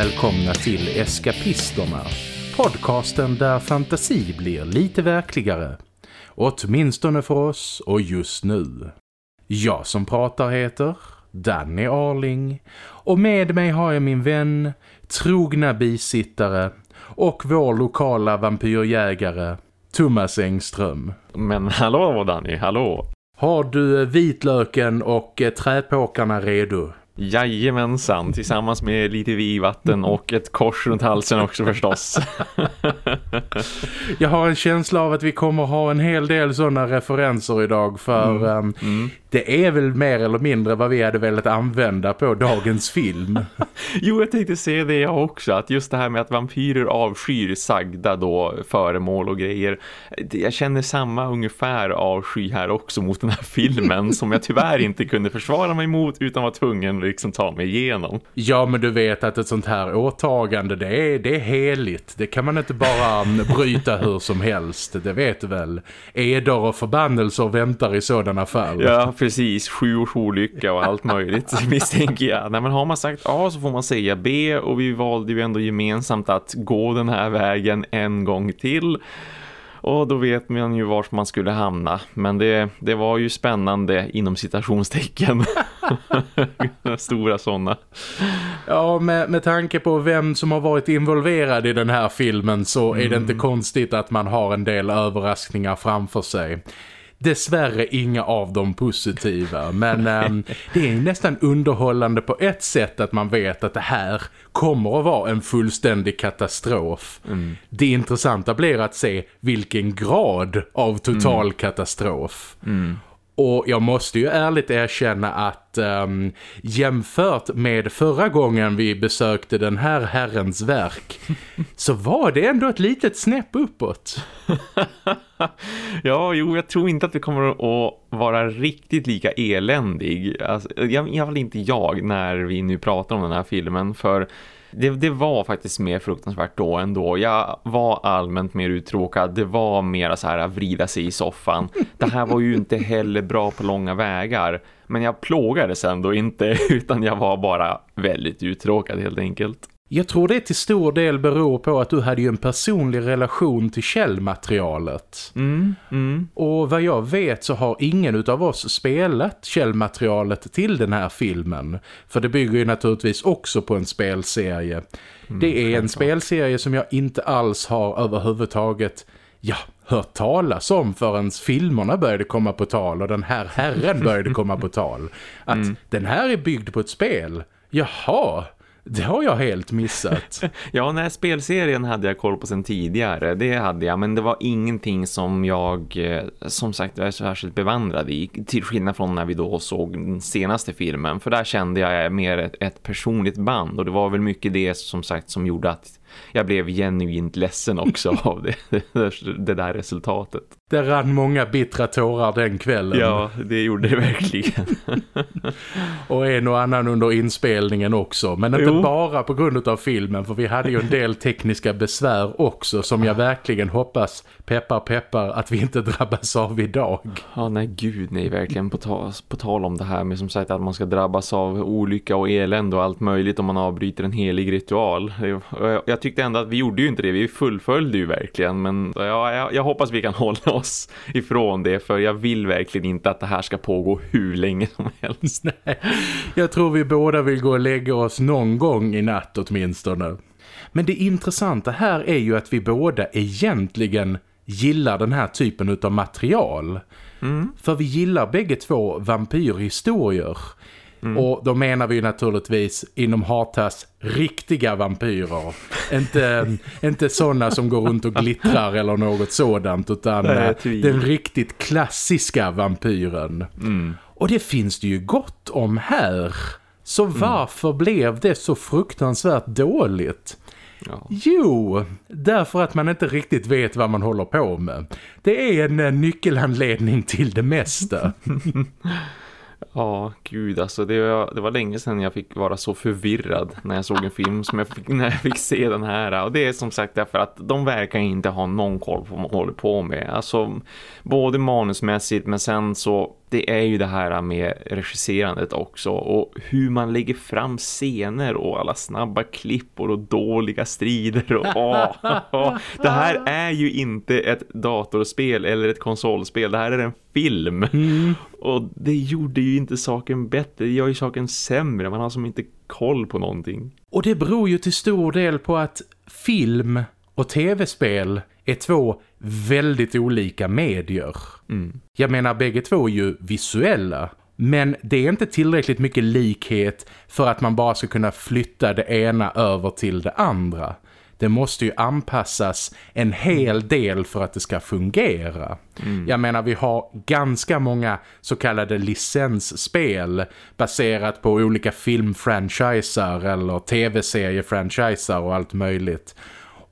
Välkomna till Eskapisterna. Podcasten där fantasi blir lite verkligare. Åtminstone för oss och just nu. Jag som pratar heter Danny Arling och med mig har jag min vän, trogna bisittare och vår lokala vampyrjägare Thomas Engström. Men hallå Danny, hallå! Har du vitlöken och träpåkarna redo? Jajamensan, tillsammans med lite vivatten och ett kors runt halsen också förstås. Jag har en känsla av att vi kommer ha en hel del sådana referenser idag för mm. Um, mm. Det är väl mer eller mindre vad vi hade velat använda på dagens film. jo, jag tänkte se det jag också, att just det här med att vampyrer avskyr sagda då föremål och grejer. Jag känner samma ungefär avsky här också mot den här filmen som jag tyvärr inte kunde försvara mig mot utan var tvungen liksom ta mig igenom. Ja, men du vet att ett sånt här åtagande, det är, det är heligt. Det kan man inte bara bryta hur som helst, det vet du väl. Eder och förbannelser väntar i sådana fall. Ja, precis. Sju års olycka och allt möjligt, misstänker jag. Nej, men har man sagt A så får man säga B och vi valde ju ändå gemensamt att gå den här vägen en gång till. Och då vet man ju var man skulle hamna. Men det, det var ju spännande inom citationstecken. Stora sådana. Ja, med, med tanke på vem som har varit involverad i den här filmen så är det inte mm. konstigt att man har en del överraskningar framför sig. Dessvärre inga av dem positiva men ähm, det är nästan underhållande på ett sätt att man vet att det här kommer att vara en fullständig katastrof. Mm. Det intressanta blir att se vilken grad av total mm. katastrof. Mm. Och jag måste ju ärligt erkänna att um, jämfört med förra gången vi besökte den här herrens verk så var det ändå ett litet snäpp uppåt. ja, jo, jag tror inte att vi kommer att vara riktigt lika eländig. Alltså, I alla fall inte jag när vi nu pratar om den här filmen för det, det, var faktiskt mer fruktansvärt då ändå. Jag var allmänt mer uttråkad. Det var mer så här att vrida sig i soffan. Det här var ju inte heller bra på långa vägar. Men jag plågades ändå inte utan jag var bara väldigt uttråkad helt enkelt. Jag tror det till stor del beror på att du hade ju en personlig relation till källmaterialet. Mm, mm. Och vad jag vet så har ingen av oss spelat källmaterialet till den här filmen. För det bygger ju naturligtvis också på en spelserie. Mm, det är en spelserie som jag inte alls har överhuvudtaget ja, hört talas om förrän filmerna började komma på tal och den här herren började komma på tal. Att mm. den här är byggd på ett spel. Jaha, det har jag helt missat. ja, när spelserien hade jag koll på sen tidigare. Det hade jag, men det var ingenting som jag eh, som sagt är särskilt bevandrad i. Till skillnad från när vi då såg den senaste filmen. För där kände jag mer ett, ett personligt band. Och det var väl mycket det som sagt som gjorde att jag blev genuint ledsen också av det, det där resultatet. Det rann många bittra tårar den kvällen. Ja, det gjorde det verkligen. och en och annan under inspelningen också. Men inte jo. bara på grund av filmen. För vi hade ju en del tekniska besvär också. Som jag verkligen hoppas, peppar peppar, att vi inte drabbas av idag. Ja, nej gud, nej verkligen. På, ta på tal om det här med som sagt att man ska drabbas av olycka och elände och allt möjligt om man avbryter en helig ritual. Jag, jag tyckte ändå att vi gjorde ju inte det. Vi fullföljde ju verkligen. Men ja, jag, jag hoppas vi kan hålla oss ifrån det. För jag vill verkligen inte att det här ska pågå hur länge som helst. Nej, jag tror vi båda vill gå och lägga oss någon gång i natt åtminstone. Men det intressanta här är ju att vi båda egentligen gillar den här typen av material. Mm. För vi gillar bägge två vampyrhistorier. Mm. Och då menar vi naturligtvis inom Hartas riktiga vampyrer. inte, inte sådana som går runt och glittrar eller något sådant utan Nej, eh, den riktigt klassiska vampyren. Mm. Och det finns det ju gott om här. Så mm. varför mm. blev det så fruktansvärt dåligt? Ja. Jo, därför att man inte riktigt vet vad man håller på med. Det är en eh, nyckelanledning till det mesta. Ja, gud alltså det var, det var länge sedan jag fick vara så förvirrad när jag såg en film som jag fick, när jag fick se den här. Och det är som sagt därför att de verkar inte ha någon koll på vad man håller på med. Alltså både manusmässigt men sen så det är ju det här med regisserandet också och hur man lägger fram scener och alla snabba klippor och dåliga strider och åh, åh. det här är ju inte ett datorspel eller ett konsolspel, det här är en film mm. och det gjorde ju inte saken bättre, det gör ju saken sämre, man har som inte koll på någonting. Och det beror ju till stor del på att film och tv-spel är två väldigt olika medier. Mm. Jag menar, bägge två är ju visuella. Men det är inte tillräckligt mycket likhet för att man bara ska kunna flytta det ena över till det andra. Det måste ju anpassas en hel del för att det ska fungera. Mm. Jag menar vi har ganska många så kallade licensspel baserat på olika filmfranchiser eller tv-seriefranchiser och allt möjligt.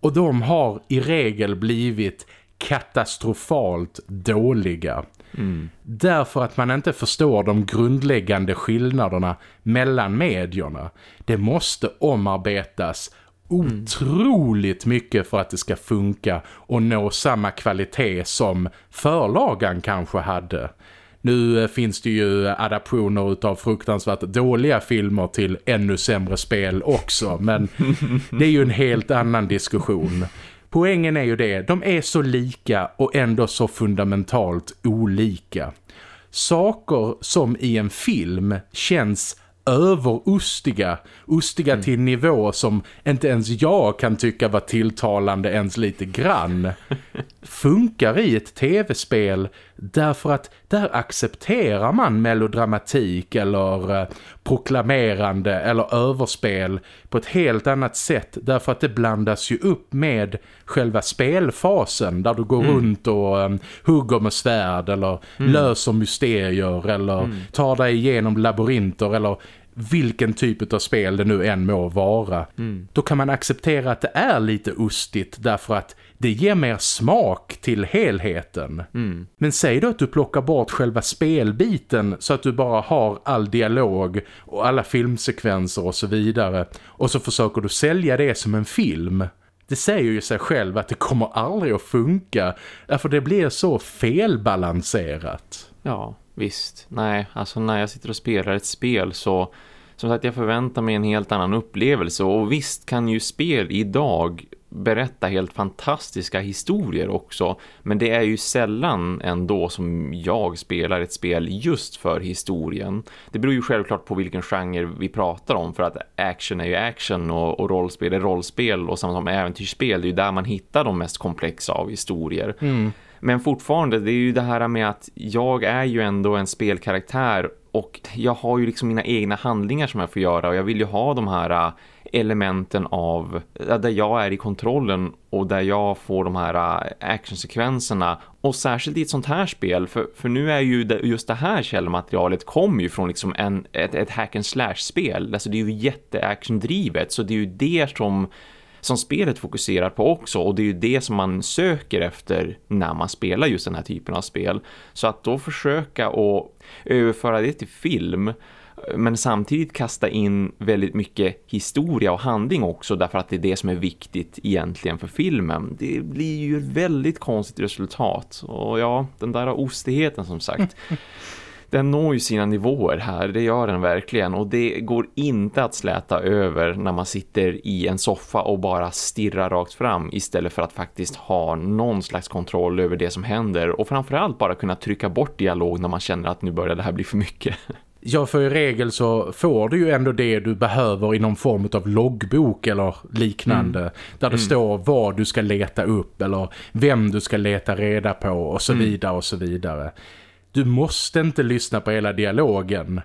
Och de har i regel blivit katastrofalt dåliga. Mm. Därför att man inte förstår de grundläggande skillnaderna mellan medierna. Det måste omarbetas otroligt mycket för att det ska funka och nå samma kvalitet som förlagan kanske hade. Nu eh, finns det ju adaptioner av fruktansvärt dåliga filmer till ännu sämre spel också. Men det är ju en helt annan diskussion. Poängen är ju det, de är så lika och ändå så fundamentalt olika. Saker som i en film känns överostiga. Ostiga mm. till nivå som inte ens jag kan tycka var tilltalande ens lite grann. Funkar i ett tv-spel därför att där accepterar man melodramatik eller eh, proklamerande eller överspel på ett helt annat sätt därför att det blandas ju upp med själva spelfasen där du går mm. runt och um, hugger med svärd eller mm. löser mysterier eller mm. tar dig igenom labyrinter eller vilken typ av spel det nu än må vara. Mm. Då kan man acceptera att det är lite ostigt därför att det ger mer smak till helheten. Mm. Men säg då att du plockar bort själva spelbiten så att du bara har all dialog och alla filmsekvenser och så vidare. Och så försöker du sälja det som en film. Det säger ju sig själv att det kommer aldrig att funka. Därför det blir så felbalanserat. Ja, visst. Nej, alltså när jag sitter och spelar ett spel så som sagt, jag förväntar mig en helt annan upplevelse och visst kan ju spel idag berätta helt fantastiska historier också. Men det är ju sällan ändå som jag spelar ett spel just för historien. Det beror ju självklart på vilken genre vi pratar om för att action är ju action och, och rollspel är rollspel och samma som äventyrsspel. Det är ju där man hittar de mest komplexa av historier. Mm. Men fortfarande, det är ju det här med att jag är ju ändå en spelkaraktär och jag har ju liksom mina egna handlingar som jag får göra och jag vill ju ha de här elementen av eh, där jag är i kontrollen och där jag får de här eh, actionsekvenserna. Och särskilt i ett sånt här spel för, för nu är ju det, just det här källmaterialet kommer ju från liksom en, ett, ett hack and slash spel. Alltså det är ju jätteactiondrivet så det är ju det som som spelet fokuserar på också. Och det är ju det som man söker efter när man spelar just den här typen av spel. Så att då försöka att överföra det till film men samtidigt kasta in väldigt mycket historia och handling också därför att det är det som är viktigt egentligen för filmen. Det blir ju ett väldigt konstigt resultat och ja, den där ostigheten som sagt den når ju sina nivåer här, det gör den verkligen och det går inte att släta över när man sitter i en soffa och bara stirrar rakt fram istället för att faktiskt ha någon slags kontroll över det som händer och framförallt bara kunna trycka bort dialog när man känner att nu börjar det här bli för mycket. Ja, för i regel så får du ju ändå det du behöver i någon form av loggbok eller liknande. Mm. Där det mm. står vad du ska leta upp eller vem du ska leta reda på och så mm. vidare och så vidare. Du måste inte lyssna på hela dialogen.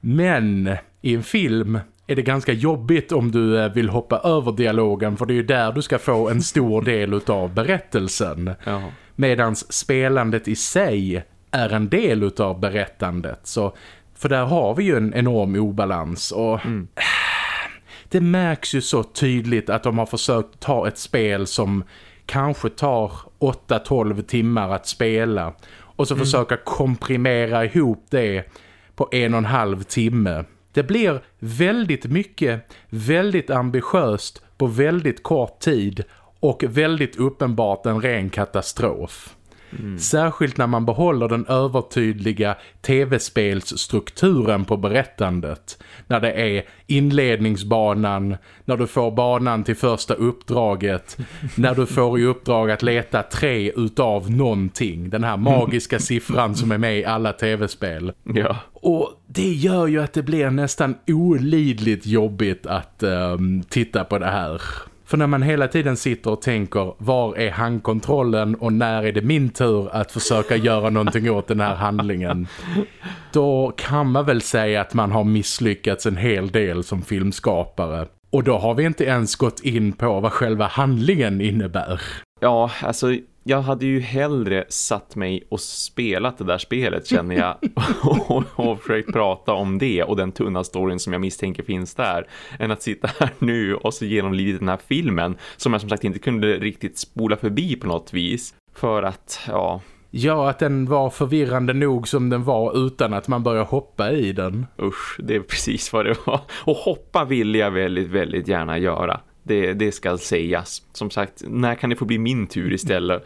Men i en film är det ganska jobbigt om du eh, vill hoppa över dialogen för det är ju där du ska få en stor del av berättelsen. Ja. Medans spelandet i sig är en del av berättandet. Så, för där har vi ju en enorm obalans och... Mm. Det märks ju så tydligt att de har försökt ta ett spel som kanske tar 8-12 timmar att spela och så mm. försöka komprimera ihop det på en och en halv timme. Det blir väldigt mycket, väldigt ambitiöst på väldigt kort tid och väldigt uppenbart en ren katastrof. Mm. Särskilt när man behåller den övertydliga tv-spelsstrukturen på berättandet. När det är inledningsbanan, när du får banan till första uppdraget, när du får i uppdrag att leta tre utav någonting. Den här magiska siffran som är med i alla tv-spel. Ja. Och det gör ju att det blir nästan olidligt jobbigt att um, titta på det här. För när man hela tiden sitter och tänker var är handkontrollen och när är det min tur att försöka göra någonting åt den här handlingen. Då kan man väl säga att man har misslyckats en hel del som filmskapare. Och då har vi inte ens gått in på vad själva handlingen innebär. Ja, alltså jag hade ju hellre satt mig och spelat det där spelet känner jag och, och försökt prata om det och den tunna storyn som jag misstänker finns där än att sitta här nu och så genomlida den här filmen som jag som sagt inte kunde riktigt spola förbi på något vis för att, ja... Ja, att den var förvirrande nog som den var utan att man börjar hoppa i den. Usch, det är precis vad det var. Och hoppa vill jag väldigt, väldigt gärna göra. Det, det ska sägas. Som sagt, när kan det få bli min tur istället?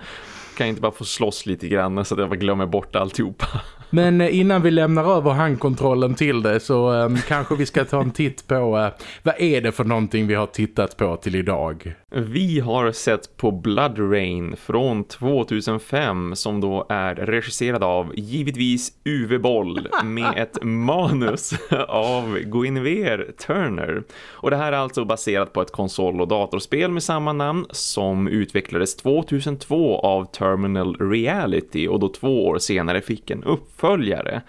Kan jag inte bara få slåss lite grann så att jag glömmer bort alltihopa? Men eh, innan vi lämnar över handkontrollen till det så um, kanske vi ska ta en titt på uh, vad är det för någonting vi har tittat på till idag? Vi har sett på Blood Rain från 2005 som då är regisserad av givetvis Uwe Boll med ett manus av Guinevere Turner. Och det här är alltså baserat på ett konsol- och datorspel med samma namn som utvecklades 2002 av Terminal Reality och då två år senare fick en uppföljare.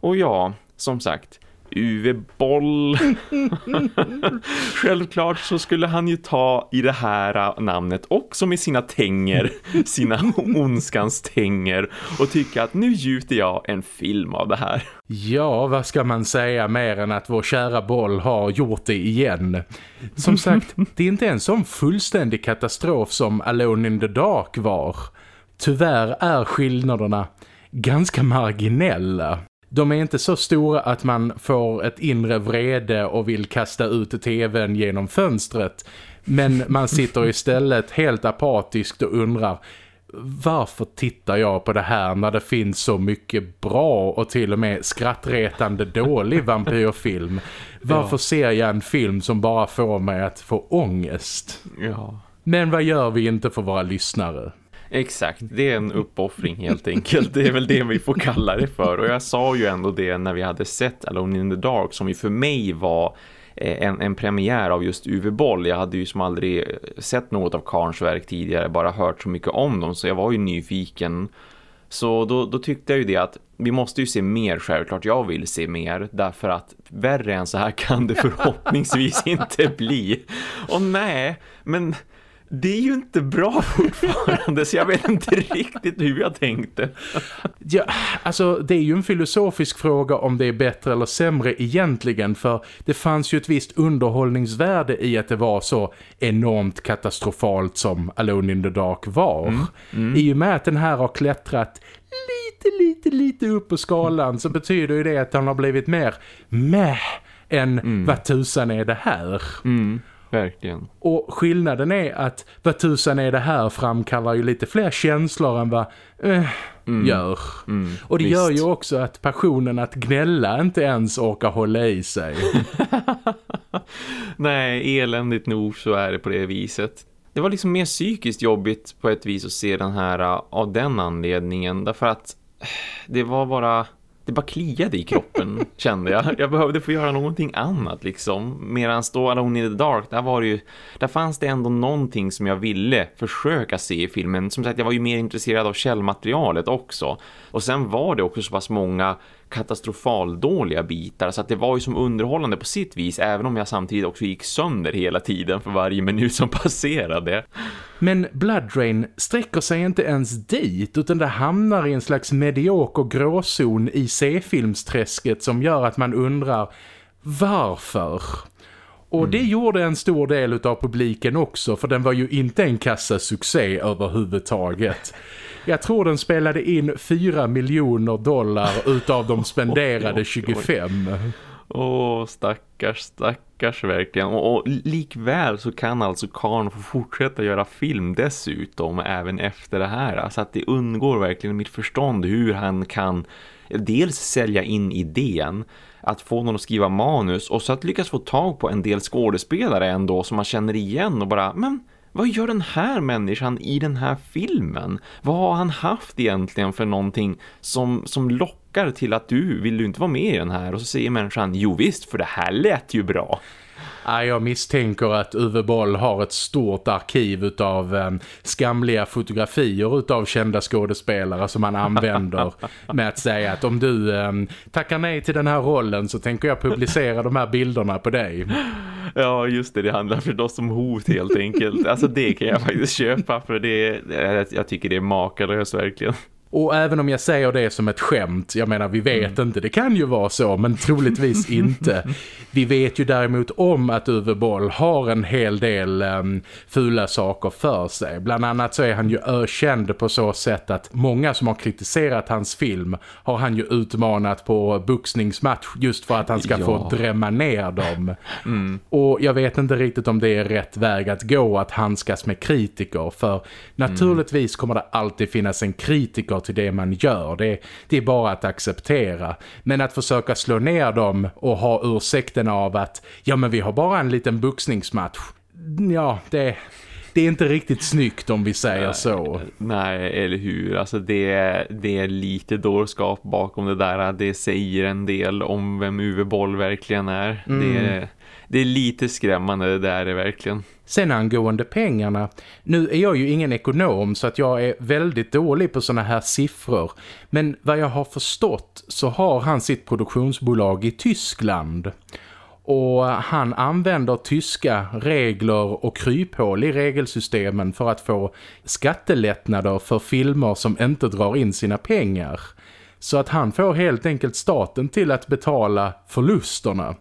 Och ja, som sagt, Uwe Boll. Självklart så skulle han ju ta i det här namnet också med sina tänger, sina ondskans tänger och tycka att nu gjuter jag en film av det här. Ja, vad ska man säga mer än att vår kära Boll har gjort det igen. Som sagt, det är inte en sån fullständig katastrof som Alone in the Dark var. Tyvärr är skillnaderna ganska marginella. De är inte så stora att man får ett inre vrede och vill kasta ut tvn genom fönstret. Men man sitter istället helt apatiskt och undrar varför tittar jag på det här när det finns så mycket bra och till och med skrattretande dålig vampyrfilm? Varför ja. ser jag en film som bara får mig att få ångest? Ja. Men vad gör vi inte för våra lyssnare? Exakt, det är en uppoffring helt enkelt. Det är väl det vi får kalla det för. Och jag sa ju ändå det när vi hade sett Alone in the Dark som ju för mig var eh, en, en premiär av just Uwe Boll. Jag hade ju som aldrig sett något av Karns verk tidigare, bara hört så mycket om dem så jag var ju nyfiken. Så då, då tyckte jag ju det att vi måste ju se mer självklart. Jag vill se mer därför att värre än så här kan det förhoppningsvis inte bli. Och nej, men det är ju inte bra fortfarande så jag vet inte riktigt hur jag tänkte. Ja, alltså det är ju en filosofisk fråga om det är bättre eller sämre egentligen för det fanns ju ett visst underhållningsvärde i att det var så enormt katastrofalt som Alone in the Dark var. Mm, mm. I och med att den här har klättrat lite, lite, lite upp på skalan så betyder ju det att den har blivit mer meh än mm. vad tusan är det här. Mm. Verkligen. Och skillnaden är att vad tusan är det här framkallar ju lite fler känslor än vad eh, mm. gör. Mm, och det visst. gör ju också att passionen att gnälla inte ens orkar hålla i sig. Nej, eländigt nog så är det på det viset. Det var liksom mer psykiskt jobbigt på ett vis att se den här uh, av den anledningen. Därför att det var bara det bara kliade i kroppen kände jag. Jag behövde få göra någonting annat liksom. Medan då Alone in the Dark, där var det ju där fanns det ändå någonting som jag ville försöka se i filmen. Som sagt, jag var ju mer intresserad av källmaterialet också. Och sen var det också så pass många katastrofal dåliga bitar så att det var ju som underhållande på sitt vis även om jag samtidigt också gick sönder hela tiden för varje minut som passerade. Men Blood Rain sträcker sig inte ens dit utan det hamnar i en slags medioker gråzon i C-filmsträsket som gör att man undrar varför? Och mm. det gjorde en stor del av publiken också för den var ju inte en kassasuccé överhuvudtaget. Jag tror den spelade in 4 miljoner dollar utav de spenderade 25. Åh, stackars, stackars verkligen. Och, och likväl så kan alltså Karn få fortsätta göra film dessutom även efter det här. Alltså att det undgår verkligen mitt förstånd hur han kan dels sälja in idén att få någon att skriva manus och så att lyckas få tag på en del skådespelare ändå som man känner igen och bara, men vad gör den här människan i den här filmen? Vad har han haft egentligen för någonting som, som lockar till att du vill du inte vara med i den här? Och så säger människan, jo visst, för det här lät ju bra. Jag misstänker att Uwe Boll har ett stort arkiv av um, ehm, skamliga fotografier av kända skådespelare som han använder med att säga att om du um, tackar nej till den här rollen så tänker jag publicera de här bilderna på dig. Ja, just det. Det handlar förstås om hot helt enkelt. Alltså det kan jag faktiskt köpa för det, jag tycker det är makalöst verkligen. Och även om jag säger det som ett skämt, jag menar vi vet mm. inte, det kan ju vara så men troligtvis inte. Vi vet ju däremot om att Uwe Boll har en hel del um, fula saker för sig. Bland annat så är han ju ökänd på så sätt att många som har kritiserat hans film har han ju utmanat på boxningsmatch just för att han ska ja. få drämma ner dem. Mm. Och jag vet inte riktigt om det är rätt väg att gå att handskas med kritiker för naturligtvis kommer det alltid finnas en kritiker till det man gör. Det, det är bara att acceptera. Men att försöka slå ner dem och ha ursäkten av att ja men vi har bara en liten boxningsmatch. Ja, det det är inte riktigt snyggt om vi säger så. Nej, eller hur? Alltså det, det är lite dårskap bakom det där. Det säger en del om vem Uwe Boll verkligen är. Mm. Det, det är lite skrämmande det där är verkligen. Sen angående pengarna, nu är jag ju ingen ekonom så att jag är väldigt dålig på såna här siffror. Men vad jag har förstått så har han sitt produktionsbolag i Tyskland. Och han använder tyska regler och kryphål i regelsystemen för att få skattelättnader för filmer som inte drar in sina pengar. Så att han får helt enkelt staten till att betala förlusterna.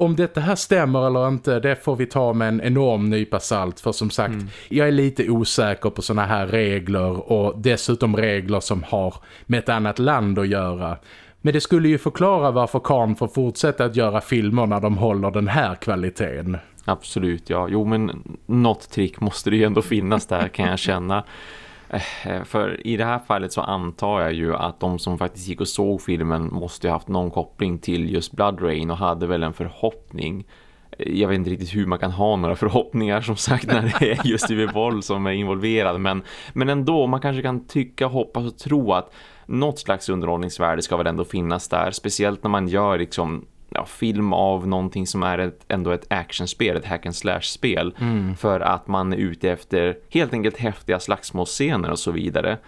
Om detta här stämmer eller inte, det får vi ta med en enorm nypa salt. För som sagt, mm. jag är lite osäker på såna här regler och dessutom regler som har med ett annat land att göra. Men det skulle ju förklara varför Khan får fortsätta att göra filmer när de håller den här kvaliteten. Absolut, ja. Jo, men något trick måste det ju ändå finnas där kan jag känna. Eh, eh, för i det här fallet så antar jag ju att de som faktiskt gick och såg filmen måste ha haft någon koppling till just Blood Rain och hade väl en förhoppning. Eh, jag vet inte riktigt hur man kan ha några förhoppningar som sagt när det är just Uwe Boll som är involverad. Men, men ändå, man kanske kan tycka, hoppas och tro att något slags underhållningsvärde ska väl ändå finnas där. Speciellt när man gör liksom ja, film av någonting som är ett, ändå ett actionspel, ett hack and slash spel mm. för att man är ute efter helt enkelt häftiga slagsmålscener och så vidare.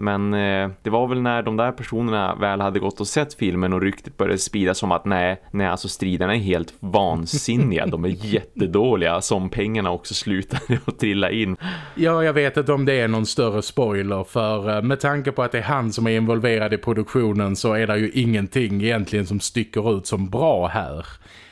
Men eh, det var väl när de där personerna väl hade gått och sett filmen och ryktet började sprida som att nej, nej alltså striderna är helt vansinniga. de är jättedåliga som pengarna också slutade att trilla in. Ja, jag vet inte om det är någon större spoiler för eh, med tanke på att det är han som är involverad i produktionen så är det ju ingenting egentligen som sticker ut som bra här.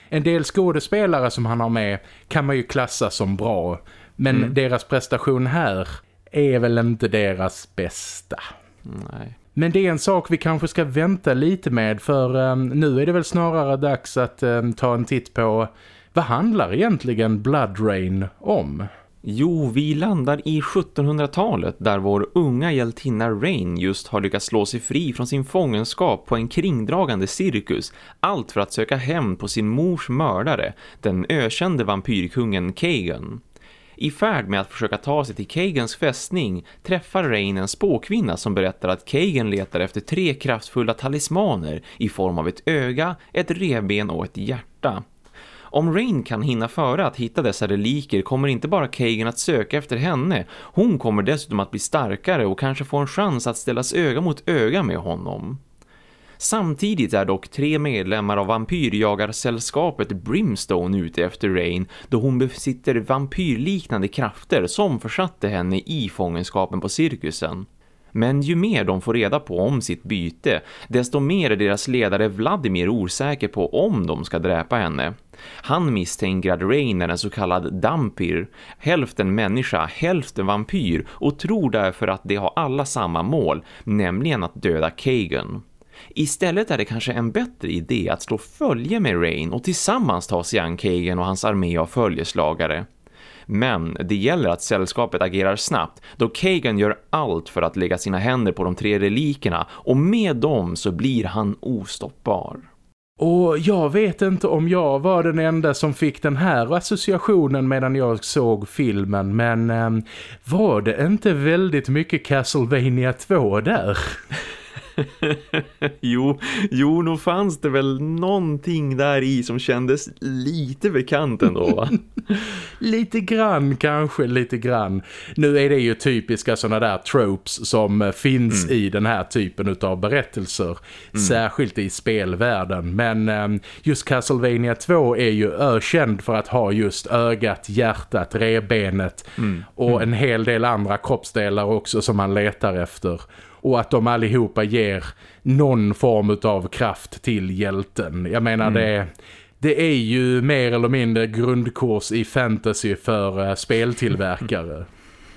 En del skådespelare som han har med kan man ju klassa som bra. Men mm. deras prestation här är väl inte deras bästa. Nej. Men det är en sak vi kanske ska vänta lite med för um, nu är det väl snarare dags att um, ta en titt på vad handlar egentligen Blood Rain om? Jo, vi landar i 1700-talet där vår unga hjältinna Rain just har lyckats slå sig fri från sin fångenskap på en kringdragande cirkus. Allt för att söka hem på sin mors mördare, den ökände vampyrkungen Kagan. I färd med att försöka ta sig till Kagans fästning träffar Rain en spåkvinna som berättar att Kagan letar efter tre kraftfulla talismaner i form av ett öga, ett reben och ett hjärta. Om Rain kan hinna före att hitta dessa reliker kommer inte bara Kagan att söka efter henne, hon kommer dessutom att bli starkare och kanske få en chans att ställas öga mot öga med honom. Samtidigt är dock tre medlemmar av vampyrjagarsällskapet Brimstone ute efter Rain då hon besitter vampyrliknande krafter som försatte henne i fångenskapen på cirkusen. Men ju mer de får reda på om sitt byte, desto mer är deras ledare Vladimir osäker på om de ska dräpa henne. Han misstänker att Rain är en så kallad dampir, hälften människa, hälften vampyr och tror därför att de har alla samma mål, nämligen att döda Kagan. Istället är det kanske en bättre idé att slå följe med Rain och tillsammans ta sig an Kagan och hans armé av följeslagare. Men det gäller att sällskapet agerar snabbt då Kagan gör allt för att lägga sina händer på de tre relikerna och med dem så blir han ostoppbar. Och jag vet inte om jag var den enda som fick den här associationen medan jag såg filmen men eh, var det inte väldigt mycket Castlevania 2 där? jo, jo, nog fanns det väl någonting där i som kändes lite bekant ändå va? lite grann kanske, lite grann. Nu är det ju typiska sådana där tropes som eh, finns mm. i den här typen av berättelser. Mm. Särskilt i spelvärlden. Men ehm, just Castlevania 2 är ju ökänd för att ha just ögat, hjärtat, rebenet mm. och mm. en hel del andra kroppsdelar också som man letar efter och att de allihopa ger någon form av kraft till hjälten. Jag menar mm. det, det är ju mer eller mindre grundkurs i fantasy för uh, speltillverkare.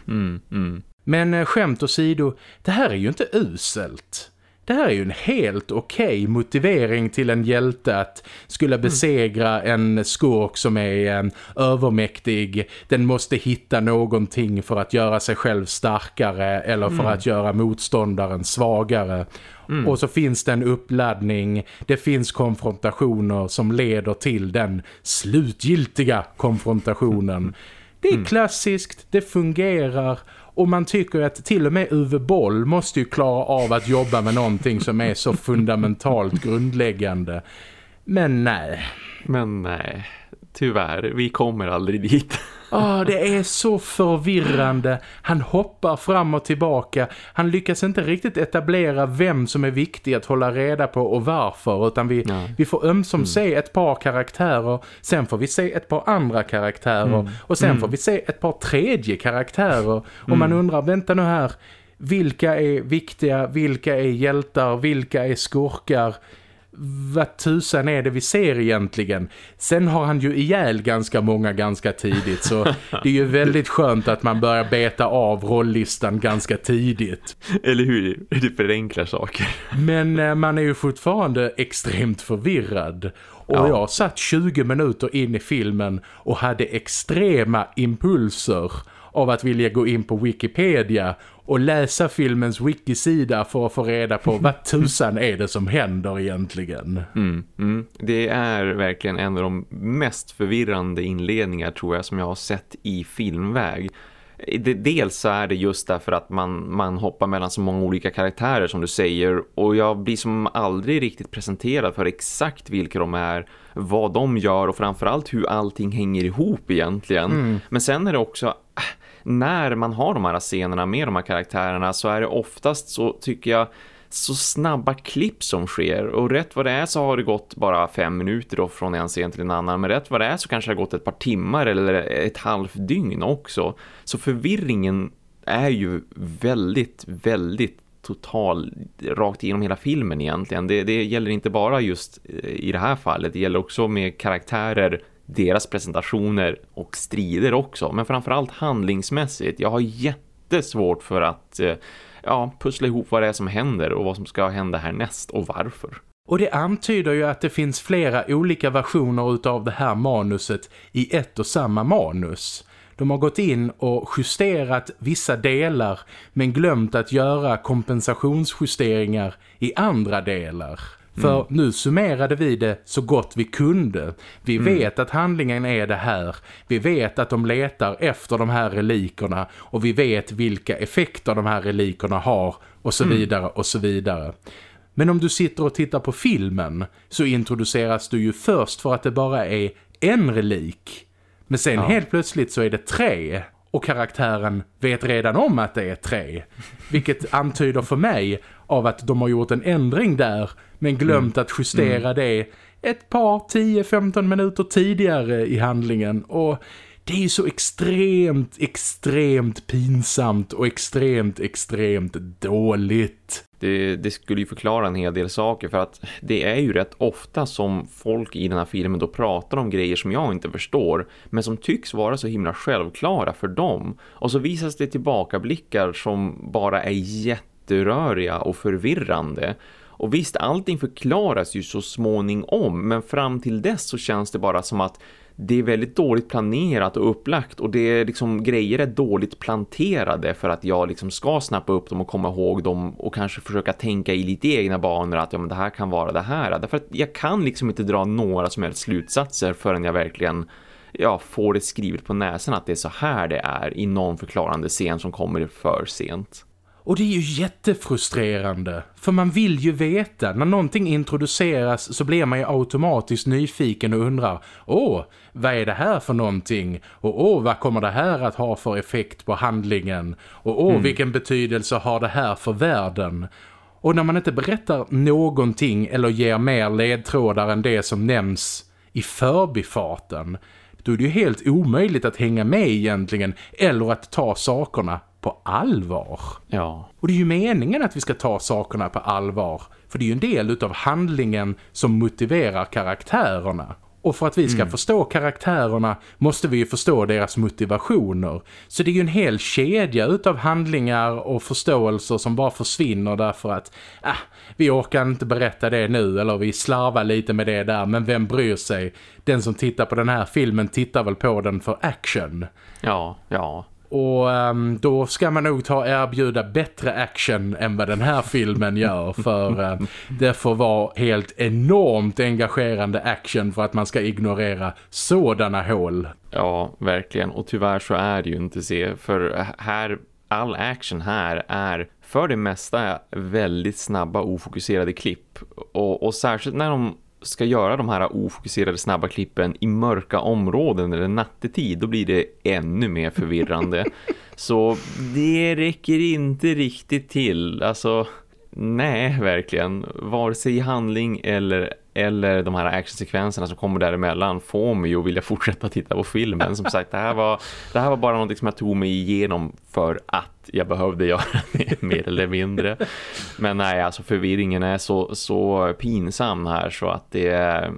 Mm, mm. Men uh, skämt åsido, det här är ju inte uselt. Det här är ju en helt okej okay motivering till en hjälte att skulle mm. besegra en skurk som är eh, övermäktig. Den måste hitta någonting för att göra sig själv starkare eller för mm. att göra motståndaren svagare. Mm. Och så finns det en uppladdning, det finns konfrontationer som leder till den slutgiltiga konfrontationen. Det är mm. klassiskt, det fungerar och man tycker att till och med Uwe Boll måste ju klara av att jobba med någonting som är så fundamentalt grundläggande. Men nej. Men nej, tyvärr, vi kommer aldrig dit. Oh, det är så förvirrande. Han hoppar fram och tillbaka. Han lyckas inte riktigt etablera vem som är viktig att hålla reda på och varför. Utan vi, vi får ömsom mm. se ett par karaktärer. Sen får vi se ett par andra karaktärer. Mm. Och sen mm. får vi se ett par tredje karaktärer. Och man mm. undrar, vänta nu här. Vilka är viktiga? Vilka är hjältar? Vilka är skurkar? Vad tusan är det vi ser egentligen? Sen har han ju ihjäl ganska många ganska tidigt så det är ju väldigt skönt att man börjar beta av rolllistan ganska tidigt. Eller hur? Det förenklar saker. Men eh, man är ju fortfarande extremt förvirrad. Och ja. jag satt 20 minuter in i filmen och hade extrema impulser av att vilja gå in på Wikipedia och läsa filmens wikisida för att få reda på vad tusan är det som händer egentligen. Mm, mm. Det är verkligen en av de mest förvirrande inledningar tror jag som jag har sett i filmväg. Dels så är det just därför att man, man hoppar mellan så många olika karaktärer som du säger och jag blir som aldrig riktigt presenterad för exakt vilka de är, vad de gör och framförallt hur allting hänger ihop egentligen. Mm. Men sen är det också när man har de här scenerna med de här karaktärerna så är det oftast så tycker jag så snabba klipp som sker. Och rätt vad det är så har det gått bara fem minuter då från en scen till en annan. Men rätt vad det är så kanske det har gått ett par timmar eller ett halvt dygn också. Så förvirringen är ju väldigt, väldigt total rakt igenom hela filmen egentligen. Det, det gäller inte bara just eh, i det här fallet, det gäller också med karaktärer deras presentationer och strider också. Men framförallt handlingsmässigt. Jag har jättesvårt för att eh, ja, pussla ihop vad det är som händer och vad som ska hända härnäst och varför. Och det antyder ju att det finns flera olika versioner av det här manuset i ett och samma manus. De har gått in och justerat vissa delar men glömt att göra kompensationsjusteringar i andra delar. För mm. nu summerade vi det så gott vi kunde. Vi mm. vet att handlingen är det här. Vi vet att de letar efter de här relikerna. Och vi vet vilka effekter de här relikerna har. Och så mm. vidare och så vidare. Men om du sitter och tittar på filmen så introduceras du ju först för att det bara är en relik. Men sen ja. helt plötsligt så är det tre. Och karaktären vet redan om att det är tre. Vilket antyder för mig av att de har gjort en ändring där men glömt mm. att justera mm. det ett par 10-15 minuter tidigare i handlingen och det är ju så extremt, extremt pinsamt och extremt, extremt dåligt. Det, det, skulle ju förklara en hel del saker för att det är ju rätt ofta som folk i den här filmen då pratar om grejer som jag inte förstår men som tycks vara så himla självklara för dem. Och så visas det tillbakablickar som bara är jätteröriga och förvirrande Och visst, allting förklaras ju så småningom men fram till dess så känns det bara som att det är väldigt dåligt planerat och upplagt och det är liksom grejer är dåligt planterade för att jag liksom ska snappa upp dem och komma ihåg dem och kanske försöka tänka i lite egna banor att ja men det här kan vara det här. Därför att jag kan liksom inte dra några som helst slutsatser förrän jag verkligen ja, får det skrivet på näsan att det är så här det är i någon förklarande scen som kommer för sent. Och det är ju jättefrustrerande. För man vill ju veta. När någonting introduceras så blir man ju automatiskt nyfiken och undrar Åh, vad är det här för någonting? Och åh, vad kommer det här att ha för effekt på handlingen? Och åh, mm. vilken betydelse har det här för världen? Och när man inte berättar någonting eller ger mer ledtrådar än det som nämns i förbifarten då är det ju helt omöjligt att hänga med egentligen eller att ta sakerna på allvar. Ja. Och det är ju meningen att vi ska ta sakerna på allvar. För det är ju en del av handlingen som motiverar karaktärerna. Och för att vi ska mm. förstå karaktärerna måste vi ju förstå deras motivationer. Så det är ju en hel kedja utav handlingar och förståelser som bara försvinner därför att ah, vi orkar inte berätta det nu eller vi slarvar lite med det där. Men vem bryr sig? Den som tittar på den här filmen tittar väl på den för action. Ja, ja. Och um, då ska man nog ta erbjuda bättre action än vad den här filmen gör för um, det får vara helt enormt engagerande action för att man ska ignorera sådana hål. Ja, verkligen. Och tyvärr så är det ju inte så. För här, all action här är för det mesta väldigt snabba ofokuserade klipp. Och, och särskilt när de ska göra de här ofokuserade snabba klippen i mörka områden eller nattetid, då blir det ännu mer förvirrande. Så det räcker inte riktigt till. Alltså, nej, verkligen. Vare sig i handling eller eller de här actionsekvenserna som kommer däremellan får mig att vilja fortsätta titta på filmen. Som sagt, det här var, det här var bara något som jag tog mig igenom för att jag behövde göra det mer eller mindre. Men nej, alltså förvirringen är så, så pinsam här så att det är...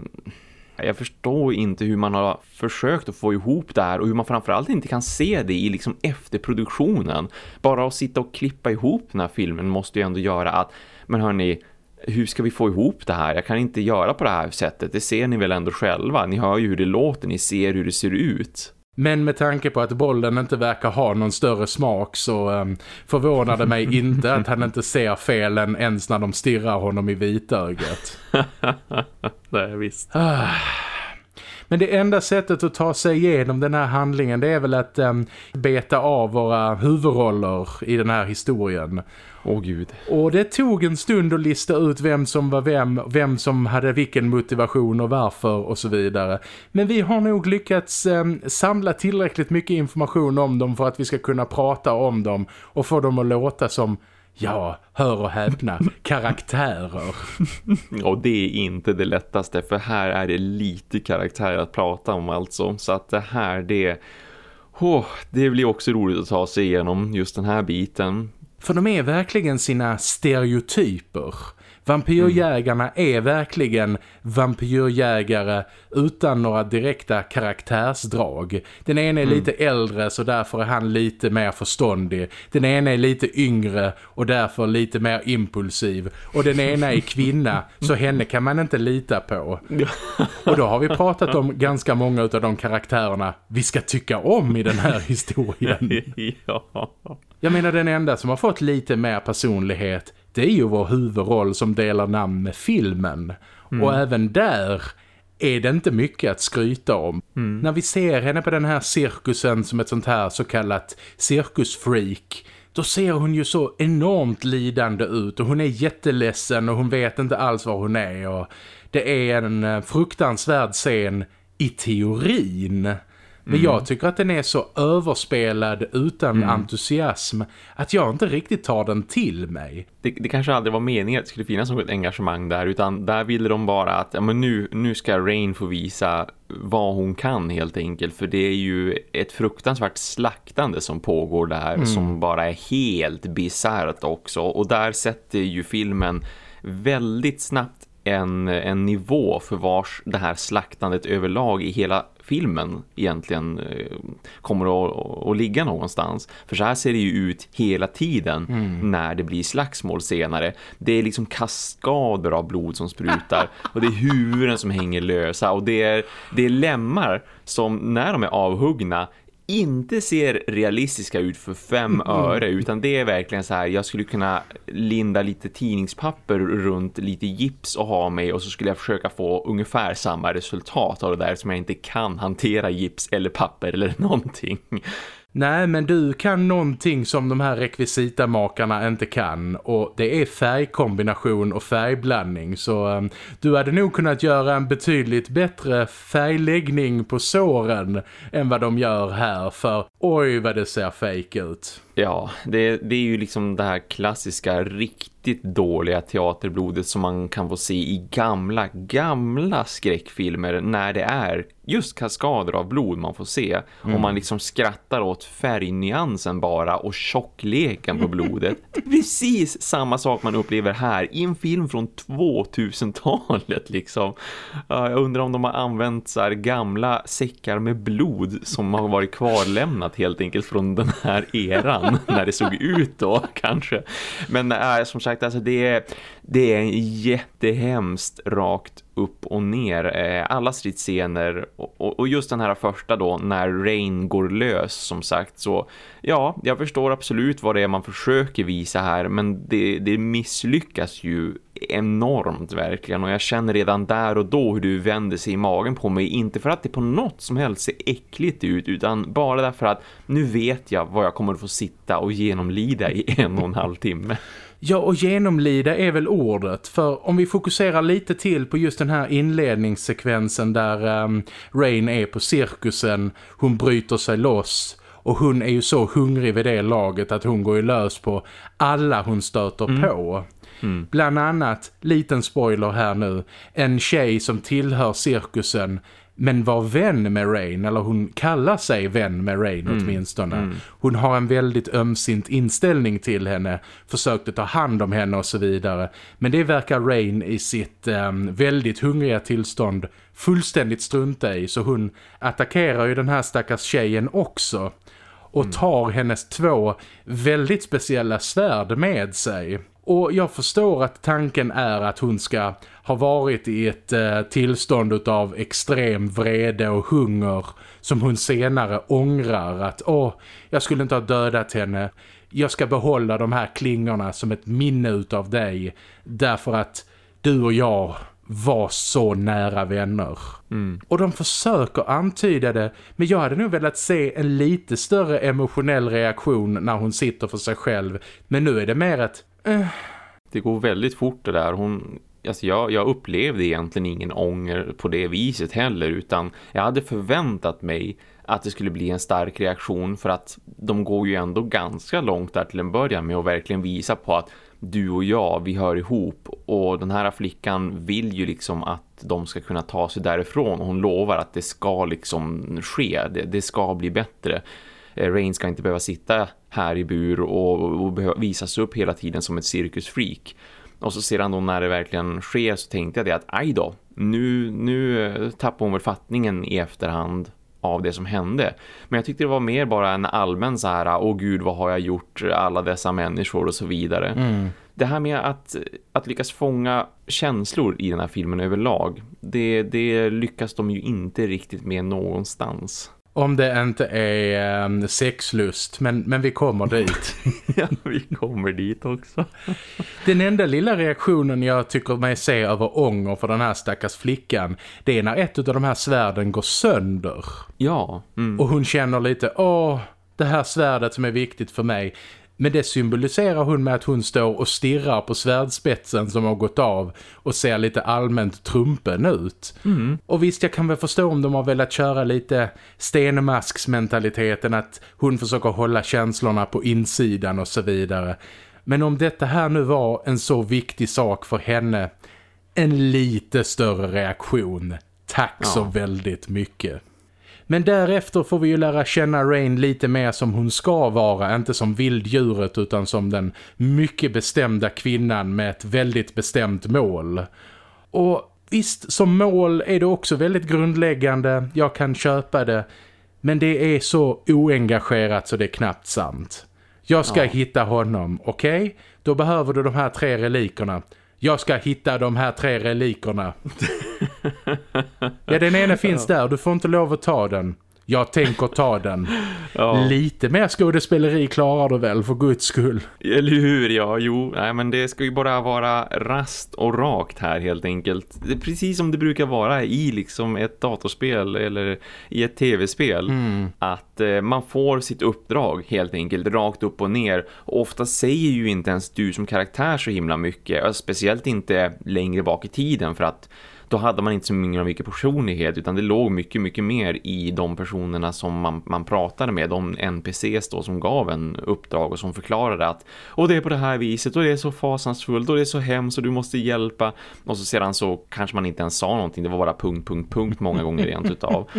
Jag förstår inte hur man har försökt att få ihop det här och hur man framförallt inte kan se det i liksom efterproduktionen. Bara att sitta och klippa ihop den här filmen måste ju ändå göra att, men hörni, hur ska vi få ihop det här? Jag kan inte göra på det här sättet. Det ser ni väl ändå själva. Ni hör ju hur det låter, ni ser hur det ser ut. Men med tanke på att bollen inte verkar ha någon större smak så um, förvånar det mig inte att han inte ser felen ens när de stirrar honom i vitögat. Nej, visst. Men det enda sättet att ta sig igenom den här handlingen det är väl att um, beta av våra huvudroller i den här historien. Åh gud. Och det tog en stund att lista ut vem som var vem, vem som hade vilken motivation och varför och så vidare. Men vi har nog lyckats eh, samla tillräckligt mycket information om dem för att vi ska kunna prata om dem och få dem att låta som Ja, hör och häpna, karaktärer. Och det är inte det lättaste för här är det lite karaktär att prata om alltså. Så att det här, det, oh, det blir också roligt att ta sig igenom just den här biten. För de är verkligen sina stereotyper. Vampyrjägarna mm. är verkligen vampyrjägare utan några direkta karaktärsdrag. Den ena är mm. lite äldre så därför är han lite mer förståndig. Den ena är lite yngre och därför lite mer impulsiv. Och den ena är kvinna så henne kan man inte lita på. Och då har vi pratat om ganska många av de karaktärerna vi ska tycka om i den här historien. ja. Jag menar den enda som har fått lite mer personlighet det är ju vår huvudroll som delar namn med filmen. Mm. Och även där är det inte mycket att skryta om. Mm. När vi ser henne på den här cirkusen som ett sånt här så kallat cirkusfreak då ser hon ju så enormt lidande ut och hon är jätteledsen och hon vet inte alls var hon är och det är en eh, fruktansvärd scen i teorin. Men mm. jag tycker att den är så överspelad utan mm. entusiasm att jag inte riktigt tar den till mig. Det, det kanske aldrig var meningen att det skulle finnas något engagemang där utan där ville de bara att ja, men nu, nu ska Rain få visa vad hon kan helt enkelt för det är ju ett fruktansvärt slaktande som pågår där mm. som bara är helt bisarrt också och där sätter ju filmen väldigt snabbt en, en nivå för vars det här slaktandet överlag i hela filmen egentligen eh, kommer att, att, ligga någonstans. För så här ser det ju ut hela tiden mm. när det blir slagsmål senare. Det är liksom kaskader av blod som sprutar och det är huvuden som hänger lösa och det är, det är lemmar som när de är avhuggna inte ser realistiska ut för fem öre utan det är verkligen så här jag skulle kunna linda lite tidningspapper runt lite gips och ha mig och så skulle jag försöka få ungefär samma resultat av det där som jag inte kan hantera gips eller papper eller någonting. Nej, men du kan någonting som de här rekvisitamakarna inte kan. Och det är färgkombination och färgblandning. Så um, du hade nog kunnat göra en betydligt bättre färgläggning på såren än vad de gör här. För oj vad det ser fake ut. Ja, det, det är ju liksom det här klassiska riktigt dåliga teaterblodet som man kan få se i gamla, gamla skräckfilmer när det är just kaskader av blod man får se. Mm. Och man liksom skrattar åt färgnyansen bara och tjockleken på blodet. Precis samma sak man upplever här i en film från 2000-talet liksom. Jag undrar om de har använt så här gamla säckar med blod som har varit kvarlämnat helt enkelt från den här eran när det såg ut då kanske. Men äh, som sagt, alltså det, är, det är jättehemskt rakt upp och ner. Eh, alla stridsscener och, och, just den här första då när Rain går lös som sagt så ja, jag förstår absolut vad det är man försöker visa här men det, det misslyckas ju enormt verkligen och jag känner redan där och då hur du vänder sig i magen på mig inte för att det på något som helst ser äckligt ut utan bara därför att nu vet jag vad jag kommer att få sitta och genomlida i en och en halv timme. Ja, och genomlida är väl ordet. För om vi fokuserar lite till på just den här inledningssekvensen där um, Rain är på cirkusen, hon bryter sig loss och hon är ju så hungrig vid det laget att hon går ju lös på alla hon stöter mm. på. Mm. Bland annat, liten spoiler här nu, en tjej som tillhör cirkusen men var vän med Rain, eller hon kallar sig vän med Rain mm. åtminstone. Mm. Hon har en väldigt ömsint inställning till henne, försökte ta hand om henne och så vidare. Men det verkar Rain i sitt um, väldigt hungriga tillstånd fullständigt strunta i, så hon attackerar ju den här stackars tjejen också och mm. tar hennes två väldigt speciella svärd med sig. Och jag förstår att tanken är att hon ska ha varit i ett eh, tillstånd av extrem vrede och hunger som hon senare ångrar att åh, jag skulle inte ha dödat henne. Jag ska behålla de här klingorna som ett minne utav dig därför att du och jag var så nära vänner. Mm. Och de försöker antyda det, men jag hade nog velat se en lite större emotionell reaktion när hon sitter för sig själv. Men nu är det mer ett... Det går väldigt fort det där. Hon, alltså jag, jag upplevde egentligen ingen ånger på det viset heller utan jag hade förväntat mig att det skulle bli en stark reaktion för att de går ju ändå ganska långt där till en början med att verkligen visa på att du och jag, vi hör ihop och den här flickan vill ju liksom att de ska kunna ta sig därifrån och hon lovar att det ska liksom ske, det, det ska bli bättre. Eh, Rain ska inte behöva sitta här i bur och, och visas upp hela tiden som ett cirkusfreak. Och så sedan då när det verkligen sker så tänkte jag det att aj då, nu, nu eh, tappar hon väl fattningen i efterhand av det som hände. Men jag tyckte det var mer bara en allmän så här, åh gud vad har jag gjort alla dessa människor och så vidare. Mm. Det här med att, att lyckas fånga känslor i den här filmen överlag, det, det lyckas de ju inte riktigt med någonstans. Om det inte är um, sexlust, men, men vi kommer dit. ja, vi kommer dit också. den enda lilla reaktionen jag tycker mig se över ånger för den här stackars flickan, det är när ett av de här svärden går sönder. Ja. Mm. Och hon känner lite, åh, det här svärdet som är viktigt för mig, men det symboliserar hon med att hon står och stirrar på svärdspetsen som har gått av och ser lite allmänt trumpen ut. Mm. Och visst, jag kan väl förstå om de har velat köra lite stenmasksmentaliteten att hon försöker hålla känslorna på insidan och så vidare. Men om detta här nu var en så viktig sak för henne, en lite större reaktion. Tack ja. så väldigt mycket. Men därefter får vi ju lära känna Rain lite mer som hon ska vara, inte som vilddjuret utan som den mycket bestämda kvinnan med ett väldigt bestämt mål. Och visst, som mål är det också väldigt grundläggande. Jag kan köpa det. Men det är så oengagerat så det är knappt sant. Jag ska ja. hitta honom, okej? Okay? Då behöver du de här tre relikerna. Jag ska hitta de här tre relikerna. ja, den ena finns där. Du får inte lov att ta den. Jag tänker ta den. Ja. Lite mer skådespeleri klarar du väl för guds skull. Eller hur, ja. Jo, nej, men det ska ju bara vara rast och rakt här helt enkelt. Det är precis som det brukar vara i liksom ett datorspel eller i ett tv-spel. Mm. Att eh, man får sitt uppdrag helt enkelt rakt upp och ner. Och ofta säger ju inte ens du som karaktär så himla mycket. Speciellt inte längre bak i tiden för att då hade man inte så mycket personlighet utan det låg mycket, mycket mer i de personerna som man, man pratade med, de NPCs då som gav en uppdrag och som förklarade att och det är på det här viset och det är så fasansfullt och det är så hemskt och du måste hjälpa. Och så sedan så kanske man inte ens sa någonting, det var bara punkt, punkt, punkt många gånger rent utav.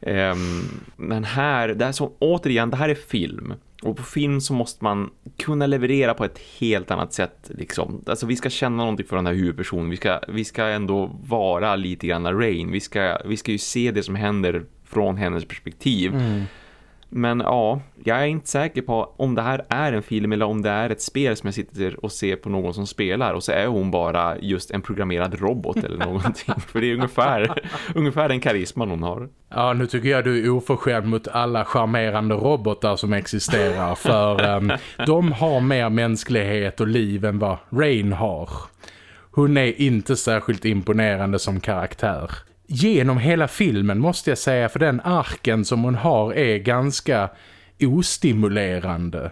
Um, men här, det är så, återigen, det här är film och på film så måste man kunna leverera på ett helt annat sätt. Liksom. Alltså vi ska känna någonting för den här huvudpersonen. Vi ska, vi ska ändå vara lite grann Rain. Vi ska, vi ska ju se det som händer från hennes perspektiv. Mm. Men ja, jag är inte säker på om det här är en film eller om det är ett spel som jag sitter och ser på någon som spelar och så är hon bara just en programmerad robot eller någonting. För det är ungefär, ungefär den karisman hon har. Ja, nu tycker jag du är oförskämd mot alla charmerande robotar som existerar för um, de har mer mänsklighet och liv än vad Rain har. Hon är inte särskilt imponerande som karaktär genom hela filmen måste jag säga för den arken som hon har är ganska ostimulerande.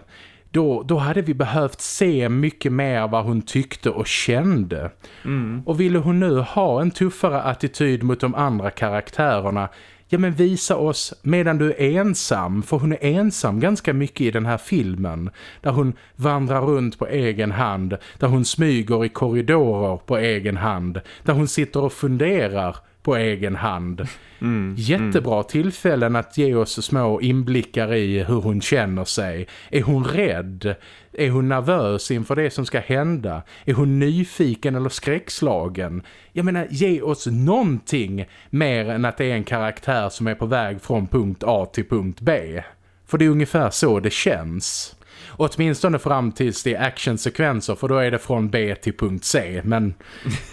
Då, då hade vi behövt se mycket mer vad hon tyckte och kände. Mm. Och ville hon nu ha en tuffare attityd mot de andra karaktärerna ja men visa oss medan du är ensam, för hon är ensam ganska mycket i den här filmen, där hon vandrar runt på egen hand, där hon smyger i korridorer på egen hand, där hon sitter och funderar på egen hand. Mm, Jättebra mm. tillfällen att ge oss små inblickar i hur hon känner sig. Är hon rädd? Är hon nervös inför det som ska hända? Är hon nyfiken eller skräckslagen? Jag menar, ge oss någonting mer än att det är en karaktär som är på väg från punkt A till punkt B. För det är ungefär så det känns. Åtminstone fram tills det är actionsekvenser för då är det från B till punkt C. Men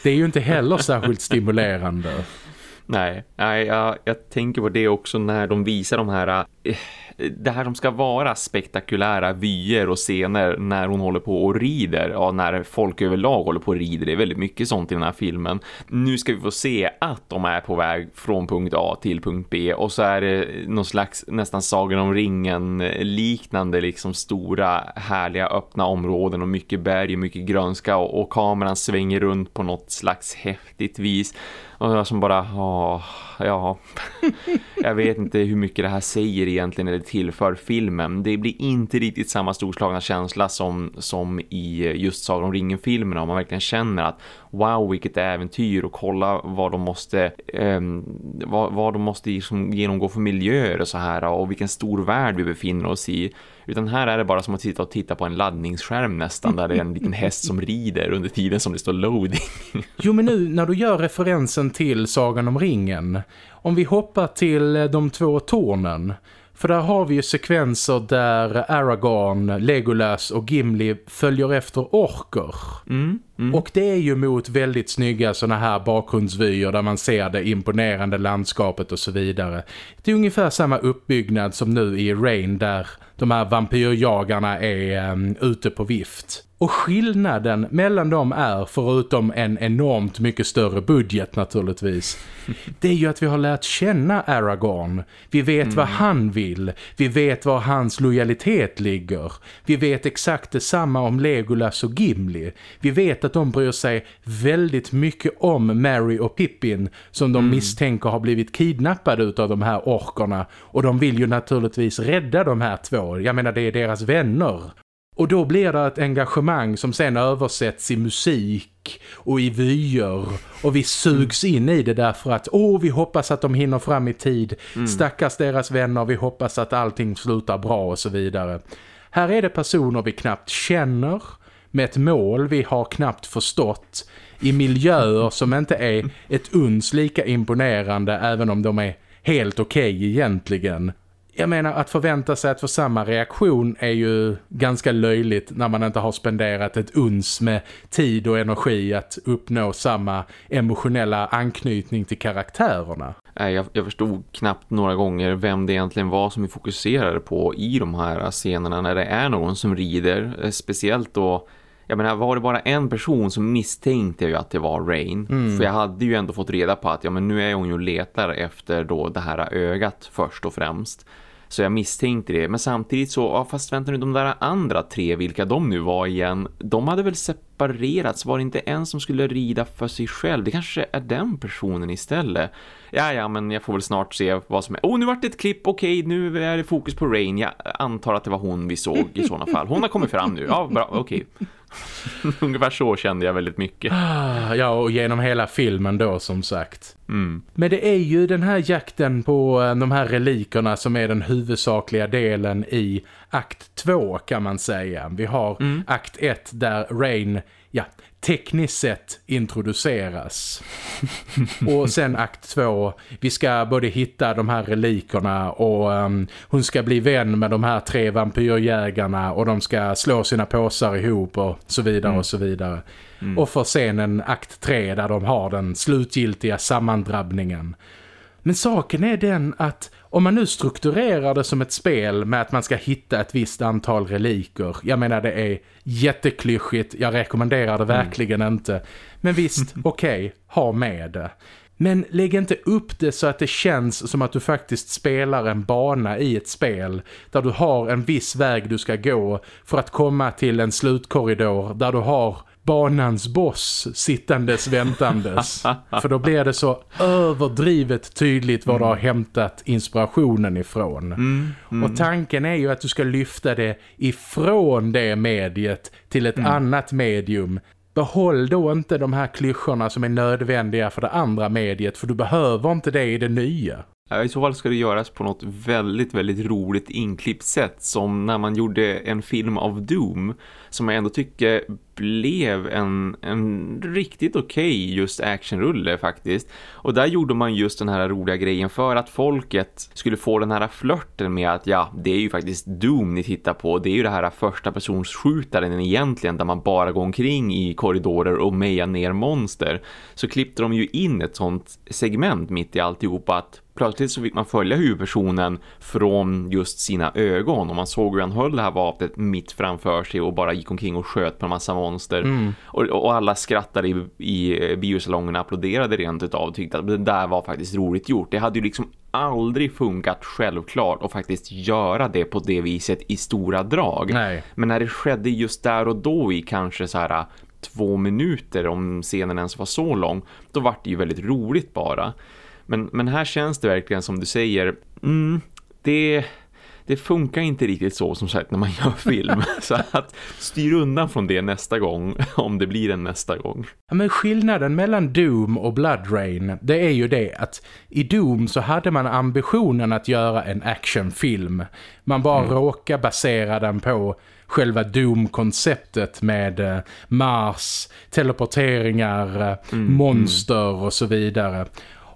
det är ju inte heller särskilt stimulerande. Nej, nej jag, jag tänker på det också när de visar de här äh, det här som ska vara spektakulära vyer och scener när hon håller på och rider, ja när folk överlag håller på och rider, det är väldigt mycket sånt i den här filmen. Nu ska vi få se att de är på väg från punkt A till punkt B och så är det någon slags nästan sagan om ringen eh, liknande liksom stora härliga öppna områden och mycket berg och mycket grönska och, och kameran svänger runt på något slags häftigt vis och jag som bara, åh, ja, jag vet inte hur mycket det här säger egentligen eller tillför filmen. Det blir inte riktigt samma storslagna känsla som, som i just Sagan om ringen-filmerna. Om man verkligen känner att wow, vilket äventyr och kolla vad de måste eh, vad, vad de måste liksom genomgå för miljöer och så här och vilken stor värld vi befinner oss i. Utan här är det bara som att sitta och titta på en laddningsskärm nästan där det är en liten häst som rider under tiden som det står loading. Jo men nu när du gör referensen till Sagan om ringen om vi hoppar till de två tornen för där har vi ju sekvenser där Aragorn, Legolas och Gimli följer efter orker. Mm, mm. Och det är ju mot väldigt snygga såna här bakgrundsvyer där man ser det imponerande landskapet och så vidare. Det är ungefär samma uppbyggnad som nu i Rain där de här vampyrjagarna är um, ute på vift. Och skillnaden mellan dem är, förutom en enormt mycket större budget naturligtvis, det är ju att vi har lärt känna Aragorn. Vi vet mm. vad han vill. Vi vet var hans lojalitet ligger. Vi vet exakt detsamma om Legolas och Gimli. Vi vet att de bryr sig väldigt mycket om Mary och Pippin som de mm. misstänker har blivit kidnappade av de här orkerna. Och de vill ju naturligtvis rädda de här två. Jag menar det är deras vänner. Och då blir det ett engagemang som sen översätts i musik och i vyer. Och vi sugs in i det därför att åh, vi hoppas att de hinner fram i tid. Mm. Stackars deras vänner, vi hoppas att allting slutar bra och så vidare. Här är det personer vi knappt känner. med ett mål vi har knappt förstått i miljöer som inte är ett uns lika imponerande även om de är helt okej okay egentligen. Jag menar att förvänta sig att få samma reaktion är ju ganska löjligt när man inte har spenderat ett uns med tid och energi att uppnå samma emotionella anknytning till karaktärerna. Jag, jag förstod knappt några gånger vem det egentligen var som vi fokuserade på i de här scenerna när det är någon som rider. Eh, speciellt då jag menar, var det bara en person som misstänkte ju att det var Rain. Mm. För jag hade ju ändå fått reda på att ja, men nu är hon ju letar efter då det här ögat först och främst. Så jag misstänkte det. Men samtidigt så, ja, fast vänta nu, de där andra tre, vilka de nu var igen, de hade väl separerats. Var det inte en som skulle rida för sig själv? Det kanske är den personen istället. Ja, ja, men jag får väl snart se vad som är. Åh, oh, nu vart det ett klipp. Okej, nu är det fokus på Rain. Jag antar att det var hon vi såg i sådana fall. Hon har kommit fram nu. Ja, bra, okej. Ungefär så kände jag väldigt mycket. Ah, ja, och genom hela filmen då som sagt. Mm. Men det är ju den här jakten på eh, de här relikerna som är den huvudsakliga delen i akt 2 kan man säga. Vi har mm. akt 1 där Rain ja, tekniskt sett introduceras. och sen akt två, vi ska både hitta de här relikerna och um, hon ska bli vän med de här tre vampyrjägarna och de ska slå sina påsar ihop och så vidare mm. och så vidare. Mm. Och för sen en akt tre där de har den slutgiltiga sammandrabbningen. Men saken är den att om man nu strukturerar det som ett spel med att man ska hitta ett visst antal reliker. Jag menar det är jätteklyschigt, jag rekommenderar det mm. verkligen mm. inte. Men visst, okej, okay, ha med det. Men lägg inte upp det så att det känns som att du faktiskt spelar en bana i ett spel där du har en viss väg du ska gå för att komma till en slutkorridor där du har banans boss sittandes väntandes. För då blir det så överdrivet tydligt var du har hämtat inspirationen ifrån. Mm, mm. Och tanken är ju att du ska lyfta det ifrån det mediet till ett mm. annat medium. Behåll då inte de här klyschorna som är nödvändiga för det andra mediet för du behöver inte det i det nya. I så fall ska det göras på något väldigt, väldigt roligt inklippt sätt som när man gjorde en film av Doom som jag ändå tycker blev en, en riktigt okej okay just actionrulle faktiskt. Och där gjorde man just den här roliga grejen för att folket skulle få den här flörten med att ja, det är ju faktiskt Doom ni tittar på. Det är ju det här första personsskjutaren egentligen där man bara går omkring i korridorer och mejar ner monster. Så klippte de ju in ett sånt segment mitt i alltihopa att plötsligt så fick man följa huvudpersonen från just sina ögon och man såg hur han höll det här vapnet mitt framför sig och bara gick omkring och sköt på en massa monster mm. och, och, alla skrattade i, i biosalongen och applåderade rent utav och tyckte att det där var faktiskt roligt gjort. Det hade ju liksom aldrig funkat självklart och faktiskt göra det på det viset i stora drag. Nej. Men när det skedde just där och då i kanske så här två minuter om scenen ens var så lång, då var det ju väldigt roligt bara. Men, men här känns det verkligen som du säger, mm, det, det funkar inte riktigt så som sagt när man gör film. så att styr undan från det nästa gång, om det blir en nästa gång. Ja, men skillnaden mellan Doom och Blood Rain, det är ju det att i Doom så hade man ambitionen att göra en actionfilm. Man bara mm. råkar basera den på själva Doom-konceptet med eh, Mars, teleporteringar, eh, mm, monster mm. och så vidare.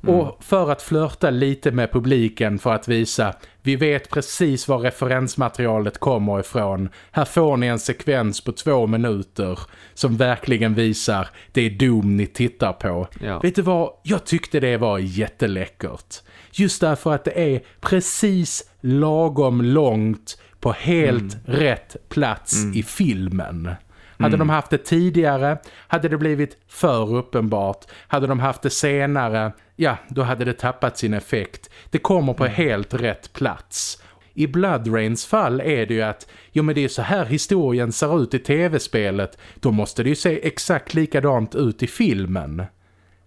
Mm. Och för att flörta lite med publiken för att visa vi vet precis var referensmaterialet kommer ifrån. Här får ni en sekvens på två minuter som verkligen visar det är Doom ni tittar på. Ja. Vet du vad? Jag tyckte det var jätteläckert. Just därför att det är precis lagom långt på helt mm. rätt plats mm. i filmen. Hade mm. de haft det tidigare hade det blivit för uppenbart. Hade de haft det senare, ja, då hade det tappat sin effekt. Det kommer på mm. helt rätt plats. I Blood Rains fall är det ju att jo men det är så här historien ser ut i tv-spelet. Då måste det ju se exakt likadant ut i filmen.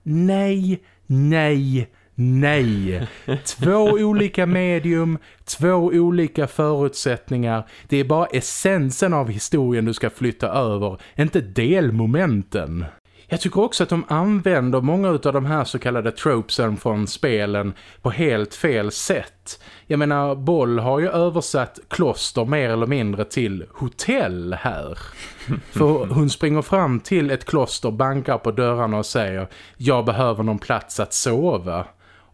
Nej, nej, Nej, två olika medium, två olika förutsättningar. Det är bara essensen av historien du ska flytta över, inte delmomenten. Jag tycker också att de använder många av de här så kallade tropesen från spelen på helt fel sätt. Jag menar, Boll har ju översatt kloster mer eller mindre till hotell här. För hon springer fram till ett kloster, bankar på dörrarna och säger Jag behöver någon plats att sova.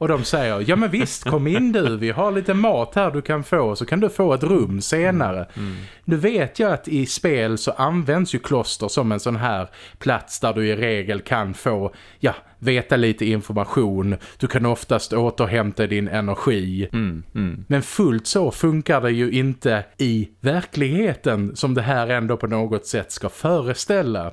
Och de säger, ja men visst, kom in du, vi har lite mat här du kan få så kan du få ett rum senare. Mm. Nu vet jag att i spel så används ju kloster som en sån här plats där du i regel kan få, ja, veta lite information. Du kan oftast återhämta din energi. Mm, mm. Men fullt så funkar det ju inte i verkligheten som det här ändå på något sätt ska föreställa.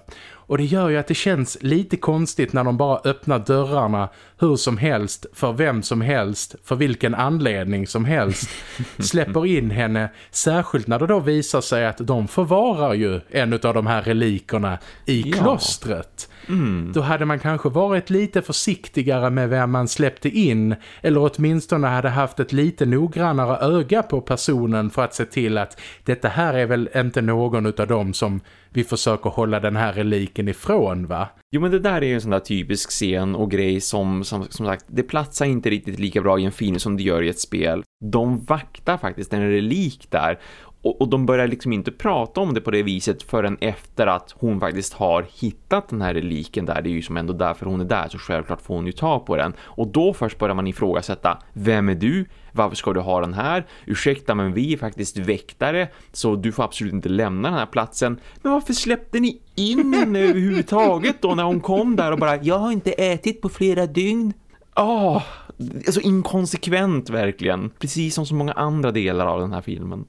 Och det gör ju att det känns lite konstigt när de bara öppnar dörrarna hur som helst, för vem som helst, för vilken anledning som helst. Släpper in henne, särskilt när det då visar sig att de förvarar ju en av de här relikerna i ja. klostret. Mm. Då hade man kanske varit lite försiktigare med vem man släppte in eller åtminstone hade haft ett lite noggrannare öga på personen för att se till att detta här är väl inte någon av dem som vi försöker hålla den här reliken ifrån va? Jo men det där är ju en sån där typisk scen och grej som, som, som sagt, det platsar inte riktigt lika bra i en film som det gör i ett spel. De vaktar faktiskt en relik där och, och, de börjar liksom inte prata om det på det viset förrän efter att hon faktiskt har hittat den här reliken där. Det är ju som ändå därför hon är där så självklart får hon ju ta på den. Och då först börjar man ifrågasätta, vem är du? Varför ska du ha den här? Ursäkta men vi är faktiskt väktare så du får absolut inte lämna den här platsen. Men varför släppte ni in henne överhuvudtaget då när hon kom där och bara, jag har inte ätit på flera dygn? Åh, oh, alltså inkonsekvent verkligen. Precis som så många andra delar av den här filmen.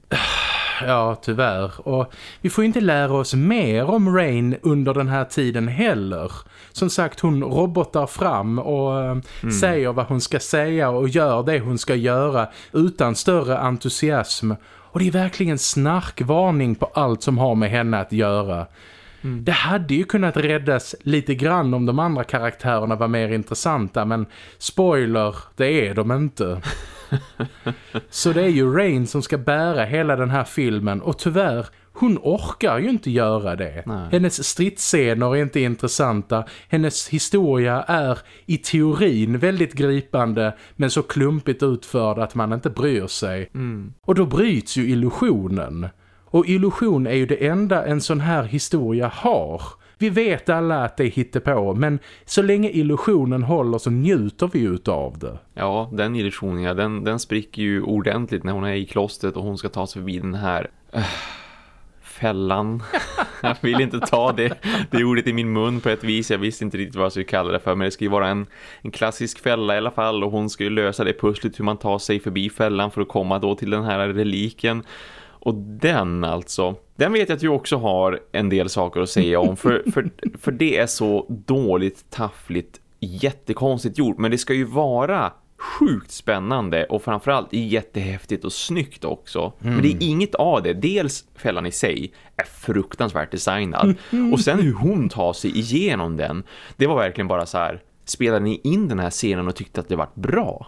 Ja, tyvärr. Och vi får inte lära oss mer om Rain under den här tiden heller. Som sagt, hon robotar fram och eh, mm. säger vad hon ska säga och gör det hon ska göra utan större entusiasm. Och det är verkligen snarkvarning på allt som har med henne att göra. Mm. Det hade ju kunnat räddas lite grann om de andra karaktärerna var mer intressanta men spoiler, det är de inte. Så det är ju Rain som ska bära hela den här filmen och tyvärr, hon orkar ju inte göra det. Nej. Hennes stridsscener är inte intressanta. Hennes historia är i teorin väldigt gripande men så klumpigt utförd att man inte bryr sig. Mm. Och då bryts ju illusionen. Och illusion är ju det enda en sån här historia har. Vi vet alla att det hittar på, men så länge illusionen håller så njuter vi ut av det. Ja, den illusionen, ja, den, den spricker ju ordentligt när hon är i klostret och hon ska ta sig förbi den här... Uh, fällan. jag vill inte ta det, det ordet i min mun på ett vis. Jag visste inte riktigt vad jag skulle kalla det för. Men det ska ju vara en, en klassisk fälla i alla fall. Och hon ska ju lösa det pusslet hur man tar sig förbi fällan för att komma då till den här reliken. Och den alltså, den vet jag att du också har en del saker att säga om. För, för, för det är så dåligt, taffligt, jättekonstigt gjort. Men det ska ju vara sjukt spännande och framförallt jättehäftigt och snyggt också. Mm. Men det är mm. inget av det. Dels fällan i sig är fruktansvärt designad. Och sen hur hon tar sig igenom den. Det var verkligen bara så här. Spelade ni in den här scenen och tyckte att det var bra?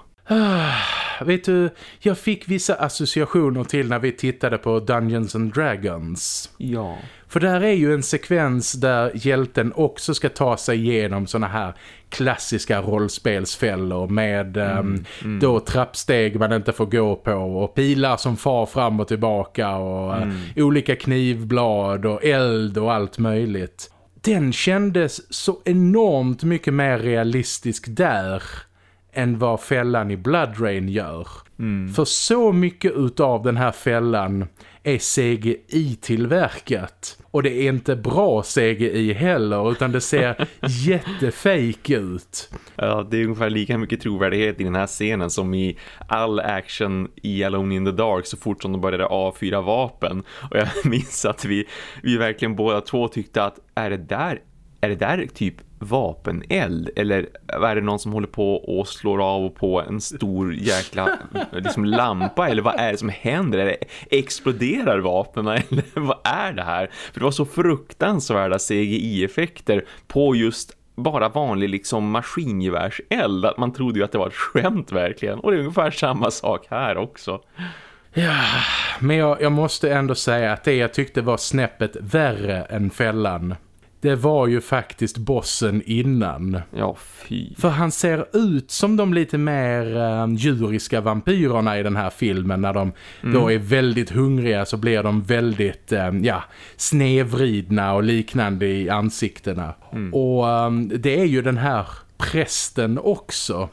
Vet du, jag fick vissa associationer till när vi tittade på Dungeons and Dragons. Ja. För där är ju en sekvens där hjälten också ska ta sig igenom såna här klassiska rollspelsfällor med mm, um, mm. då trappsteg man inte får gå på och pilar som far fram och tillbaka och mm. uh, olika knivblad och eld och allt möjligt. Den kändes så enormt mycket mer realistisk där än vad fällan i Blood Rain gör. Mm. För så mycket utav den här fällan är CGI-tillverkat. Och det är inte bra CGI heller utan det ser jättefejk ut. Ja, det är ungefär lika mycket trovärdighet i den här scenen som i all action i Alone in the Dark så fort som de började avfyra vapen. Och jag minns att vi, vi verkligen båda två tyckte att är det där, är det där typ vapeneld eller är det någon som håller på och slår av och på en stor jäkla liksom, lampa eller vad är det som händer? eller exploderar vapnen eller vad är det här? För det var så fruktansvärda CGI-effekter på just bara vanlig liksom maskingevärseld att man trodde ju att det var ett skämt verkligen och det är ungefär samma sak här också. Ja, men jag, jag måste ändå säga att det jag tyckte var snäppet värre än fällan det var ju faktiskt bossen innan. Ja, fy. För han ser ut som de lite mer uh, djuriska vampyrerna i den här filmen. När de mm. då är väldigt hungriga så blir de väldigt uh, ja, snevridna och liknande i ansiktena. Mm. Och um, det är ju den här prästen också.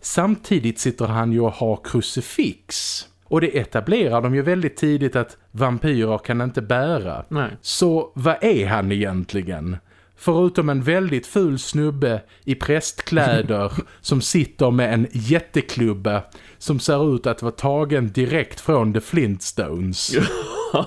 Samtidigt sitter han ju och har krucifix. Och det etablerar de ju väldigt tidigt att vampyrer kan inte bära. Nej. Så vad är han egentligen? Förutom en väldigt ful snubbe i prästkläder som sitter med en jätteklubba som ser ut att vara tagen direkt från The Flintstones.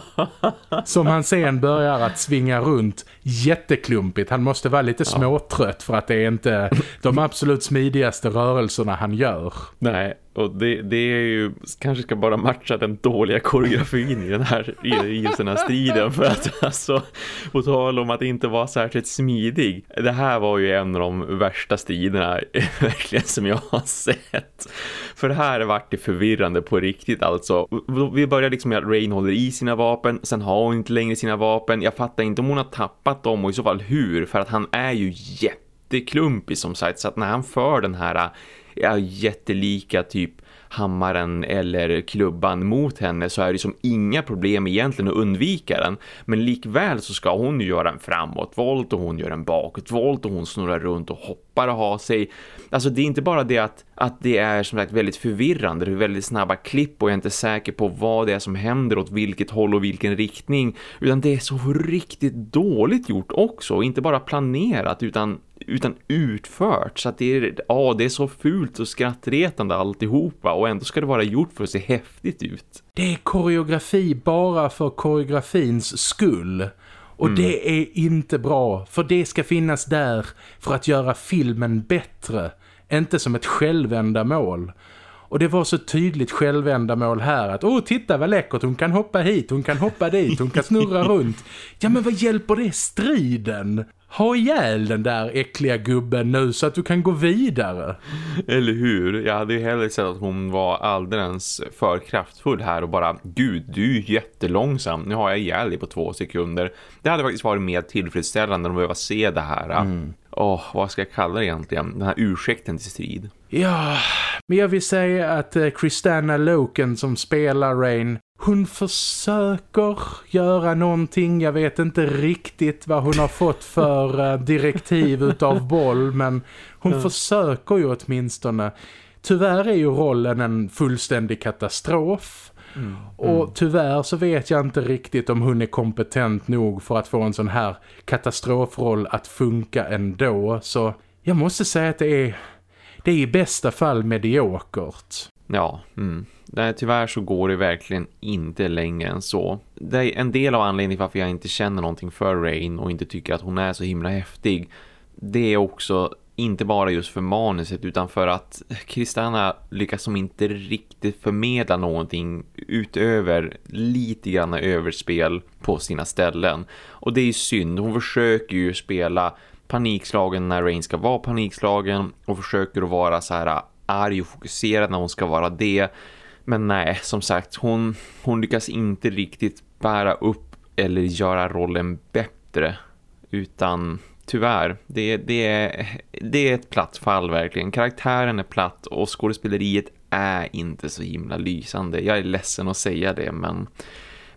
som han sen börjar att svinga runt jätteklumpigt. Han måste vara lite småtrött för att det är inte de absolut smidigaste rörelserna han gör. Nej, och det, det är ju kanske ska bara matcha den dåliga koreografin i den här, i just den här striden för att alltså, på tal om att inte vara särskilt smidig. Det här var ju en av de värsta striderna verkligen som jag har sett. För det här vart det förvirrande på riktigt alltså. Vi börjar liksom med att Rain håller i sina vapen, sen har hon inte längre sina vapen. Jag fattar inte om hon har tappat dem och i så fall hur, för att han är ju jätteklumpig som sagt. Så att när han för den här ja, jättelika typ hammaren eller klubban mot henne så är det som inga problem egentligen att undvika den. Men likväl så ska hon ju göra en framåtvolt och hon gör en bakåtvolt och hon snurrar runt och hoppar och har sig. Alltså det är inte bara det att, att det är som sagt väldigt förvirrande, det är väldigt snabba klipp och jag är inte säker på vad det är som händer åt vilket håll och vilken riktning. Utan det är så riktigt dåligt gjort också, och inte bara planerat utan utan utfört så att det är, ja, det är så fult och skrattretande alltihopa och ändå ska det vara gjort för att se häftigt ut. Det är koreografi bara för koreografins skull. Och mm. det är inte bra, för det ska finnas där för att göra filmen bättre, inte som ett självändamål. Och det var så tydligt självändamål här att åh titta vad läckert, hon kan hoppa hit, hon kan hoppa dit, hon kan snurra runt. Ja men vad hjälper det striden? Ha ihjäl den där äckliga gubben nu så att du kan gå vidare. Eller hur? Jag hade ju hellre sett att hon var alldeles för kraftfull här och bara, gud du är jättelångsam, nu har jag ihjäl dig på två sekunder. Det hade faktiskt varit mer tillfredsställande att behöva se det här. Mm. Åh, vad ska jag kalla det egentligen? Den här ursäkten till strid. Ja, men jag vill säga att eh, Kristana Loken som spelar Rain hon försöker göra någonting. Jag vet inte riktigt vad hon har fått för uh, direktiv utav boll. Men hon mm. försöker ju åtminstone. Tyvärr är ju rollen en fullständig katastrof. Mm. Och mm. tyvärr så vet jag inte riktigt om hon är kompetent nog för att få en sån här katastrofroll att funka ändå. Så jag måste säga att det är, det är i bästa fall mediokert. Ja, mm. Nej, tyvärr så går det verkligen inte längre än så. Det är en del av anledningen varför jag inte känner någonting för Rain och inte tycker att hon är så himla häftig. Det är också inte bara just för manuset utan för att Kristanna lyckas som inte riktigt förmedla någonting utöver lite grann överspel på sina ställen. Och det är ju synd, hon försöker ju spela panikslagen när Rain ska vara panikslagen och försöker att vara så här arg och fokuserad när hon ska vara det. Men nej, som sagt, hon, hon lyckas inte riktigt bära upp eller göra rollen bättre. Utan tyvärr, det, det, är, det är ett platt fall verkligen. Karaktären är platt och skådespeleriet är inte så himla lysande. Jag är ledsen att säga det, men,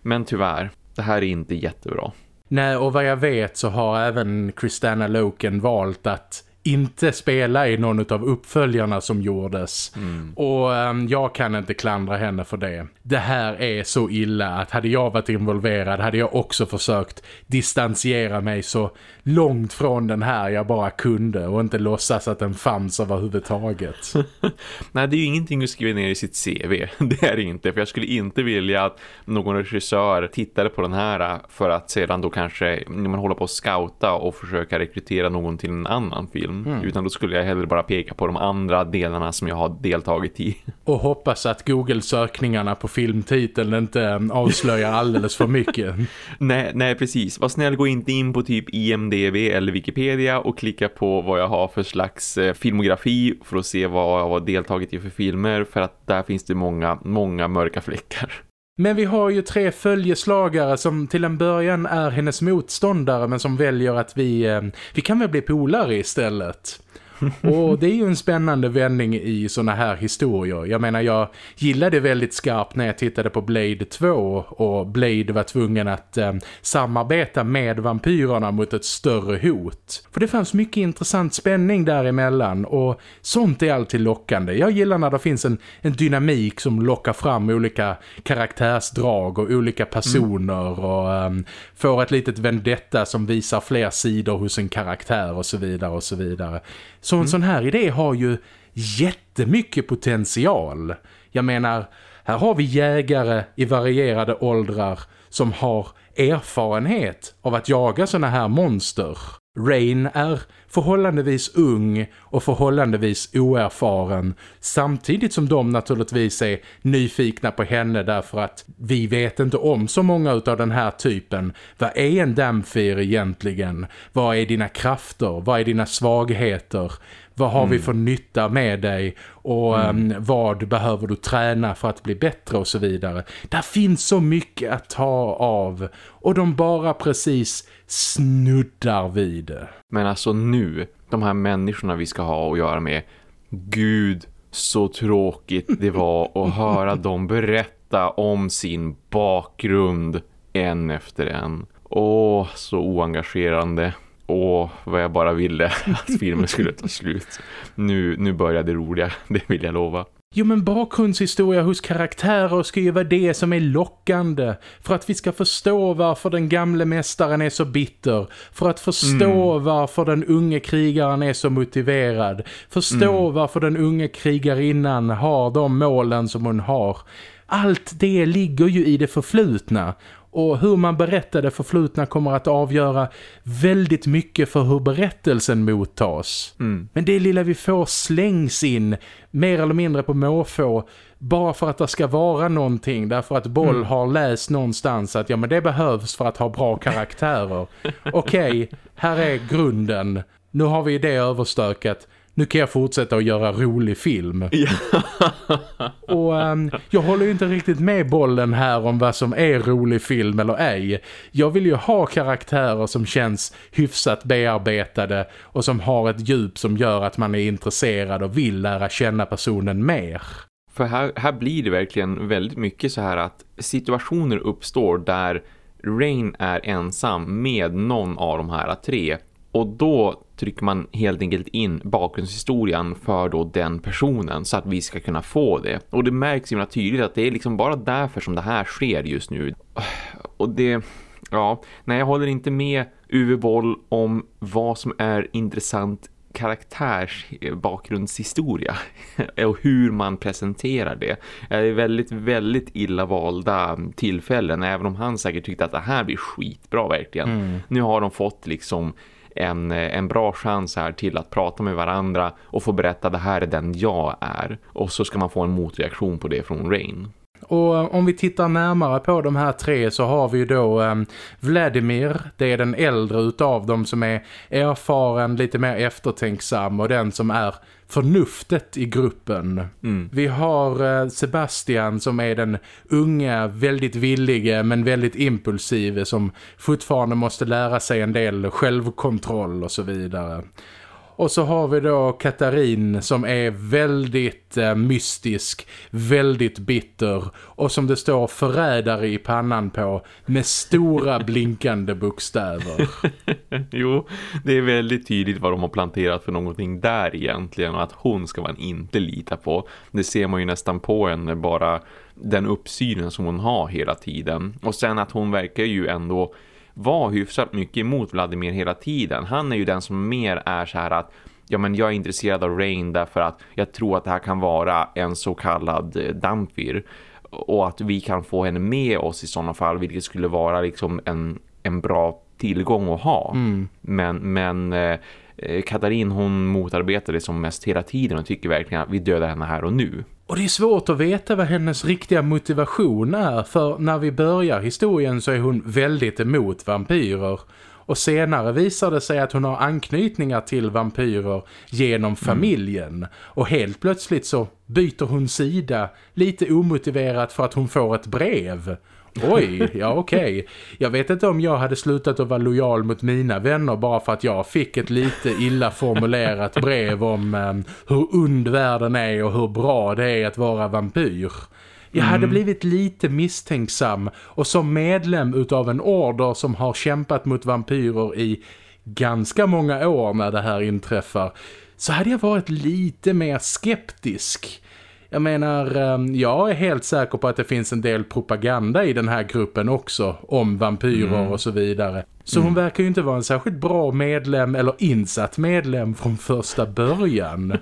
men tyvärr, det här är inte jättebra. Nej, och vad jag vet så har även Kristana Loken valt att inte spela i någon av uppföljarna som gjordes. Mm. Och um, jag kan inte klandra henne för det. Det här är så illa att hade jag varit involverad hade jag också försökt distansiera mig så långt från den här jag bara kunde och inte låtsas att den fanns överhuvudtaget. Nej, det är ju ingenting att skriva ner i sitt CV. Det är det inte, för jag skulle inte vilja att någon regissör tittade på den här för att sedan då kanske man håller på att scouta och försöka rekrytera någon till en annan film. Mm. Utan då skulle jag hellre bara peka på de andra delarna som jag har deltagit i. Och hoppas att Google-sökningarna på filmtiteln inte avslöjar alldeles för mycket. nej, nej, precis. Var snäll, gå inte in på typ IMD IMDB eller Wikipedia och klicka på vad jag har för slags eh, filmografi för att se vad jag har deltagit i för filmer för att där finns det många, många mörka fläckar. Men vi har ju tre följeslagare som till en början är hennes motståndare men som väljer att vi, eh, vi kan väl bli polare istället och det är ju en spännande vändning i såna här historier. Jag menar, jag gillade väldigt skarpt när jag tittade på Blade 2 och Blade var tvungen att eh, samarbeta med vampyrerna mot ett större hot. För det fanns mycket intressant spänning däremellan och sånt är alltid lockande. Jag gillar när det finns en, en dynamik som lockar fram olika karaktärsdrag och olika personer mm. och eh, får ett litet vendetta som visar fler sidor hos en karaktär och så vidare och så vidare. Så en mm. sån här idé har ju jättemycket potential. Jag menar, här har vi jägare i varierade åldrar som har erfarenhet av att jaga såna här monster. Rain är förhållandevis ung och förhållandevis oerfaren samtidigt som de naturligtvis är nyfikna på henne därför att vi vet inte om så många av den här typen. Vad är en Damfir egentligen? Vad är dina krafter? Vad är dina svagheter? Vad har mm. vi för nytta med dig? Och mm. um, vad behöver du träna för att bli bättre och så vidare. Där finns så mycket att ta av. Och de bara precis snuddar vid det. Men alltså nu, de här människorna vi ska ha att göra med. Gud, så tråkigt det var att höra dem berätta om sin bakgrund en efter en. Åh, så oengagerande. Åh, vad jag bara ville att filmen skulle ta slut. Nu, nu börjar det roliga, det vill jag lova. Jo men bakgrundshistoria hos karaktärer ska ju vara det som är lockande. För att vi ska förstå varför den gamle mästaren är så bitter. För att förstå mm. varför den unge krigaren är så motiverad. Förstå mm. varför den unge krigarinnan har de målen som hon har. Allt det ligger ju i det förflutna och hur man berättar det förflutna kommer att avgöra väldigt mycket för hur berättelsen mottas. Mm. Men det lilla vi får slängs in mer eller mindre på måfå bara för att det ska vara någonting därför att Boll mm. har läst någonstans att ja men det behövs för att ha bra karaktärer. Okej, okay, här är grunden. Nu har vi det överstökat nu kan jag fortsätta att göra rolig film. och um, jag håller ju inte riktigt med bollen här om vad som är rolig film eller ej. Jag vill ju ha karaktärer som känns hyfsat bearbetade och som har ett djup som gör att man är intresserad och vill lära känna personen mer. För här, här blir det verkligen väldigt mycket så här att situationer uppstår där Rain är ensam med någon av de här tre och då trycker man helt enkelt in bakgrundshistorien för då den personen så att vi ska kunna få det. Och det märks ju tydligt att det är liksom bara därför som det här sker just nu. Och det... Ja, nej jag håller inte med Uwe Boll om vad som är intressant karaktärs bakgrundshistoria och hur man presenterar det. Det är väldigt, väldigt illa valda tillfällen även om han säkert tyckte att det här blir skitbra verkligen. Mm. Nu har de fått liksom en, eh, en bra chans här till att prata med varandra och få berätta det här är den jag är. Och så ska man få en motreaktion på det från Rain. Och om vi tittar närmare på de här tre så har vi då um, Vladimir, det är den äldre utav dem som är erfaren, lite mer eftertänksam och den som är förnuftet i gruppen. Mm. Vi har eh, Sebastian som är den unga, väldigt villige men väldigt impulsive som fortfarande måste lära sig en del självkontroll och så vidare. Och så har vi då Katarin som är väldigt eh, mystisk, väldigt bitter och som det står förrädare i pannan på med stora blinkande bokstäver. jo, det är väldigt tydligt vad de har planterat för någonting där egentligen och att hon ska man inte lita på. Det ser man ju nästan på henne bara den uppsynen som hon har hela tiden. Och sen att hon verkar ju ändå var hyfsat mycket emot Vladimir hela tiden. Han är ju den som mer är så här att ja men jag är intresserad av Rain därför att jag tror att det här kan vara en så kallad eh, dampfyr och att vi kan få henne med oss i sådana fall vilket skulle vara liksom en, en bra tillgång att ha. Mm. Men, men eh, eh Katarin hon motarbetar det som mest hela tiden och tycker verkligen att vi dödar henne här och nu. Och det är svårt att veta vad hennes riktiga motivation är för när vi börjar historien så är hon väldigt emot vampyrer. Och senare visar det sig att hon har anknytningar till vampyrer genom familjen. Mm. Och helt plötsligt så byter hon sida lite omotiverat för att hon får ett brev. Oj, ja okej. Okay. Jag vet inte om jag hade slutat att vara lojal mot mina vänner bara för att jag fick ett lite illa formulerat brev om um, hur und världen är och hur bra det är att vara vampyr. Jag hade mm. blivit lite misstänksam och som medlem utav en order som har kämpat mot vampyrer i ganska många år när det här inträffar så hade jag varit lite mer skeptisk. Jag menar, ehm, jag är helt säker på att det finns en del propaganda i den här gruppen också om vampyrer mm. och så vidare. Så mm. hon verkar ju inte vara en särskilt bra medlem eller insatt medlem från första början.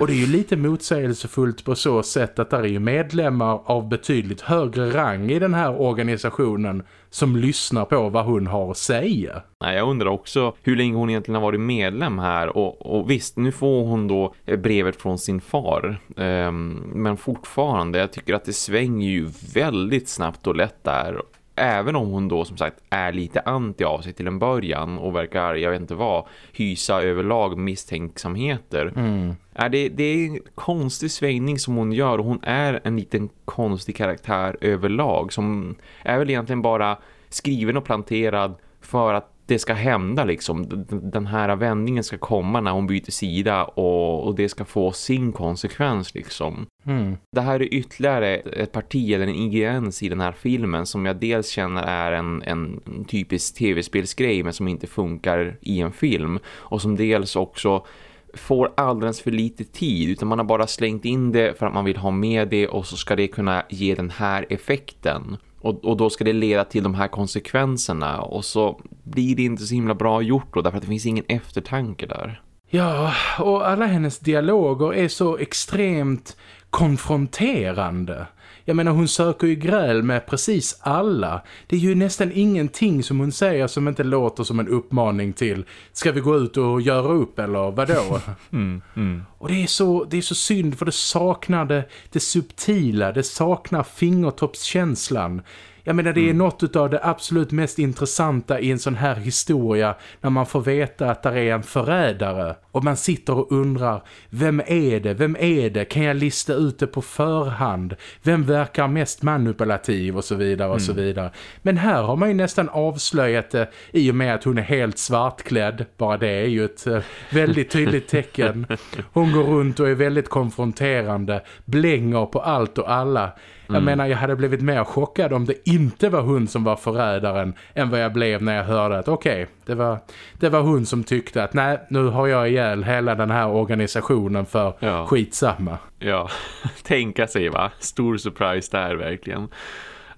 Och det är ju lite motsägelsefullt på så sätt att det är ju medlemmar av betydligt högre rang i den här organisationen som lyssnar på vad hon har att säga. Nej, jag undrar också hur länge hon egentligen har varit medlem här och, och visst, nu får hon då brevet från sin far um, men fortfarande, jag tycker att det svänger ju väldigt snabbt och lätt där även om hon då som sagt är lite anti av sig till en början och verkar, jag vet inte vad, hysa överlag misstänksamheter. Mm. Är det, det är en konstig svängning som hon gör och hon är en liten konstig karaktär överlag som är väl egentligen bara skriven och planterad för att det ska hända liksom. Den här vändningen ska komma när hon byter sida och, och det ska få sin konsekvens liksom. Mm. Det här är ytterligare ett parti eller en ingrediens i den här filmen som jag dels känner är en, en typisk tv-spelsgrej men som inte funkar i en film. Och som dels också får alldeles för lite tid utan man har bara slängt in det för att man vill ha med det och så ska det kunna ge den här effekten. Och, och då ska det leda till de här konsekvenserna och så blir det inte så himla bra gjort då därför att det finns ingen eftertanke där. Ja, och alla hennes dialoger är så extremt konfronterande. Jag menar hon söker ju gräl med precis alla. Det är ju nästan ingenting som hon säger som inte låter som en uppmaning till ska vi gå ut och göra upp eller vadå? mm, mm. Och det är, så, det är så synd för det saknar det, det subtila, det saknar fingertoppskänslan. Jag menar det är mm. något av det absolut mest intressanta i en sån här historia när man får veta att det är en förrädare och man sitter och undrar vem är det, vem är det, kan jag lista ut det på förhand, vem verkar mest manipulativ och så vidare och mm. så vidare. Men här har man ju nästan avslöjat det i och med att hon är helt svartklädd, bara det är ju ett eh, väldigt tydligt tecken. Hon går runt och är väldigt konfronterande, blänger på allt och alla. Jag mm. menar, jag hade blivit mer chockad om det inte var hon som var förrädaren än vad jag blev när jag hörde att okej, okay, det, var, det var hon som tyckte att nej, nu har jag ihjäl hela den här organisationen för ja. skitsamma. Ja, tänka sig va? Stor surprise där verkligen.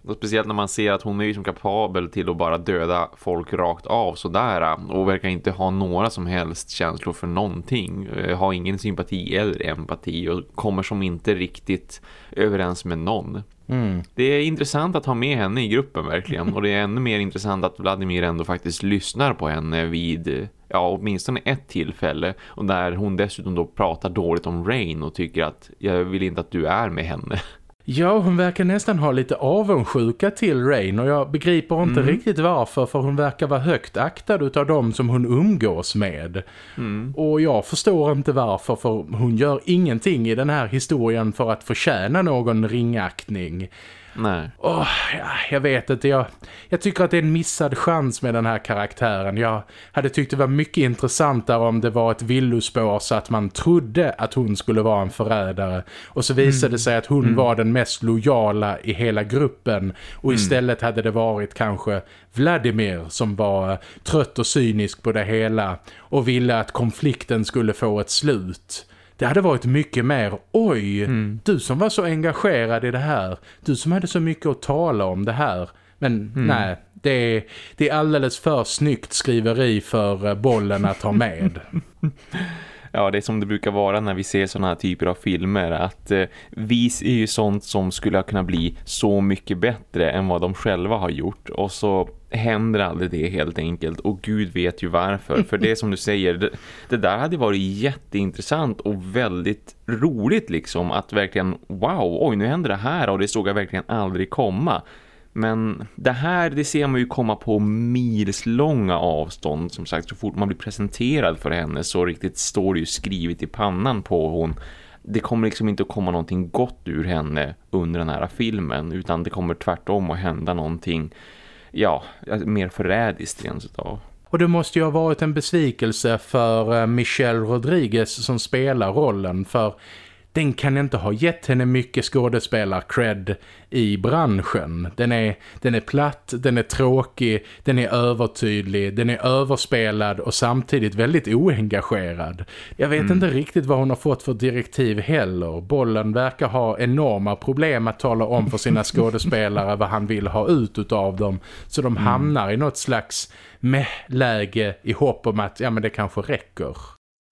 Och speciellt när man ser att hon är liksom kapabel till att bara döda folk rakt av sådär och verkar inte ha några som helst känslor för någonting. Eh, har ingen sympati eller empati och kommer som inte riktigt överens med någon. Mm. Det är intressant att ha med henne i gruppen verkligen och det är ännu mer intressant att Vladimir ändå faktiskt lyssnar på henne vid ja, åtminstone ett tillfälle och där hon dessutom då pratar dåligt om Rain och tycker att jag vill inte att du är med henne. Ja, hon verkar nästan ha lite avundsjuka till Rain och jag begriper inte mm. riktigt varför för hon verkar vara högt aktad av dem som hon umgås med. Mm. Och jag förstår inte varför för hon gör ingenting i den här historien för att förtjäna någon ringaktning. Nej. Oh, ja, jag vet inte, jag, jag tycker att det är en missad chans med den här karaktären. Jag hade tyckt det var mycket intressantare om det var ett villospår så att man trodde att hon skulle vara en förrädare. Och så visade mm. det sig att hon mm. var den mest lojala i hela gruppen. Och mm. istället hade det varit kanske Vladimir som var trött och cynisk på det hela och ville att konflikten skulle få ett slut. Det hade varit mycket mer, oj, mm. du som var så engagerad i det här. Du som hade så mycket att tala om det här. Men mm. nej, det är, det är alldeles för snyggt skriveri för eh, bollen att ha med. ja, det är som det brukar vara när vi ser sådana här typer av filmer att eh, vis är ju sånt som skulle kunna bli så mycket bättre än vad de själva har gjort och så händer aldrig det helt enkelt och Gud vet ju varför för det som du säger det, det, där hade varit jätteintressant och väldigt roligt liksom att verkligen wow, oj nu händer det här och det såg jag verkligen aldrig komma Men det här, det ser man ju komma på milslånga avstånd. Som sagt, så fort man blir presenterad för henne så riktigt står det ju skrivet i pannan på hon. Det kommer liksom inte att komma någonting gott ur henne under den här filmen. Utan det kommer tvärtom att hända någonting, ja, mer förrädiskt rent utav. Och det måste ju ha varit en besvikelse för eh, Michelle Rodriguez som spelar rollen. För den kan inte ha gett henne mycket skådespelar-cred i branschen. Den är, den är platt, den är tråkig, den är övertydlig, den är överspelad och samtidigt väldigt oengagerad. Jag vet mm. inte riktigt vad hon har fått för direktiv heller. Bollen verkar ha enorma problem att tala om för sina skådespelare vad han vill ha ut av dem. Så de mm. hamnar i något slags med-läge i hopp om att ja, men det kanske räcker.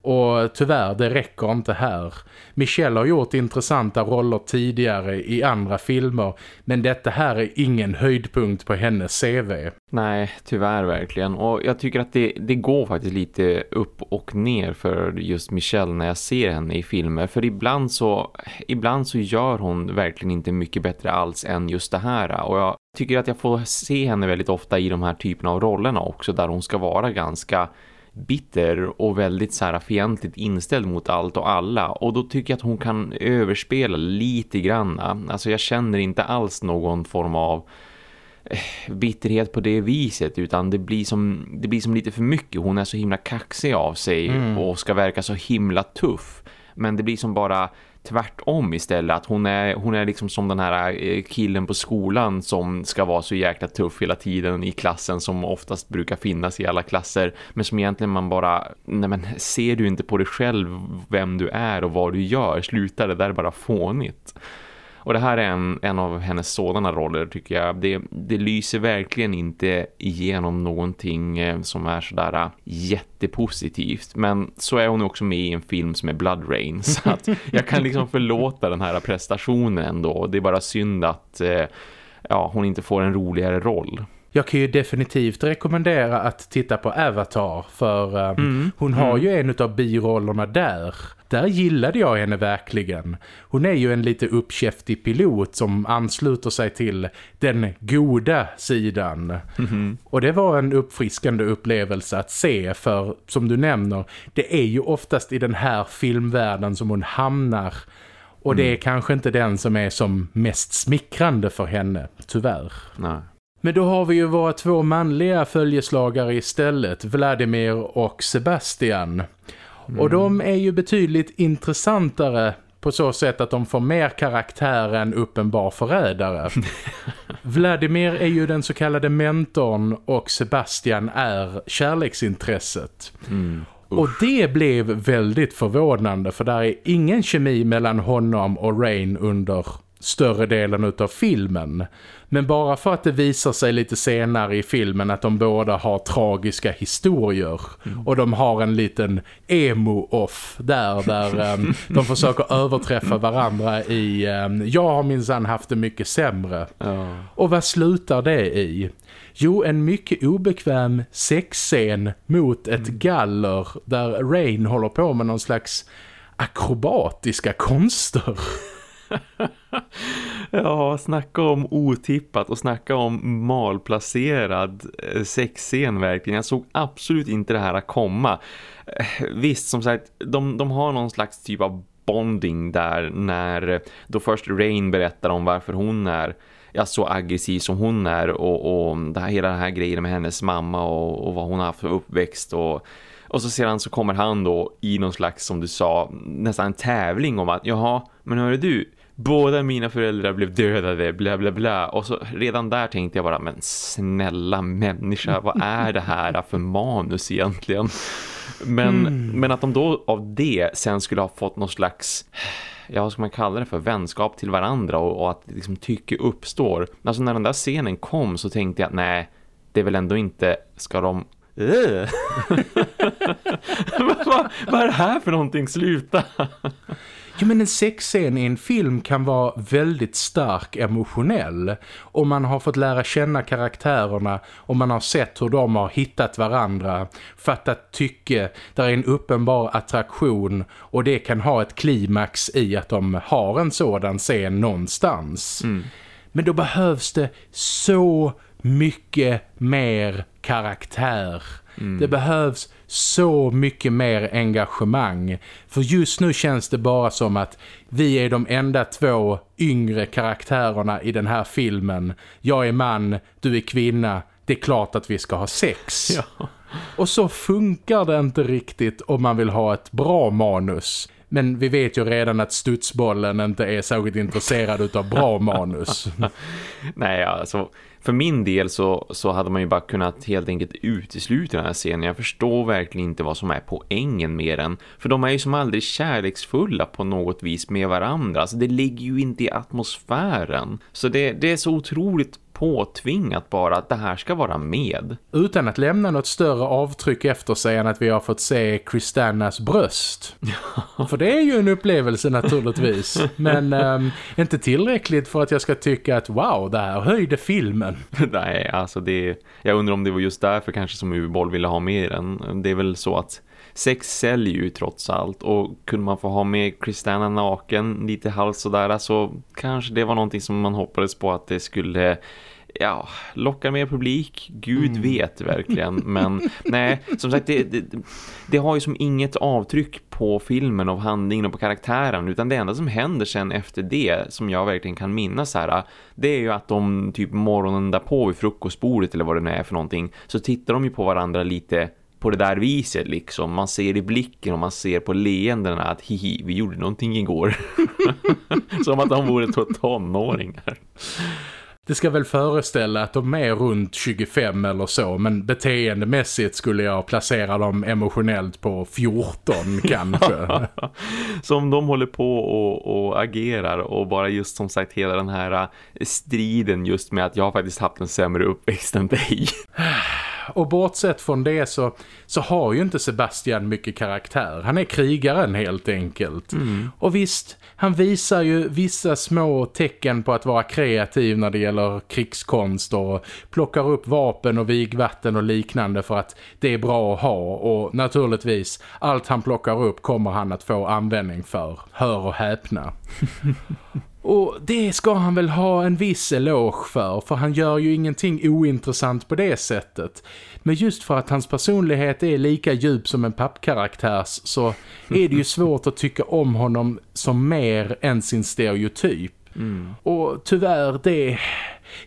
Och tyvärr, det räcker inte här. Michelle har gjort intressanta roller tidigare i andra filmer men detta här är ingen höjdpunkt på hennes CV. Nej, tyvärr verkligen. Och jag tycker att det, det går faktiskt lite upp och ner för just Michelle när jag ser henne i filmer. För ibland så, ibland så gör hon verkligen inte mycket bättre alls än just det här. Och jag tycker att jag får se henne väldigt ofta i de här typerna av rollerna också där hon ska vara ganska bitter och väldigt så här fientligt inställd mot allt och alla och då tycker jag att hon kan överspela lite grann. Alltså jag känner inte alls någon form av eh, bitterhet på det viset utan det blir som det blir som lite för mycket. Hon är så himla kaxig av sig mm. och ska verka så himla tuff. Men det blir som bara tvärtom istället. Att hon är, hon är liksom som den här eh, killen på skolan som ska vara så jäkla tuff hela tiden i klassen som oftast brukar finnas i alla klasser. Men som egentligen man bara, nej men ser du inte på dig själv vem du är och vad du gör? Sluta det där bara fånigt. Och det här är en, en av hennes sådana roller tycker jag. Det, det lyser verkligen inte igenom någonting eh, som är sådär eh, jättepositivt. Men så är hon också med i en film som är Blood Rain. Så att jag kan liksom förlåta den här prestationen ändå. Det är bara synd att eh, ja, hon inte får en roligare roll. Jag kan ju definitivt rekommendera att titta på Avatar för um, mm. hon har mm. ju en av birollerna där där gillade jag henne verkligen. Hon är ju en lite uppkäftig pilot som ansluter sig till den goda sidan. Mm -hmm. Och det var en uppfriskande upplevelse att se för, som du nämner, det är ju oftast i den här filmvärlden som hon hamnar och det är mm. kanske inte den som är som mest smickrande för henne, tyvärr. Nej. Men då har vi ju våra två manliga följeslagare istället, Vladimir och Sebastian. Mm. Och de är ju betydligt intressantare på så sätt att de får mer karaktär än uppenbar förrädare. Vladimir är ju den så kallade mentorn och Sebastian är kärleksintresset. Mm. Och det blev väldigt förvånande för där är ingen kemi mellan honom och Rain under större delen av filmen. Men bara för att det visar sig lite senare i filmen att de båda har tragiska historier. Mm. Och de har en liten emo-off där, där um, de försöker överträffa varandra i um, jag har minsann haft det mycket sämre. Ja. Och vad slutar det i? Jo, en mycket obekväm sexscen mot ett mm. galler där Rain håller på med någon slags akrobatiska konster. ja, snacka om otippat och snacka om malplacerad eh, sexscen verkligen. Jag såg absolut inte det här att komma. Eh, visst, som sagt, de, de har någon slags typ av bonding där när eh, då först Rain berättar om varför hon är ja, så aggressiv som hon är och, och det här, hela den här grejen med hennes mamma och, och vad hon har haft för uppväxt och och så sedan så kommer han då i någon slags, som du sa, nästan en tävling om att, jaha, men hör du, båda mina föräldrar blev dödade, bla bla bla. Och så redan där tänkte jag bara, men snälla människa, vad är det här för manus egentligen? Men, mm. men att de då av det sen skulle ha fått någon slags ja vad ska man kalla det för, vänskap till varandra och, och att liksom tycke uppstår. Alltså när den där scenen kom så tänkte jag, nej, det är väl ändå inte, ska de vad, vad är det här för någonting? Sluta! Jo men en sexscen i en film kan vara väldigt stark emotionell. Om man har fått lära känna karaktärerna och man har sett hur de har hittat varandra, fattat tycke, där är en uppenbar attraktion och det kan ha ett klimax i att de har en sådan scen någonstans. Mm. Men då behövs det så mycket mer karaktär. Mm. Det behövs så mycket mer engagemang. För just nu känns det bara som att vi är de enda två yngre karaktärerna i den här filmen. Jag är man, du är kvinna. Det är klart att vi ska ha sex. Ja. Och så funkar det inte riktigt om man vill ha ett bra manus. Men vi vet ju redan att studsbollen inte är särskilt intresserad av bra manus. Nej, alltså för min del så, så hade man ju bara kunnat helt enkelt utesluta den här scenen. Jag förstår verkligen inte vad som är poängen med den. För de är ju som aldrig kärleksfulla på något vis med varandra. Alltså det ligger ju inte i atmosfären. Så det, det är så otroligt påtvingat bara att det här ska vara med. Utan att lämna något större avtryck efter sig än att vi har fått se Kristannas bröst. för det är ju en upplevelse naturligtvis. Men ähm, inte tillräckligt för att jag ska tycka att wow, det här höjde filmen. Nej, alltså det... Jag undrar om det var just därför kanske som Uboll ville ha med den. Det är väl så att sex säljer ju trots allt och kunde man få ha med Kristana naken lite halvt sådär så kanske det var någonting som man hoppades på att det skulle ja, locka mer publik. Gud mm. vet verkligen. Men nej, som sagt, det, det, det, har ju som inget avtryck på filmen av handlingen och på karaktären. Utan det enda som händer sen efter det, som jag verkligen kan minnas här, det är ju att de typ morgonen därpå vid frukostbordet eller vad det nu är för någonting, så tittar de ju på varandra lite på det där viset liksom. Man ser i blicken och man ser på leendena att hihi, vi gjorde någonting igår. Som att de vore tonåringar. Det ska väl föreställa att de är runt 25 eller så men beteendemässigt skulle jag placera dem emotionellt på 14 kanske. som de håller på och, och, agerar och bara just som sagt hela den här äh, striden just med att jag har faktiskt haft en sämre uppväxt än dig. Och bortsett från det så, så har ju inte Sebastian mycket karaktär. Han är krigaren helt enkelt. Mm. Och visst, han visar ju vissa små tecken på att vara kreativ när det gäller krigskonst och plockar upp vapen och vigvatten och liknande för att det är bra att ha. Och naturligtvis, allt han plockar upp kommer han att få användning för. Hör och häpna. Och det ska han väl ha en viss eloge för, för han gör ju ingenting ointressant på det sättet. Men just för att hans personlighet är lika djup som en pappkaraktärs så är det ju svårt att tycka om honom som mer än sin stereotyp. Mm. Och tyvärr, det,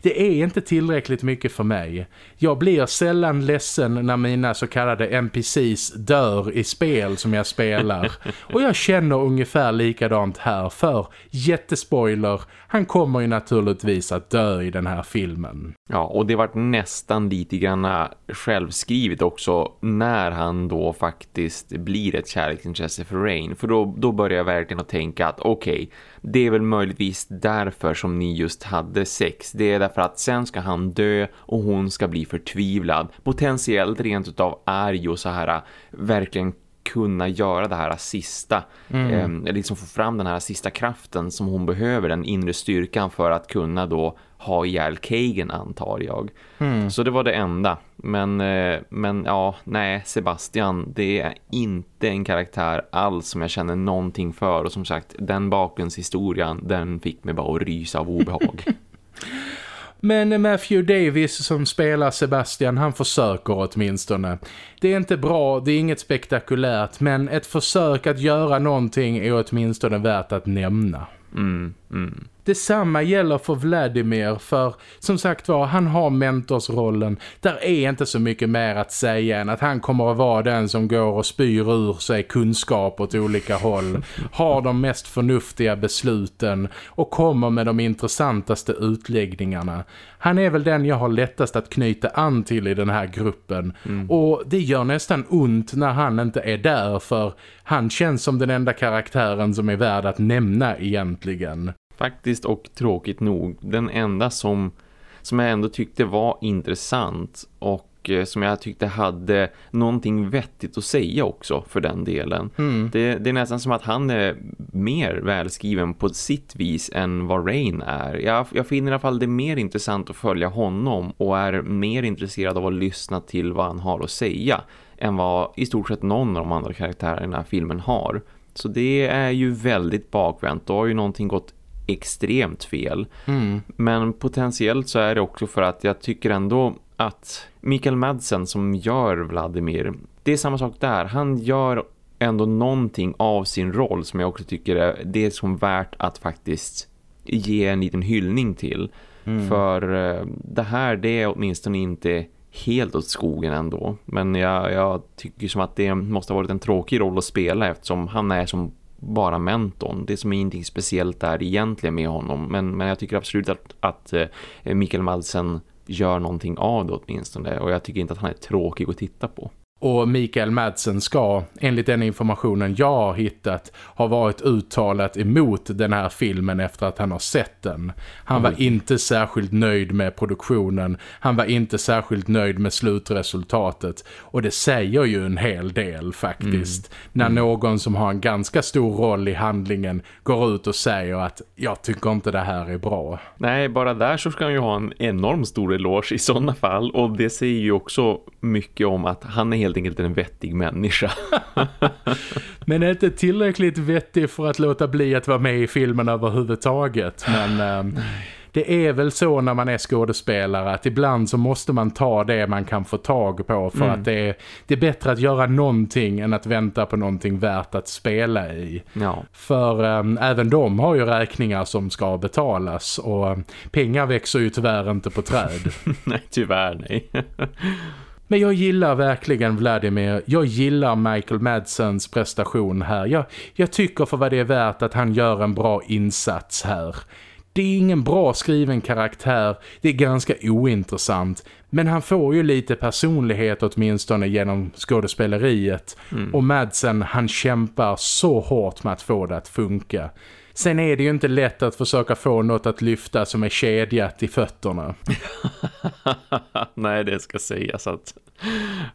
det är inte tillräckligt mycket för mig. Jag blir sällan ledsen när mina så kallade NPCs dör i spel som jag spelar. Och jag känner ungefär likadant här för, jättespoiler, han kommer ju naturligtvis att dö i den här filmen. Ja, och det var nästan lite grann självskrivet också när han då faktiskt blir ett kärleksintresse för Rain. För då, då börjar jag verkligen att tänka att okej, okay, det är väl möjligtvis därför som ni just hade sex. Det är därför att sen ska han dö och hon ska bli förtvivlad. Potentiellt rent utav arg och så här äh, verkligen kunna göra det här sista mm. eh, liksom få fram den här sista kraften som hon behöver, den inre styrkan för att kunna då ha ihjäl Kagan antar jag. Mm. Så det var det enda. Men, eh, men ja, nej, Sebastian, det är inte en karaktär alls som jag känner någonting för. Och som sagt, den bakgrundshistorien, den fick mig bara att rysa av obehag. Men Matthew Davis som spelar Sebastian, han försöker åtminstone. Det är inte bra, det är inget spektakulärt, men ett försök att göra någonting är åtminstone värt att nämna. Mm, mm. Detsamma gäller för Vladimir för som sagt var, han har mentorsrollen. Där är inte så mycket mer att säga än att han kommer att vara den som går och spyr ur sig kunskap åt olika håll. Har de mest förnuftiga besluten och kommer med de intressantaste utläggningarna. Han är väl den jag har lättast att knyta an till i den här gruppen. Mm. Och det gör nästan ont när han inte är där för han känns som den enda karaktären som är värd att nämna egentligen. Faktiskt och tråkigt nog, den enda som, som jag ändå tyckte var intressant och eh, som jag tyckte hade någonting vettigt att säga också för den delen. Mm. Det, det, är nästan som att han är mer välskriven på sitt vis än vad Rain är. Jag, jag finner i alla fall det mer intressant att följa honom och är mer intresserad av att lyssna till vad han har att säga än vad i stort sett någon av de andra karaktärerna i filmen har. Så det är ju väldigt bakvänt. Då har ju någonting gått extremt fel. Mm. Men potentiellt så är det också för att jag tycker ändå att Mikael Madsen som gör Vladimir, det är samma sak där. Han gör ändå någonting av sin roll som jag också tycker är det som värt att faktiskt ge en liten hyllning till. Mm. För eh, det här det är åtminstone inte helt åt skogen ändå. Men jag, jag tycker som att det måste ha varit en tråkig roll att spela eftersom han är som bara mentorn. Det som är ingenting speciellt där egentligen med honom. Men, men jag tycker absolut att, att eh, Mikael Madsen gör någonting av det åtminstone. Och jag tycker inte att han är tråkig att titta på. Och Mikael Madsen ska, enligt den informationen jag har hittat, ha varit uttalat emot den här filmen efter att han har sett den. Han var inte särskilt nöjd med produktionen. Han var inte särskilt nöjd med slutresultatet. Och det säger ju en hel del faktiskt. Mm. När mm. någon som har en ganska stor roll i handlingen går ut och säger att jag tycker inte det här är bra. Nej, bara där så ska han ju ha en enorm stor eloge i sådana fall. Och det säger ju också mycket om att han är helt enkelt en vettig människa. men inte tillräckligt vettig för att låta bli att vara med i filmen överhuvudtaget. Men... Ähm, det är väl så när man är skådespelare att ibland så måste man ta det man kan få tag på för mm. att det är, det är bättre att göra någonting än att vänta på någonting värt att spela i. Ja. För äm, även de har ju räkningar som ska betalas och pengar växer ju tyvärr inte på träd. nej, tyvärr nej. Men jag gillar verkligen Vladimir. Jag gillar Michael Madsens prestation här. Jag, jag tycker för vad det är värt att han gör en bra insats här. Det är ingen bra skriven karaktär, det är ganska ointressant. Men han får ju lite personlighet åtminstone genom skådespeleriet. Mm. Och Madsen, han kämpar så hårt med att få det att funka. Sen är det ju inte lätt att försöka få något att lyfta som är kedjat i fötterna. Nej, det ska sägas att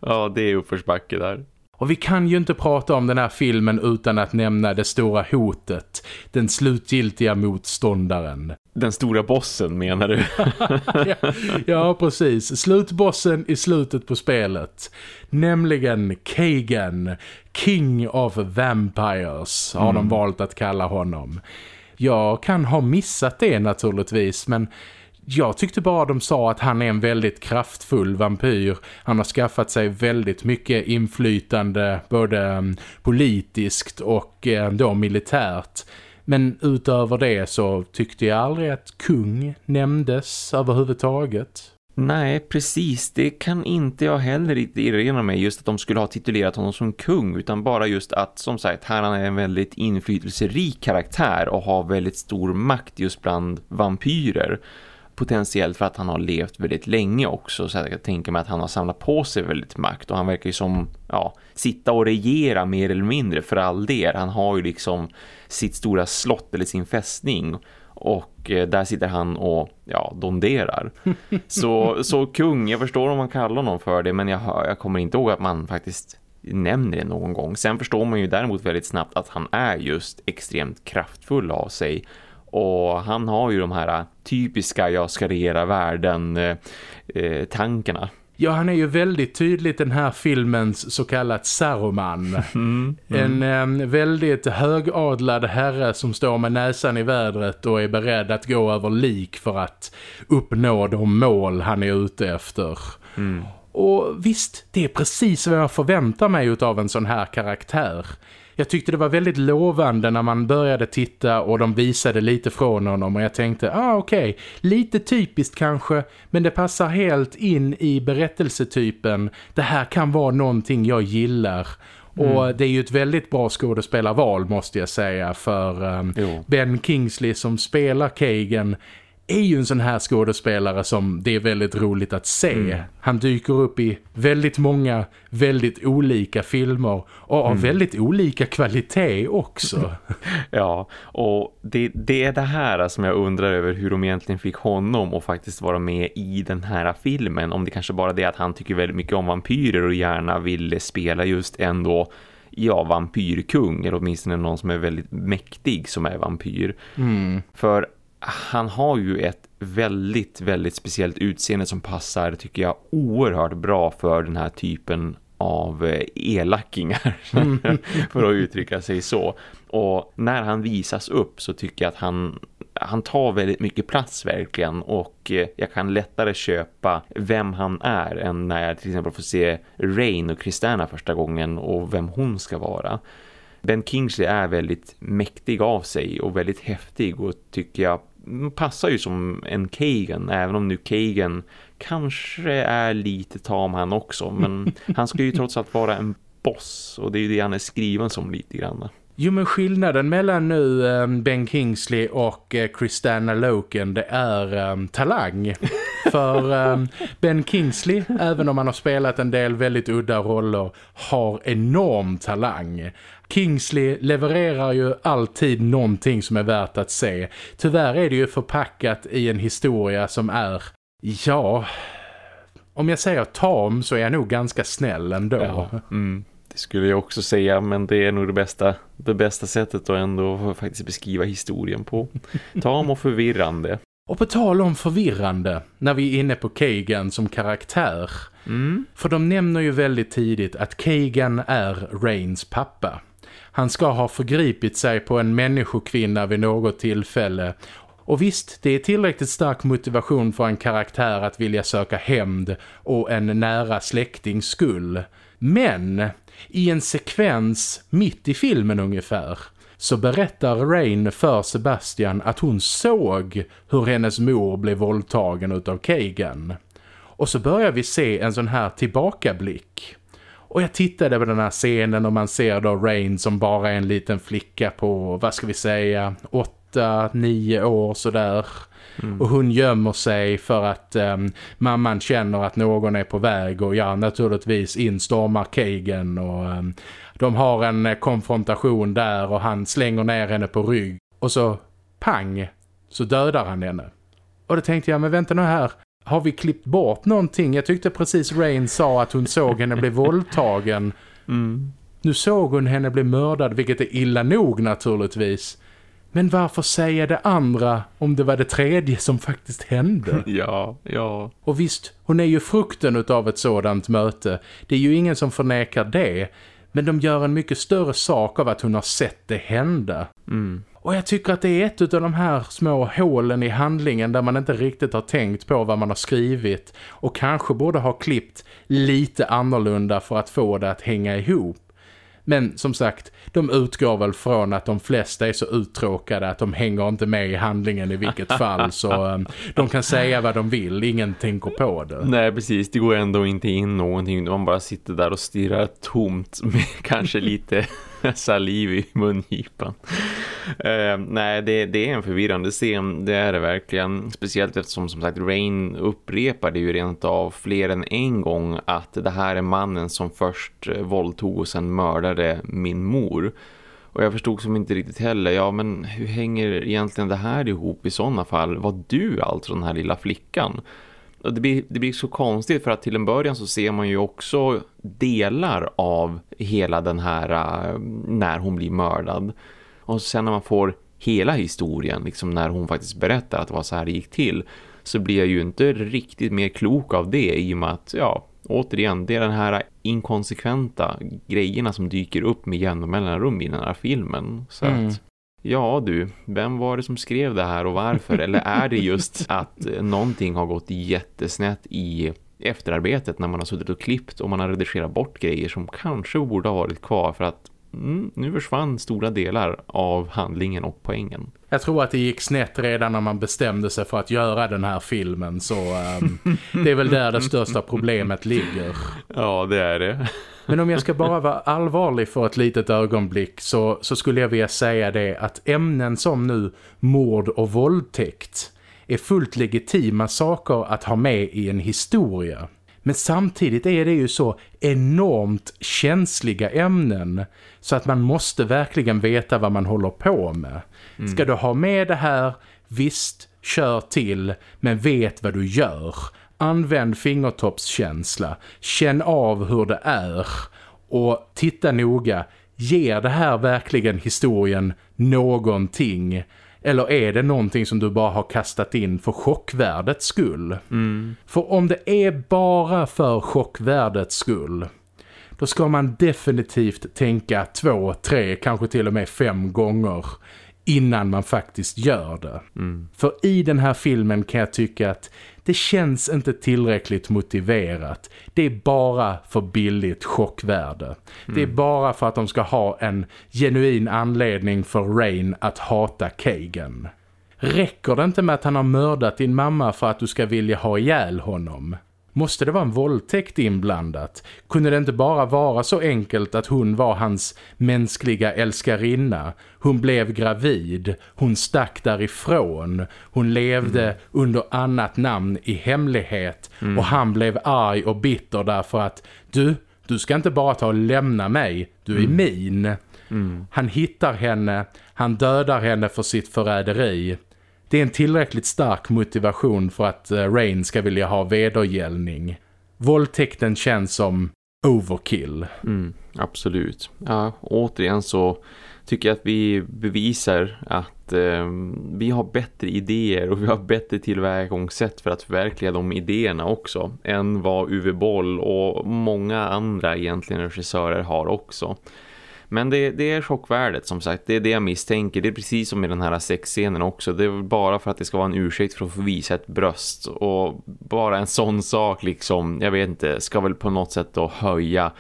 ja, det är uppförsbacke där. Och vi kan ju inte prata om den här filmen utan att nämna det stora hotet. Den slutgiltiga motståndaren. Den stora bossen menar du? ja, ja, precis. Slutbossen i slutet på spelet. Nämligen Kagan, King of Vampires har mm. de valt att kalla honom. Jag kan ha missat det naturligtvis men jag tyckte bara de sa att han är en väldigt kraftfull vampyr. Han har skaffat sig väldigt mycket inflytande både mm, politiskt och eh, då militärt. Men utöver det så tyckte jag aldrig att kung nämndes överhuvudtaget. Nej, precis. Det kan inte jag heller riktigt erinra mig just att de skulle ha titulerat honom som kung utan bara just att, som sagt, här han är en väldigt inflytelserik karaktär och har väldigt stor makt just bland vampyrer potentiellt för att han har levt väldigt länge också så jag tänker mig att han har samlat på sig väldigt makt och han verkar ju som ja, sitta och regera mer eller mindre för all del. Han har ju liksom sitt stora slott eller sin fästning och eh, där sitter han och ja, donderar. så, så kung, jag förstår om man kallar honom för det men jag, jag kommer inte ihåg att man faktiskt nämner det någon gång. Sen förstår man ju däremot väldigt snabbt att han är just extremt kraftfull av sig och han har ju de här typiska jag ska regera världen eh, eh, tankarna. Ja, han är ju väldigt tydligt den här filmens så kallat Saruman. Mm, mm. En eh, väldigt högadlad herre som står med näsan i vädret och är beredd att gå över lik för att uppnå de mål han är ute efter. Mm. Och visst, det är precis vad jag förväntar mig av en sån här karaktär jag tyckte det var väldigt lovande när man började titta och de visade lite från honom och jag tänkte, ah okej, okay, lite typiskt kanske, men det passar helt in i berättelsetypen. Det här kan vara någonting jag gillar. Mm. Och det är ju ett väldigt bra skådespelarval måste jag säga för um, Ben Kingsley som spelar Kagan är ju en sån här skådespelare som det är väldigt roligt att se. Mm. Han dyker upp i väldigt många, väldigt olika filmer och av mm. väldigt olika kvalitet också. ja, och det, det, är det här som jag undrar över hur de egentligen fick honom att faktiskt vara med i den här filmen. Om det kanske bara är att han tycker väldigt mycket om vampyrer och gärna ville spela just ändå ja, vampyrkung eller åtminstone någon som är väldigt mäktig som är vampyr. Mm. För han har ju ett väldigt, väldigt speciellt utseende som passar, tycker jag, oerhört bra för den här typen av eh, elackingar för att uttrycka sig så. Och när han visas upp så tycker jag att han han tar väldigt mycket plats verkligen och eh, jag kan lättare köpa vem han är än när jag till exempel får se Rain och Kristana första gången och vem hon ska vara. Ben Kingsley är väldigt mäktig av sig och väldigt häftig och tycker jag passar ju som en Kagan även om nu Kagan kanske är lite tam han också men han ska ju trots allt vara en boss och det är ju det han är skriven som lite grann. Jo men skillnaden mellan nu um, Ben Kingsley och uh, Kristana Loken det är um, talang. För um, Ben Kingsley, även om han har spelat en del väldigt udda roller, har enorm talang. Kingsley levererar ju alltid någonting som är värt att se. Tyvärr är det ju förpackat i en historia som är, ja... Om jag säger tam så är jag nog ganska snäll ändå. Ja. Mm. Det skulle jag också säga, men det är nog det bästa, det bästa sättet att ändå faktiskt beskriva historien på. Tam och förvirrande. Och på tal om förvirrande, när vi är inne på Kagan som karaktär. Mm. För de nämner ju väldigt tidigt att Kagan är Rains pappa. Han ska ha förgripit sig på en människokvinna vid något tillfälle. Och visst, det är tillräckligt stark motivation för en karaktär att vilja söka hämnd och en nära släktings skull. Men i en sekvens mitt i filmen ungefär så berättar Rain för Sebastian att hon såg hur hennes mor blev våldtagen av Kagan. Och så börjar vi se en sån här tillbakablick. Och jag tittade på den här scenen och man ser då Rain som bara är en liten flicka på, vad ska vi säga, åtta, nio år sådär. Mm. Och hon gömmer sig för att um, mamman känner att någon är på väg och ja, naturligtvis instormar Kagan och um, de har en eh, konfrontation där och han slänger ner henne på rygg och så pang så dödar han henne. Och då tänkte jag, men vänta nu här, har vi klippt bort någonting? Jag tyckte precis Rain sa att hon såg henne bli våldtagen. Mm. Nu såg hon henne bli mördad, vilket är illa nog naturligtvis. Men varför säga det andra om det var det tredje som faktiskt hände? Ja, ja. Och visst, hon är ju frukten av ett sådant möte. Det är ju ingen som förnekar det. Men de gör en mycket större sak av att hon har sett det hända. Mm. Och jag tycker att det är ett av de här små hålen i handlingen där man inte riktigt har tänkt på vad man har skrivit och kanske borde ha klippt lite annorlunda för att få det att hänga ihop. Men som sagt, de utgår väl från att de flesta är så uttråkade att de hänger inte med i handlingen i vilket fall. Så um, de kan säga vad de vill, ingen tänker på det. Nej, precis. Det går ändå inte in någonting. Man bara sitter där och stirrar tomt med kanske lite saliv i mungipan. Uh, nej, det, det, är en förvirrande scen. Det är det verkligen. Speciellt eftersom som sagt Rain upprepade ju rent av fler än en gång att det här är mannen som först eh, våldtog och sen mördade min mor. Och jag förstod som inte riktigt heller, ja men hur hänger egentligen det här ihop i sådana fall? Var du alltså den här lilla flickan? Och det blir, det blir så konstigt för att till en början så ser man ju också delar av hela den här eh, när hon blir mördad. Och sen när man får hela historien, liksom när hon faktiskt berättar att det var så här det gick till så blir jag ju inte riktigt mer klok av det i och med att, ja, återigen, det är den här inkonsekventa grejerna som dyker upp med jämna mellanrum i den här filmen. Så mm. att Ja du, vem var det som skrev det här och varför? Eller är det just att någonting har gått jättesnett i efterarbetet när man har suttit och klippt och man har redigerat bort grejer som kanske borde ha varit kvar för att mm, nu försvann stora delar av handlingen och poängen. Jag tror att det gick snett redan när man bestämde sig för att göra den här filmen så um, det är väl där det största problemet ligger. Ja, det är det. Men om jag ska bara vara allvarlig för ett litet ögonblick så, så skulle jag vilja säga det att ämnen som nu mord och våldtäkt är fullt legitima saker att ha med i en historia. Men samtidigt är det ju så enormt känsliga ämnen så att man måste verkligen veta vad man håller på med. Mm. Ska du ha med det här, visst, kör till, men vet vad du gör. Använd fingertoppskänsla, känn av hur det är och titta noga. Ger det här verkligen historien någonting? Eller är det någonting som du bara har kastat in för chockvärdets skull? Mm. För om det är bara för chockvärdets skull då ska man definitivt tänka två, tre, kanske till och med fem gånger innan man faktiskt gör det. Mm. För i den här filmen kan jag tycka att det känns inte tillräckligt motiverat. Det är bara för billigt chockvärde. Mm. Det är mm. bara för att de ska ha en genuin anledning för Rain att hata Kagan. Räcker det inte med att han har mördat din mamma för att du ska vilja ha ihjäl honom? Måste det vara en våldtäkt inblandat? Kunde det inte bara vara så enkelt att hon var hans mänskliga älskarinna? Hon blev gravid, hon stack därifrån, hon levde mm. under annat namn i hemlighet mm. och han blev arg och bitter därför att du, du ska inte bara ta och lämna mig, du är mm. min. Mm. Han hittar henne, han dödar henne för sitt förräderi det är en tillräckligt stark motivation för att eh, Rain ska vilja ha vedergällning. Våldtäkten känns som overkill. Mm, absolut. Ja, återigen så tycker jag att vi bevisar att eh, vi har bättre idéer och vi har bättre tillvägagångssätt för att förverkliga de idéerna också än vad Uwe Boll och många andra egentligen regissörer har också. Men det, det är chockvärdet som sagt, det är det jag misstänker. Det är precis som i den här sexscenen också. Det är bara för att det ska vara en ursäkt för att få visa ett bröst. Och bara en sån sak liksom, jag vet inte, ska väl på något sätt då höja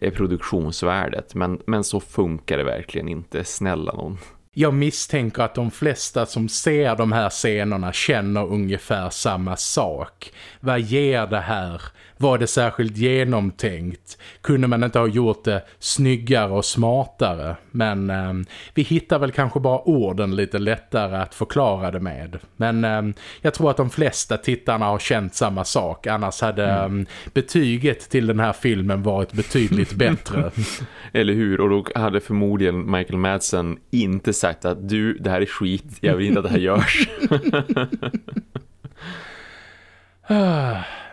produktionsvärdet. Men, men så funkar det verkligen inte, snälla någon. Jag misstänker att de flesta som ser de här scenerna känner ungefär samma sak. Vad ger det här? Var det särskilt genomtänkt? Kunde man inte ha gjort det snyggare och smartare? Men eh, vi hittar väl kanske bara orden lite lättare att förklara det med. Men eh, jag tror att de flesta tittarna har känt samma sak. Annars hade mm. eh, betyget till den här filmen varit betydligt bättre. Eller hur? Och då hade förmodligen Michael Madsen inte sagt att du, det här är skit. Jag vill inte att det här görs.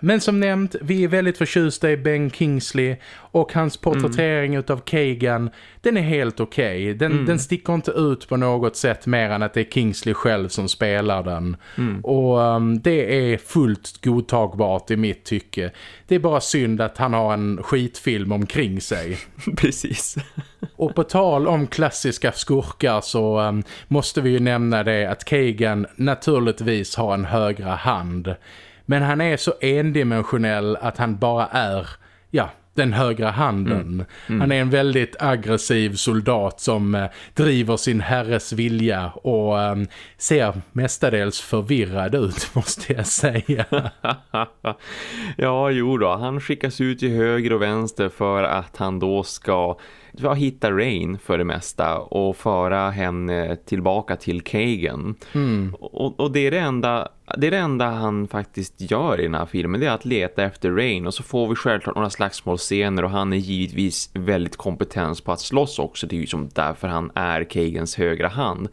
Men som nämnt, vi är väldigt förtjusta i Ben Kingsley och hans porträttering mm. av Kagan, den är helt okej. Okay. Den, mm. den sticker inte ut på något sätt mer än att det är Kingsley själv som spelar den. Mm. Och um, det är fullt godtagbart i mitt tycke. Det är bara synd att han har en skitfilm omkring sig. Precis. och på tal om klassiska skurkar så um, måste vi ju nämna det att Kagan naturligtvis har en högre hand. Men han är så endimensionell att han bara är, ja, den högra handen. Mm. Mm. Han är en väldigt aggressiv soldat som eh, driver sin herres vilja och eh, ser mestadels förvirrad ut måste jag säga. ja, jo då. Han skickas ut till höger och vänster för att han då ska ja, hitta Rain för det mesta och föra henne tillbaka till Kagan. Mm. Och, och, det är det enda det är det enda han faktiskt gör i den här filmen det är att leta efter Rain och så får vi självklart några slagsmålscener och han är givetvis väldigt kompetent på att slåss också. Det är ju som därför han är Kagans högra hand.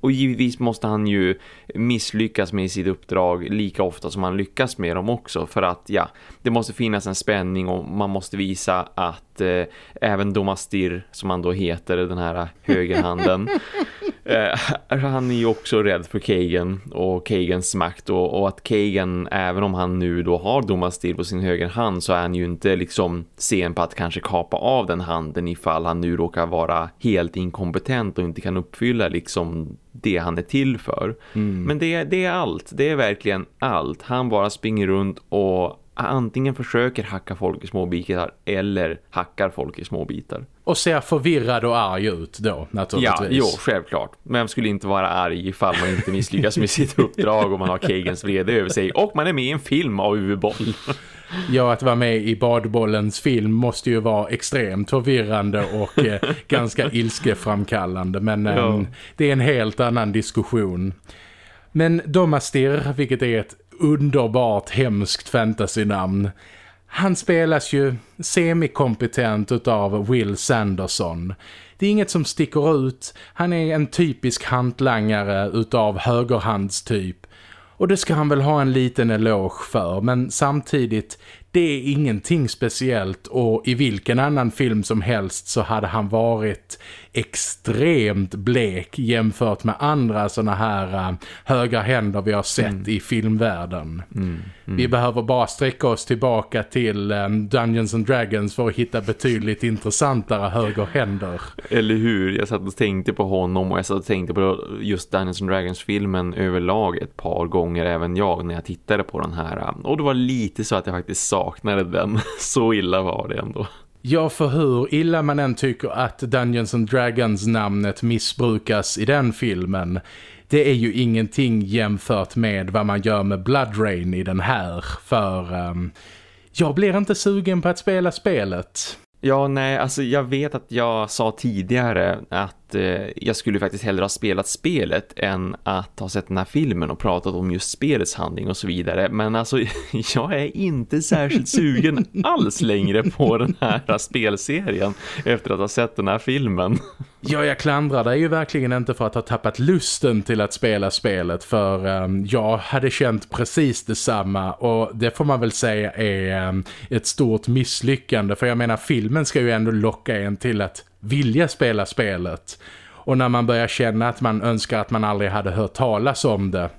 Och givetvis måste han ju misslyckas med sitt uppdrag lika ofta som han lyckas med dem också. För att ja, det måste finnas en spänning och man måste visa att eh, även Domastir, som han då heter, den här högerhanden. eh, han är ju också rädd för Kagan och Kagans makt. Och, och, att Kagan, även om han nu då har Domastir på sin högerhand så är han ju inte liksom sen på att kanske kapa av den handen ifall han nu råkar vara helt inkompetent och inte kan uppfylla liksom det han är till för. Mm. Men det, det är allt. Det är verkligen allt. Han bara springer runt och antingen försöker hacka folk i små bitar eller hackar folk i små bitar. Och ser förvirrad och arg ut då, naturligtvis. Ja, jo, självklart. Vem skulle inte vara arg ifall man inte misslyckas med sitt uppdrag och man har Kagans vrede över sig. Och man är med i en film av Uwe Boll. Ja, att vara med i badbollens film måste ju vara extremt förvirrande och eh, ganska ilskeframkallande. Men eh, ja. det är en helt annan diskussion. Men Domastir, vilket är ett underbart hemskt fantasynamn. Han spelas ju semikompetent av Will Sanderson. Det är inget som sticker ut. Han är en typisk hantlangare utav högerhandstyp. Och det ska han väl ha en liten eloge för. Men samtidigt, det är ingenting speciellt och i vilken annan film som helst så hade han varit extremt blek jämfört med andra såna här uh, höga händer vi har sett mm. i filmvärlden. Mm. Mm. Vi behöver bara sträcka oss tillbaka till um, Dungeons and Dragons för att hitta betydligt intressantare höger händer. Eller hur? Jag satt och tänkte på honom och jag satt och tänkte på just Dungeons and Dragons-filmen överlag ett par gånger även jag när jag tittade på den här. Och det var lite så att jag faktiskt saknade den. Så illa var det ändå. Ja, för hur illa man än tycker att Dungeons and Dragons namnet missbrukas i den filmen det är ju ingenting jämfört med vad man gör med Blood Rain i den här. För um, jag blir inte sugen på att spela spelet. Ja, nej, alltså jag vet att jag sa tidigare att eh, jag skulle faktiskt hellre ha spelat spelet än att ha sett den här filmen och pratat om just spelets handling och så vidare. Men alltså, jag är inte särskilt sugen alls längre på den här spelserien efter att ha sett den här filmen. Ja, jag klandrar dig ju verkligen inte för att ha tappat lusten till att spela spelet för um, jag hade känt precis detsamma och det får man väl säga är um, ett stort misslyckande för jag menar filmen ska ju ändå locka en till att vilja spela spelet och när man börjar känna att man önskar att man aldrig hade hört talas om det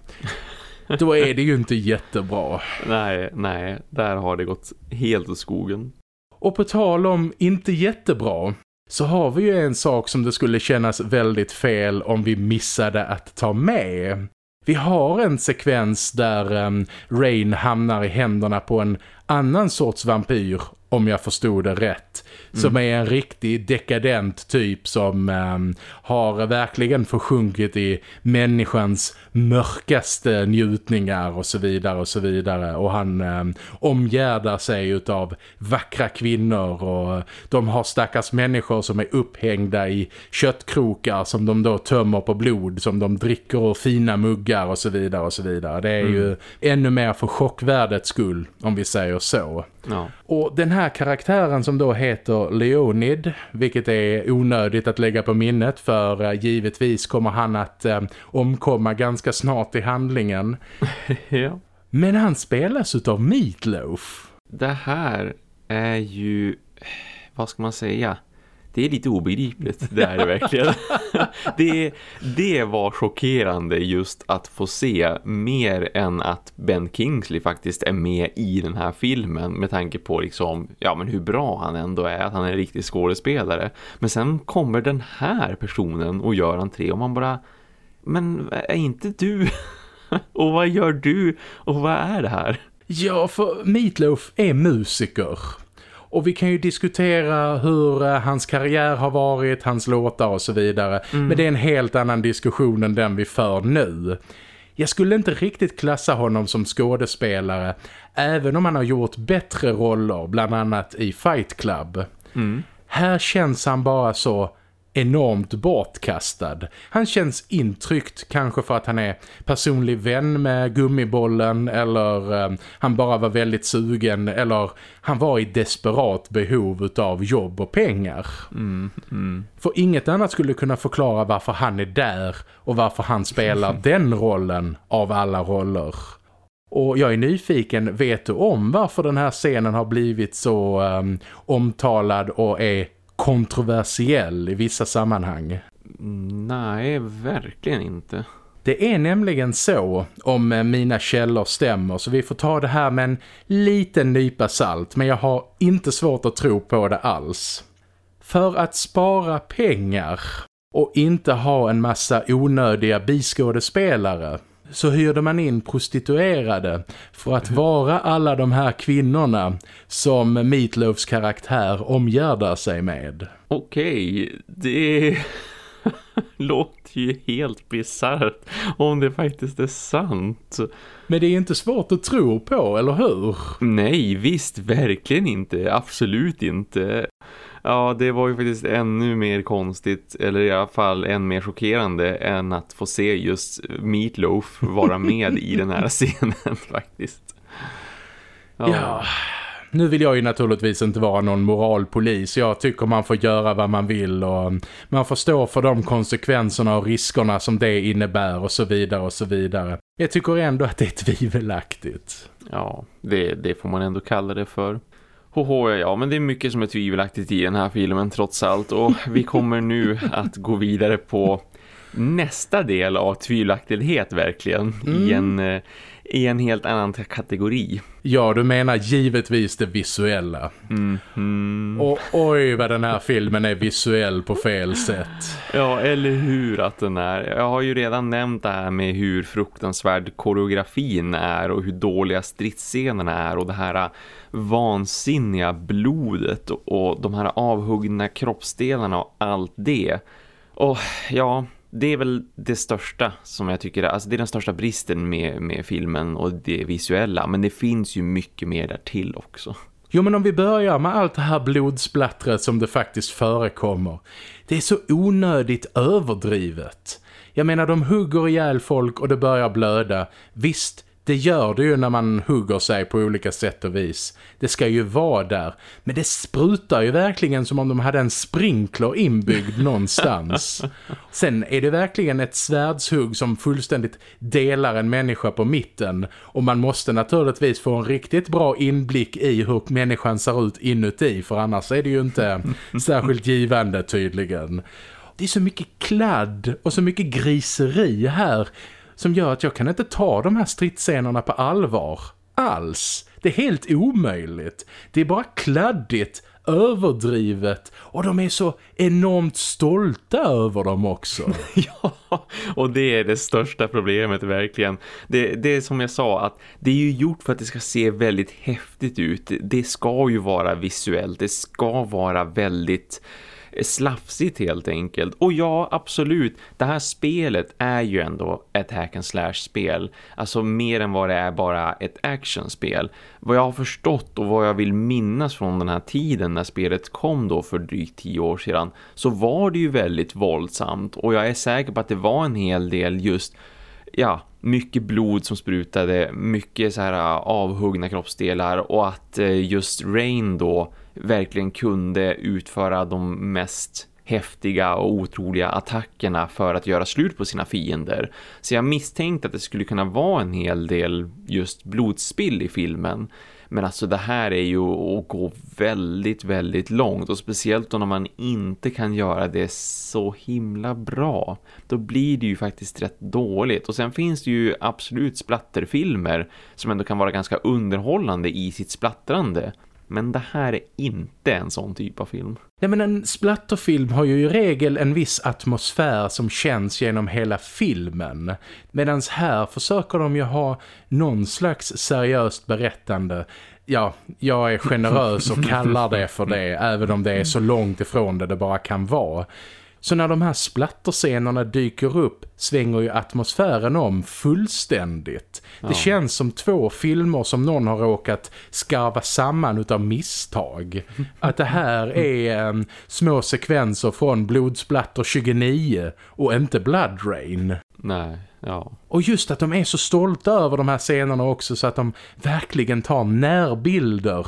då är det ju inte jättebra. Nej, nej, där har det gått helt åt skogen. Och på tal om inte jättebra så har vi ju en sak som det skulle kännas väldigt fel om vi missade att ta med. Vi har en sekvens där um, Rain hamnar i händerna på en annan sorts vampyr om jag förstod det rätt. Mm. Som är en riktig dekadent typ som um, har verkligen försjunkit i människans mörkaste njutningar och så vidare och så vidare. Och han um, omgärdar sig av vackra kvinnor och de har stackars människor som är upphängda i köttkrokar som de då tömmer på blod som de dricker och fina muggar och så vidare och så vidare. Det är mm. ju ännu mer för chockvärdets skull om vi säger så. Ja. Och den här karaktären som då heter Leonid, vilket är onödigt att lägga på minnet för uh, givetvis kommer han att uh, omkomma ganska snart i handlingen. ja. Men han spelas av Meatloaf. Det här är ju, vad ska man säga det är lite obegripligt, det är det verkligen. det, det var chockerande just att få se mer än att Ben Kingsley faktiskt är med i den här filmen med tanke på liksom, ja men hur bra han ändå är, att han är en riktig skådespelare. Men sen kommer den här personen och gör entré och man bara, men är inte du? och vad gör du? Och vad är det här? Ja, för Meatloaf är musiker. Och vi kan ju diskutera hur uh, hans karriär har varit, hans låtar och så vidare. Mm. Men det är en helt annan diskussion än den vi för nu. Jag skulle inte riktigt klassa honom som skådespelare, även om han har gjort bättre roller, bland annat i Fight Club. Mm. Här känns han bara så enormt bortkastad. Han känns intryckt kanske för att han är personlig vän med gummibollen eller eh, han bara var väldigt sugen eller han var i desperat behov av jobb och pengar. Mm, mm. För inget annat skulle kunna förklara varför han är där och varför han spelar den rollen av alla roller. Och jag är nyfiken, vet du om varför den här scenen har blivit så um, omtalad och är kontroversiell i vissa sammanhang. Nej, verkligen inte. Det är nämligen så, om mina källor stämmer, så vi får ta det här med en liten nypa salt, men jag har inte svårt att tro på det alls. För att spara pengar och inte ha en massa onödiga biskådespelare så hyrde man in prostituerade för att vara alla de här kvinnorna som Meatloafs karaktär omgärdar sig med. Okej, det låter ju helt bisarrt om det faktiskt är sant. Men det är inte svårt att tro på, eller hur? Nej, visst, verkligen inte. Absolut inte. Ja, det var ju faktiskt ännu mer konstigt, eller i alla fall än mer chockerande än att få se just Meatloaf vara med i den här scenen faktiskt. Ja. ja. nu vill jag ju naturligtvis inte vara någon moralpolis. Jag tycker man får göra vad man vill och man får stå för de konsekvenserna och riskerna som det innebär och så vidare och så vidare. Jag tycker ändå att det är tvivelaktigt. Ja, det, det får man ändå kalla det för. Hoho, ja, men det är mycket som är tvivelaktigt i den här filmen trots allt. Och vi kommer nu att gå vidare på nästa del av tvivelaktighet verkligen. Mm. I en eh, i en helt annan kategori. Ja, du menar givetvis det visuella. Mm. Mm. Och oj vad den här filmen är visuell på fel sätt. Ja, eller hur att den är. Jag har ju redan nämnt det här med hur fruktansvärd koreografin är och hur dåliga stridsscenerna är och det här vansinniga blodet och de här avhuggna kroppsdelarna och allt det. Och ja, det är väl det största som jag tycker, alltså det är den största bristen med, med filmen och det visuella. Men det finns ju mycket mer där till också. Jo men om vi börjar med allt det här blodsplattret som det faktiskt förekommer. Det är så onödigt överdrivet. Jag menar de hugger ihjäl folk och det börjar blöda. Visst, det gör det ju när man hugger sig på olika sätt och vis. Det ska ju vara där. Men det sprutar ju verkligen som om de hade en sprinkler inbyggd någonstans. Sen är det verkligen ett svärdshugg som fullständigt delar en människa på mitten. Och man måste naturligtvis få en riktigt bra inblick i hur människan ser ut inuti. För annars är det ju inte särskilt givande tydligen. Det är så mycket kladd och så mycket griseri här som gör att jag kan inte ta de här stridsscenerna på allvar. Alls. Det är helt omöjligt. Det är bara kladdigt, överdrivet och de är så enormt stolta över dem också. ja, och det är det största problemet verkligen. Det, det är som jag sa att det är ju gjort för att det ska se väldigt häftigt ut. Det ska ju vara visuellt, det ska vara väldigt slafsigt helt enkelt. Och ja, absolut, det här spelet är ju ändå ett hack and slash spel. Alltså mer än vad det är bara ett actionspel. Vad jag har förstått och vad jag vill minnas från den här tiden när spelet kom då för drygt tio år sedan så var det ju väldigt våldsamt och jag är säker på att det var en hel del just ja, mycket blod som sprutade, mycket så här eh, avhuggna kroppsdelar och att eh, just Rain då verkligen kunde utföra de mest häftiga och otroliga attackerna för att göra slut på sina fiender. Så jag misstänkte att det skulle kunna vara en hel del just blodspill i filmen. Men alltså det här är ju att gå väldigt, väldigt långt och speciellt då när man inte kan göra det så himla bra. Då blir det ju faktiskt rätt dåligt. Och sen finns det ju absolut splatterfilmer som ändå kan vara ganska underhållande i sitt splattrande. Men det här är inte en sån typ av film. Nej men en splatterfilm har ju i regel en viss atmosfär som känns genom hela filmen. Medan här försöker de ju ha någon slags seriöst berättande. Ja, jag är generös och kallar det för det även om det är så långt ifrån det det bara kan vara. Så när de här splatterscenerna dyker upp svänger ju atmosfären om fullständigt. Ja. Det känns som två filmer som någon har råkat skarva samman utav misstag. Att det här är um, små sekvenser från Blodsplatter 29 och inte Blood Rain. Nej, ja. Och just att de är så stolta över de här scenerna också så att de verkligen tar närbilder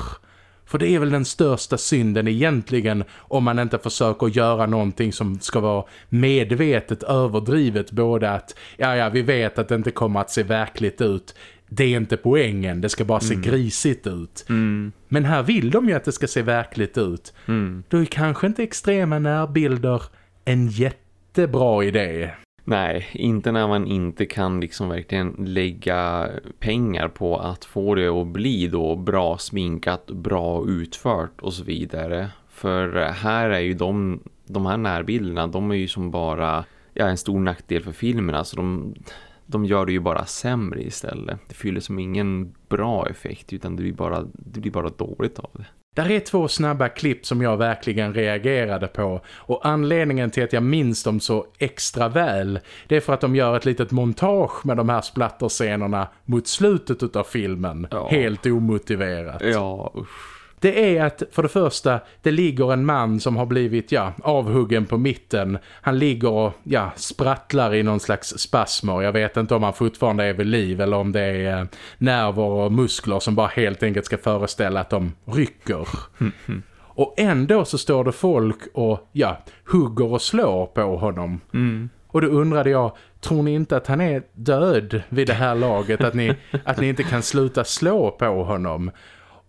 för det är väl den största synden egentligen om man inte försöker göra någonting som ska vara medvetet överdrivet. Både att, ja ja vi vet att det inte kommer att se verkligt ut. Det är inte poängen, det ska bara se mm. grisigt ut. Mm. Men här vill de ju att det ska se verkligt ut. Mm. Då är kanske inte extrema närbilder en jättebra idé. Nej, inte när man inte kan liksom verkligen lägga pengar på att få det att bli då bra sminkat, bra utfört och så vidare. För här är ju de, de här närbilderna, de är ju som bara ja, en stor nackdel för filmerna. Alltså de, de gör det ju bara sämre istället. Det fyller som ingen bra effekt utan det blir bara, det blir bara dåligt av det. Där är två snabba klipp som jag verkligen reagerade på och anledningen till att jag minns dem så extra väl det är för att de gör ett litet montage med de här splatterscenerna mot slutet av filmen. Ja. Helt omotiverat. Ja, usch. Det är att för det första, det ligger en man som har blivit ja, avhuggen på mitten. Han ligger och ja, sprattlar i någon slags spasmer. Jag vet inte om han fortfarande är vid liv eller om det är eh, nerver och muskler som bara helt enkelt ska föreställa att de rycker. Och ändå så står det folk och ja, hugger och slår på honom. Mm. Och då undrade jag, tror ni inte att han är död vid det här laget? Att ni, att ni inte kan sluta slå på honom?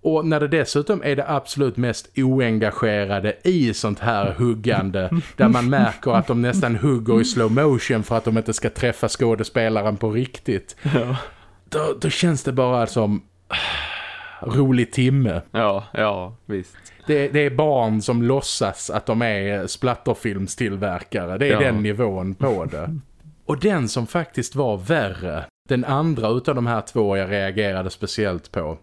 Och när det dessutom är det absolut mest oengagerade i sånt här huggande där man märker att de nästan hugger i slow motion för att de inte ska träffa skådespelaren på riktigt. Ja. Då, då känns det bara som rolig timme. Ja, ja, visst. Det, det är barn som låtsas att de är splatterfilmstillverkare. Det är Ja. den nivån på det. Och den som faktiskt var värre, den andra utav de här två jag reagerade speciellt på.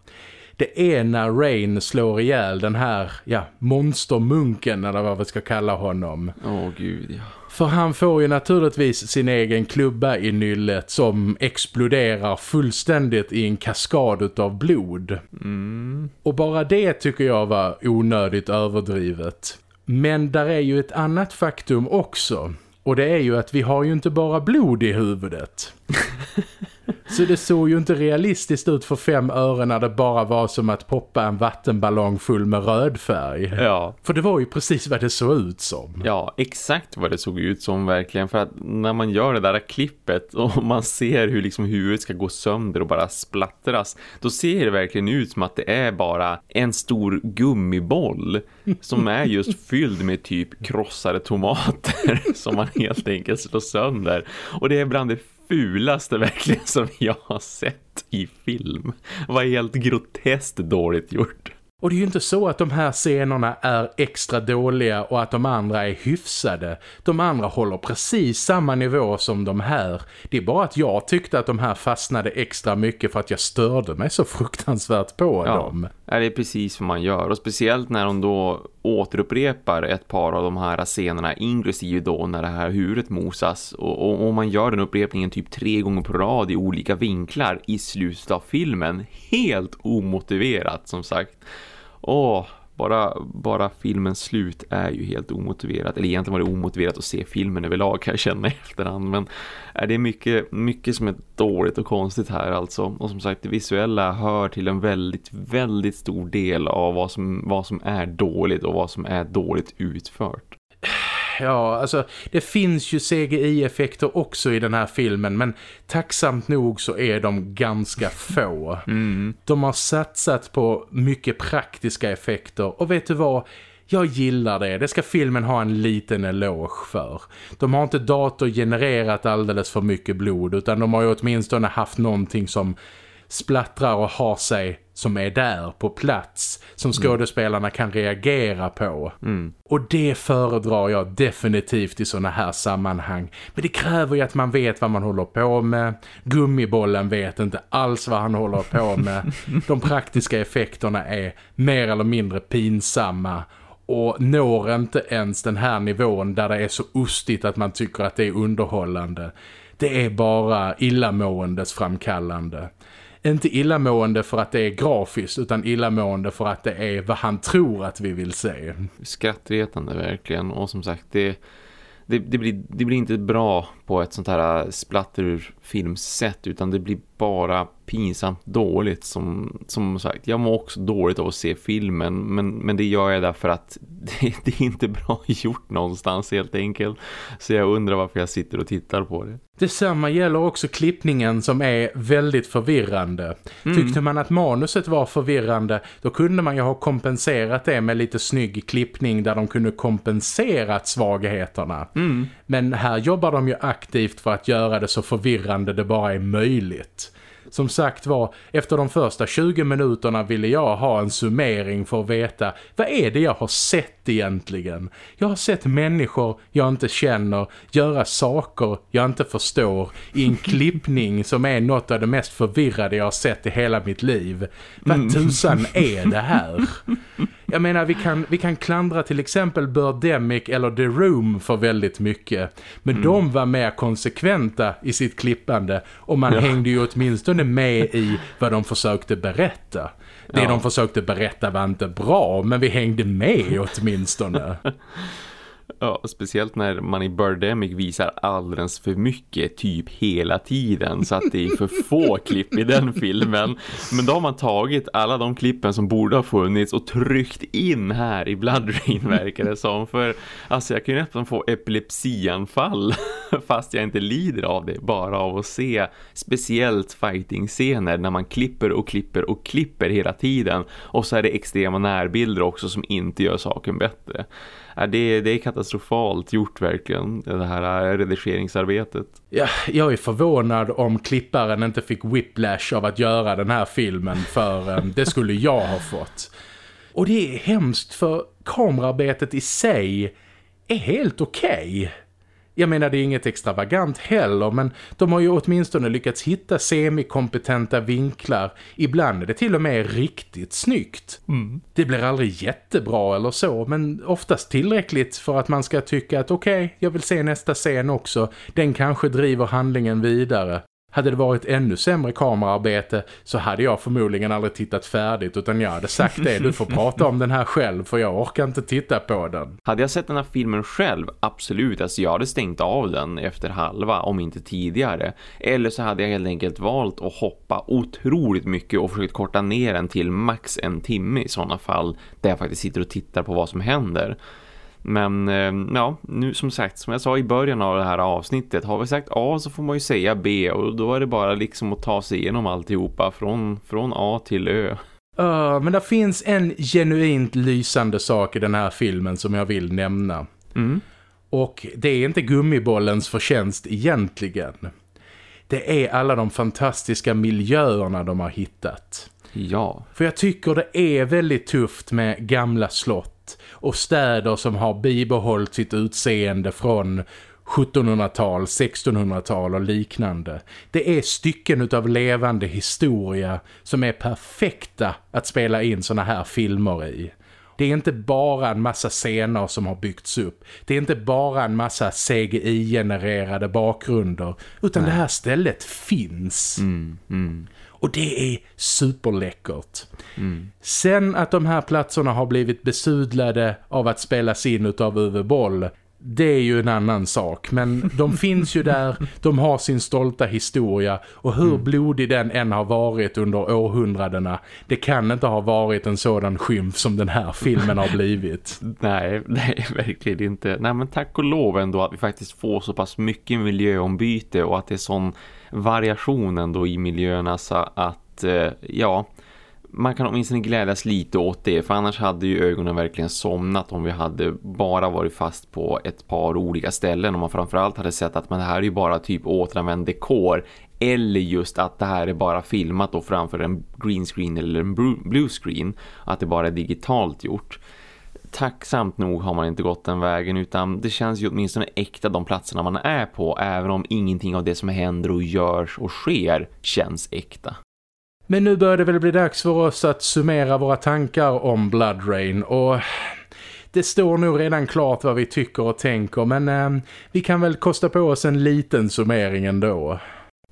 Det är när Rain slår ihjäl den här, ja, monstermunken eller vad vi ska kalla honom. Åh gud, ja. För han får ju naturligtvis sin egen klubba i nyllet som exploderar fullständigt i en kaskad utav blod. Mm. Och bara det tycker jag var onödigt överdrivet. Men där är ju ett annat faktum också. Och det är ju att vi har ju inte bara blod i huvudet. Så det såg ju inte realistiskt ut för fem öre när det bara var som att poppa en vattenballong full med röd färg. Ja, För det var ju precis vad det såg ut som. ja, exakt vad det såg ut som verkligen. För att när man gör det där klippet och man ser hur liksom huvudet ska gå sönder och bara splattras. Då ser det verkligen ut som att det är bara en stor gummiboll som är just fylld med typ krossade tomater som man helt enkelt slår sönder. Och det är bland det fulaste verkligen som jag har sett i film. Det var helt groteskt dåligt gjort. Och det är ju inte så att de här scenerna är extra dåliga och att de andra är hyfsade. De andra håller precis samma nivå som de här. Det är bara att jag tyckte att de här fastnade extra mycket för att jag störde mig så fruktansvärt på Ja. dem. Ja, det är precis vad man gör. Och speciellt när de då återupprepar ett par av de här scenerna, inklusive då när det här huvudet mosas. Och, och, man gör den upprepningen typ tre gånger på rad i olika vinklar i slutet av filmen. Helt omotiverat som sagt. Åh, bara, bara filmens slut är ju helt omotiverat. Eller egentligen var det omotiverat att se filmen överlag kan jag känna i efterhand. Men är det är mycket, mycket som är dåligt och konstigt här alltså. Och som sagt, det visuella hör till en väldigt, väldigt stor del av vad som, vad som är dåligt och vad som är dåligt utfört. Ja, alltså det finns ju CGI-effekter också i den här filmen men tacksamt nog så är de ganska få. Mm. De har satsat på mycket praktiska effekter och vet du vad? Jag gillar det. Det ska filmen ha en liten eloge för. De har inte datorgenererat alldeles för mycket blod utan de har ju åtminstone haft någonting som splattrar och har sig som är där på plats som skådespelarna kan reagera på. Mm. Och det föredrar jag definitivt i såna här sammanhang. Men det kräver ju att man vet vad man håller på med. Gummibollen vet inte alls vad han håller på med. De praktiska effekterna är mer eller mindre pinsamma och når inte ens den här nivån där det är så ostigt att man tycker att det är underhållande. Det är bara illamåendes framkallande. Inte illamående för att det är grafiskt utan illamående för att det är vad han tror att vi vill se. Skrattretande verkligen. Och som sagt, det, det, det, blir, det blir inte bra på ett sånt här splatterfilmsätt utan det blir bara pinsamt dåligt som, som sagt. Jag mår också dåligt av att se filmen men, men det gör jag därför att det, det är inte bra gjort någonstans helt enkelt. Så jag undrar varför jag sitter och tittar på det. Detsamma gäller också klippningen som är väldigt förvirrande. Tyckte man att manuset var förvirrande då kunde man ju ha kompenserat det med lite snygg klippning där de kunde kompenserat svagheterna. Men här jobbar de ju aktivt för att göra det så förvirrande det bara är möjligt. Som sagt var, efter de första 20 minuterna ville jag ha en summering för att veta vad är det jag har sett egentligen. Jag har sett människor jag inte känner göra saker jag inte förstår i en klippning som är något av det mest förvirrade jag har sett i hela mitt liv. Vad tusan är det här? Jag menar, vi kan, vi kan klandra till exempel Birdemic eller The Room för väldigt mycket. Men de var mer konsekventa i sitt klippande och man hängde ju åtminstone med i vad de försökte berätta. Det ja. de försökte berätta var inte bra, men vi hängde med åtminstone. Ja, speciellt när man i Birdemic visar alldeles för mycket typ hela tiden så att det är för få klipp i den filmen. Men då har man tagit alla de klippen som borde ha funnits och tryckt in här i Blood Rain verkar det som. För alltså jag kan ju nästan få epilepsianfall fast jag inte lider av det bara av att se speciellt fighting-scener när man klipper och klipper och klipper hela tiden. Och så är det extrema närbilder också som inte gör saken bättre äh, det, det är katastrofalt gjort verkligen, det här äh, redigeringsarbetet. Ja, jag är förvånad om klipparen inte fick whiplash av att göra den här filmen för ähm, det skulle jag ha fått. Och det är hemskt för kamerarbetet i sig är helt okej. Okay. Jag menar det är inget extravagant heller men de har ju åtminstone lyckats hitta semikompetenta vinklar. Ibland är det till och med riktigt snyggt. Mm. Det blir aldrig jättebra eller så men oftast tillräckligt för att man ska tycka att okej, okay, jag vill se nästa scen också. Den kanske driver handlingen vidare. Hade det varit ännu sämre kamerarbete så hade jag förmodligen aldrig tittat färdigt utan jag hade sagt det, du får prata om den här själv för jag orkar inte titta på den. Hade jag sett den här filmen själv, absolut, alltså jag hade stängt av den efter halva om inte tidigare. Eller så hade jag helt enkelt valt att hoppa otroligt mycket och försökt korta ner den till max en timme i sådana fall där jag faktiskt sitter och tittar på vad som händer. Men eh, ja, nu som sagt, som jag sa i början av det här avsnittet, har vi sagt A så får man ju säga B och då är det bara liksom att ta sig igenom alltihopa från, från A till Ö. Uh, men det finns en genuint lysande sak i den här filmen som jag vill nämna. Mm. Och det är inte gummibollens förtjänst egentligen. Det är alla de fantastiska miljöerna de har hittat. Ja. För jag tycker det är väldigt tufft med gamla slott och städer som har bibehållit sitt utseende från 1700-tal, 1600-tal och liknande. Det är stycken av levande historia som är perfekta att spela in såna här filmer i. Det är inte bara en massa scener som har byggts upp. Det är inte bara en massa CGI-genererade bakgrunder. Utan Nej. det här stället finns. Mm, mm. Och det är superläckert. Mm. Sen att de här platserna har blivit besudlade av att spelas in av Uwe Boll det är ju en annan sak. Men de finns ju där, de har sin stolta historia och hur mm. blodig den än har varit under århundradena, det kan inte ha varit en sådan skymf som den här filmen har blivit. nej, nej, verkligen inte. Nej, men tack och lov ändå att vi faktiskt får så pass mycket miljöombyte och att det är sån variationen då i miljöerna så alltså att, eh, ja man kan åtminstone glädjas lite åt det för annars hade ju ögonen verkligen somnat om vi hade bara varit fast på ett par olika ställen. Och man framförallt hade sett att men det här är ju bara typ återanvänd dekor. Eller just att det här är bara filmat och framför en green screen eller en blue screen. Att det bara är digitalt gjort tacksamt nog har man inte gått den vägen utan det känns ju åtminstone äkta de platserna man är på även om ingenting av det som händer och görs och sker känns äkta. Men nu börjar det väl bli dags för oss att summera våra tankar om Blood Rain och det står nog redan klart vad vi tycker och tänker men eh, vi kan väl kosta på oss en liten summering ändå.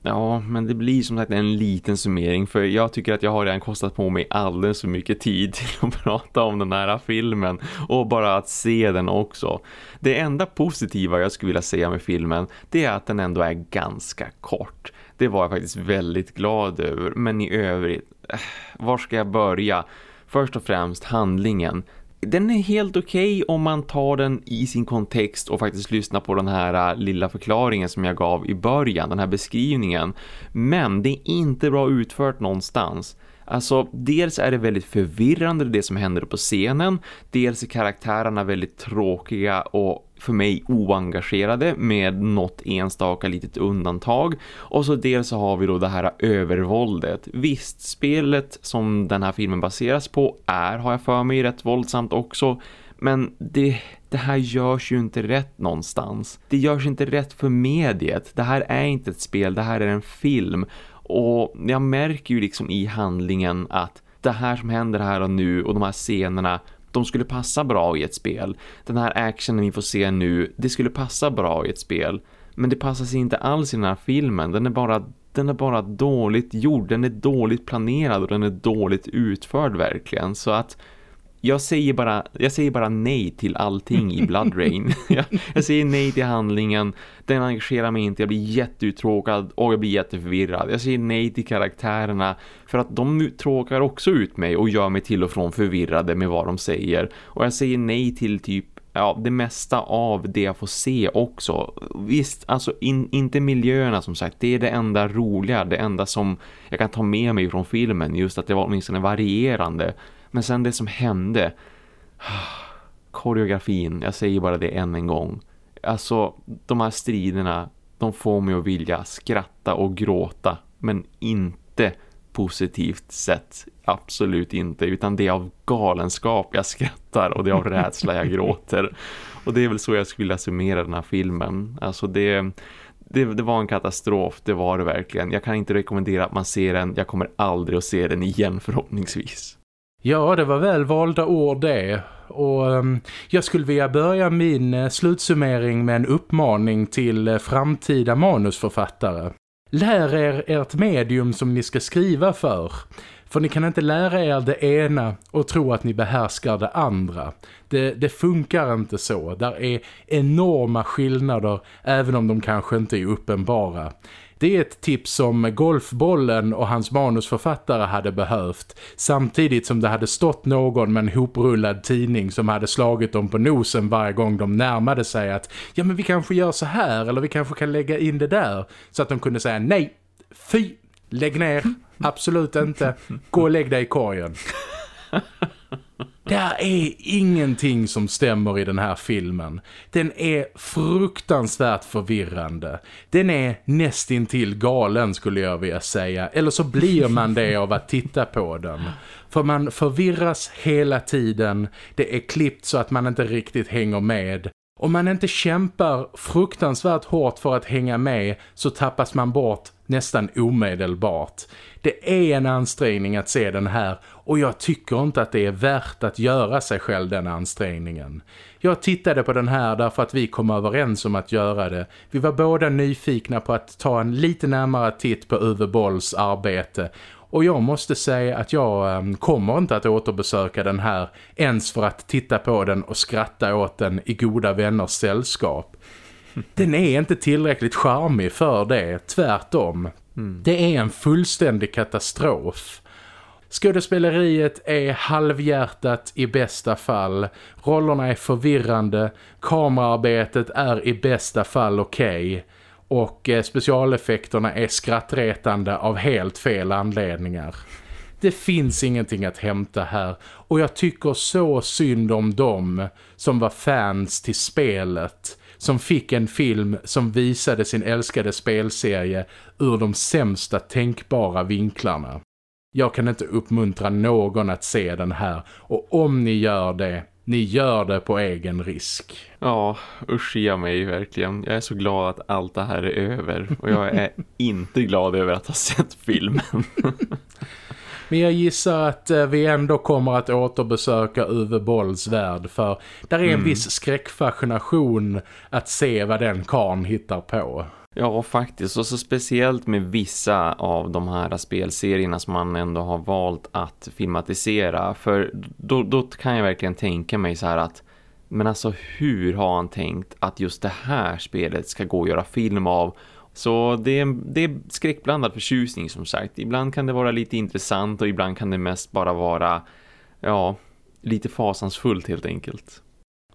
Ja, men det blir som sagt en liten summering för jag tycker att jag har redan kostat på mig alldeles för mycket tid till att prata om den här filmen och bara att se den också. Det enda positiva jag skulle vilja säga med filmen det är att den ändå är ganska kort. Det var jag faktiskt väldigt glad över. Men i övrigt, äh, var ska jag börja? Först och främst handlingen. Den är helt okej okay om man tar den i sin kontext och faktiskt lyssnar på den här äh, lilla förklaringen som jag gav i början, den här beskrivningen. Men det är inte bra utfört någonstans. Alltså, dels är det väldigt förvirrande det som händer på scenen. Dels är karaktärerna väldigt tråkiga och för mig oengagerade med något enstaka litet undantag. Och så dels så har vi då det här övervåldet. Visst, spelet som den här filmen baseras på är, har jag för mig, rätt våldsamt också. Men det, det här görs ju inte rätt någonstans. Det görs inte rätt för mediet. Det här är inte ett spel, det här är en film. Och jag märker ju liksom i handlingen att det här som händer här och nu och de här scenerna de skulle passa bra i ett spel. Den här actionen vi får se nu, det skulle passa bra i ett spel. Men det passar sig inte alls i den här filmen. Den är bara den är bara dåligt gjord, den är dåligt planerad och den är dåligt utförd verkligen. Så att jag säger bara, jag säger bara nej till allting i Blood Rain. jag, jag säger nej till handlingen. Den engagerar mig inte. Jag blir jätteuttråkad och jag blir jätteförvirrad. Jag säger nej till karaktärerna för att de tråkar också ut mig och gör mig till och från förvirrade med vad de säger. Och jag säger nej till typ ja, det mesta av det jag får se också. Visst, alltså in, inte miljöerna som sagt. Det är det enda roliga, det enda som jag kan ta med mig från filmen. Just att det var åtminstone varierande. Men sen det som hände koreografin, jag säger bara det än en gång. Alltså de här striderna, de får mig att vilja skratta och gråta. Men inte positivt sätt. Absolut inte. Utan det är av galenskap jag skrattar och det är av rädsla jag gråter. Och det är väl så jag skulle vilja summera den här filmen. Alltså det, det, det, var en katastrof, det var det verkligen. Jag kan inte rekommendera att man ser den. Jag kommer aldrig att se den igen förhoppningsvis. Ja, det var väl valda ord det. Och um, jag skulle vilja börja min uh, slutsummering med en uppmaning till uh, framtida manusförfattare. Lär er ert medium som ni ska skriva för. För ni kan inte lära er det ena och tro att ni behärskar det andra. Det, det funkar inte så. Där är enorma skillnader även om de kanske inte är uppenbara. Det är ett tips som Golfbollen och hans manusförfattare hade behövt. Samtidigt som det hade stått någon med en hoprullad tidning som hade slagit dem på nosen varje gång de närmade sig att ja men vi kanske gör så här eller vi kanske kan lägga in det där. Så att de kunde säga nej, fy, lägg ner, absolut inte, gå och lägg dig i korgen. Det är ingenting som stämmer i den här filmen. Den är fruktansvärt förvirrande. Den är nästintill galen skulle jag vilja säga. Eller så blir man det av att titta på den. För man förvirras hela tiden. Det är klippt så att man inte riktigt hänger med. Om man inte kämpar fruktansvärt hårt för att hänga med så tappas man bort nästan omedelbart. Det är en ansträngning att se den här och jag tycker inte att det är värt att göra sig själv den ansträngningen. Jag tittade på den här därför att vi kom överens om att göra det. Vi var båda nyfikna på att ta en lite närmare titt på Uwe Bolls arbete och jag måste säga att jag ehm, kommer inte att återbesöka den här ens för att titta på den och skratta åt den i goda vänners sällskap. Den är inte tillräckligt charmig för det, tvärtom. Mm. Det är en fullständig katastrof. Skådespeleriet är halvhjärtat i bästa fall. Rollerna är förvirrande. Kameraarbetet är i bästa fall okej. Okay. Och eh, specialeffekterna är skrattretande av helt fel anledningar. Det finns ingenting att hämta här och jag tycker så synd om dem som var fans till spelet som fick en film som visade sin älskade spelserie ur de sämsta tänkbara vinklarna. Jag kan inte uppmuntra någon att se den här och om ni gör det, ni gör det på egen risk. Ja, usch mig verkligen. Jag är så glad att allt det här är över och jag är inte glad över att ha sett filmen. Men jag gissar att eh, vi ändå kommer att återbesöka Uwe Bolls värld för där är en mm. viss skräckfascination att se vad den karn hittar på. Ja, faktiskt. Och så speciellt med vissa av de här spelserierna som man ändå har valt att filmatisera. För då, då kan jag verkligen tänka mig så här att men alltså hur har han tänkt att just det här spelet ska gå att göra film av? Så det är, det är skräckblandad förtjusning som sagt. Ibland kan det vara lite intressant och ibland kan det mest bara vara ja, lite fasansfullt helt enkelt.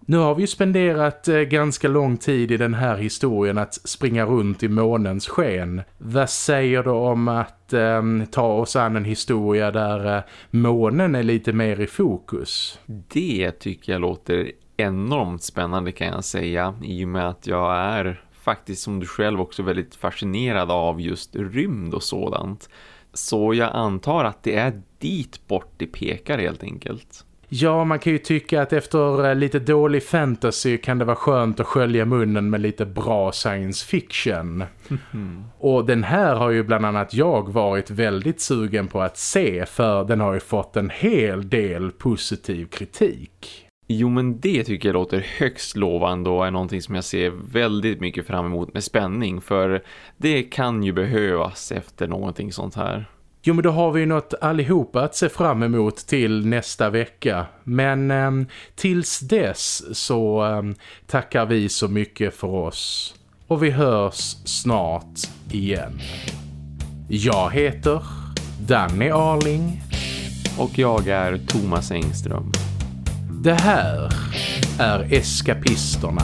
Nu har vi ju spenderat eh, ganska lång tid i den här historien att springa runt i månens sken. Vad säger du om att eh, ta oss an en historia där eh, månen är lite mer i fokus? Det tycker jag låter enormt spännande kan jag säga i och med att jag är faktiskt som du själv också väldigt fascinerad av just rymd och sådant. Så jag antar att det är dit bort det pekar helt enkelt. Ja, man kan ju tycka att efter eh, lite dålig fantasy kan det vara skönt att skölja munnen med lite bra science fiction. Mm. Och den här har ju bland annat jag varit väldigt sugen på att se för den har ju fått en hel del positiv kritik. Jo men det tycker jag låter högst lovande och är någonting som jag ser väldigt mycket fram emot med spänning för det kan ju behövas efter någonting sånt här. Jo men då har vi något allihopa att se fram emot till nästa vecka. Men eh, tills dess så eh, tackar vi så mycket för oss. Och vi hörs snart igen. Jag heter Danny Arling. Och jag är Thomas Engström. Det här är Eskapisterna.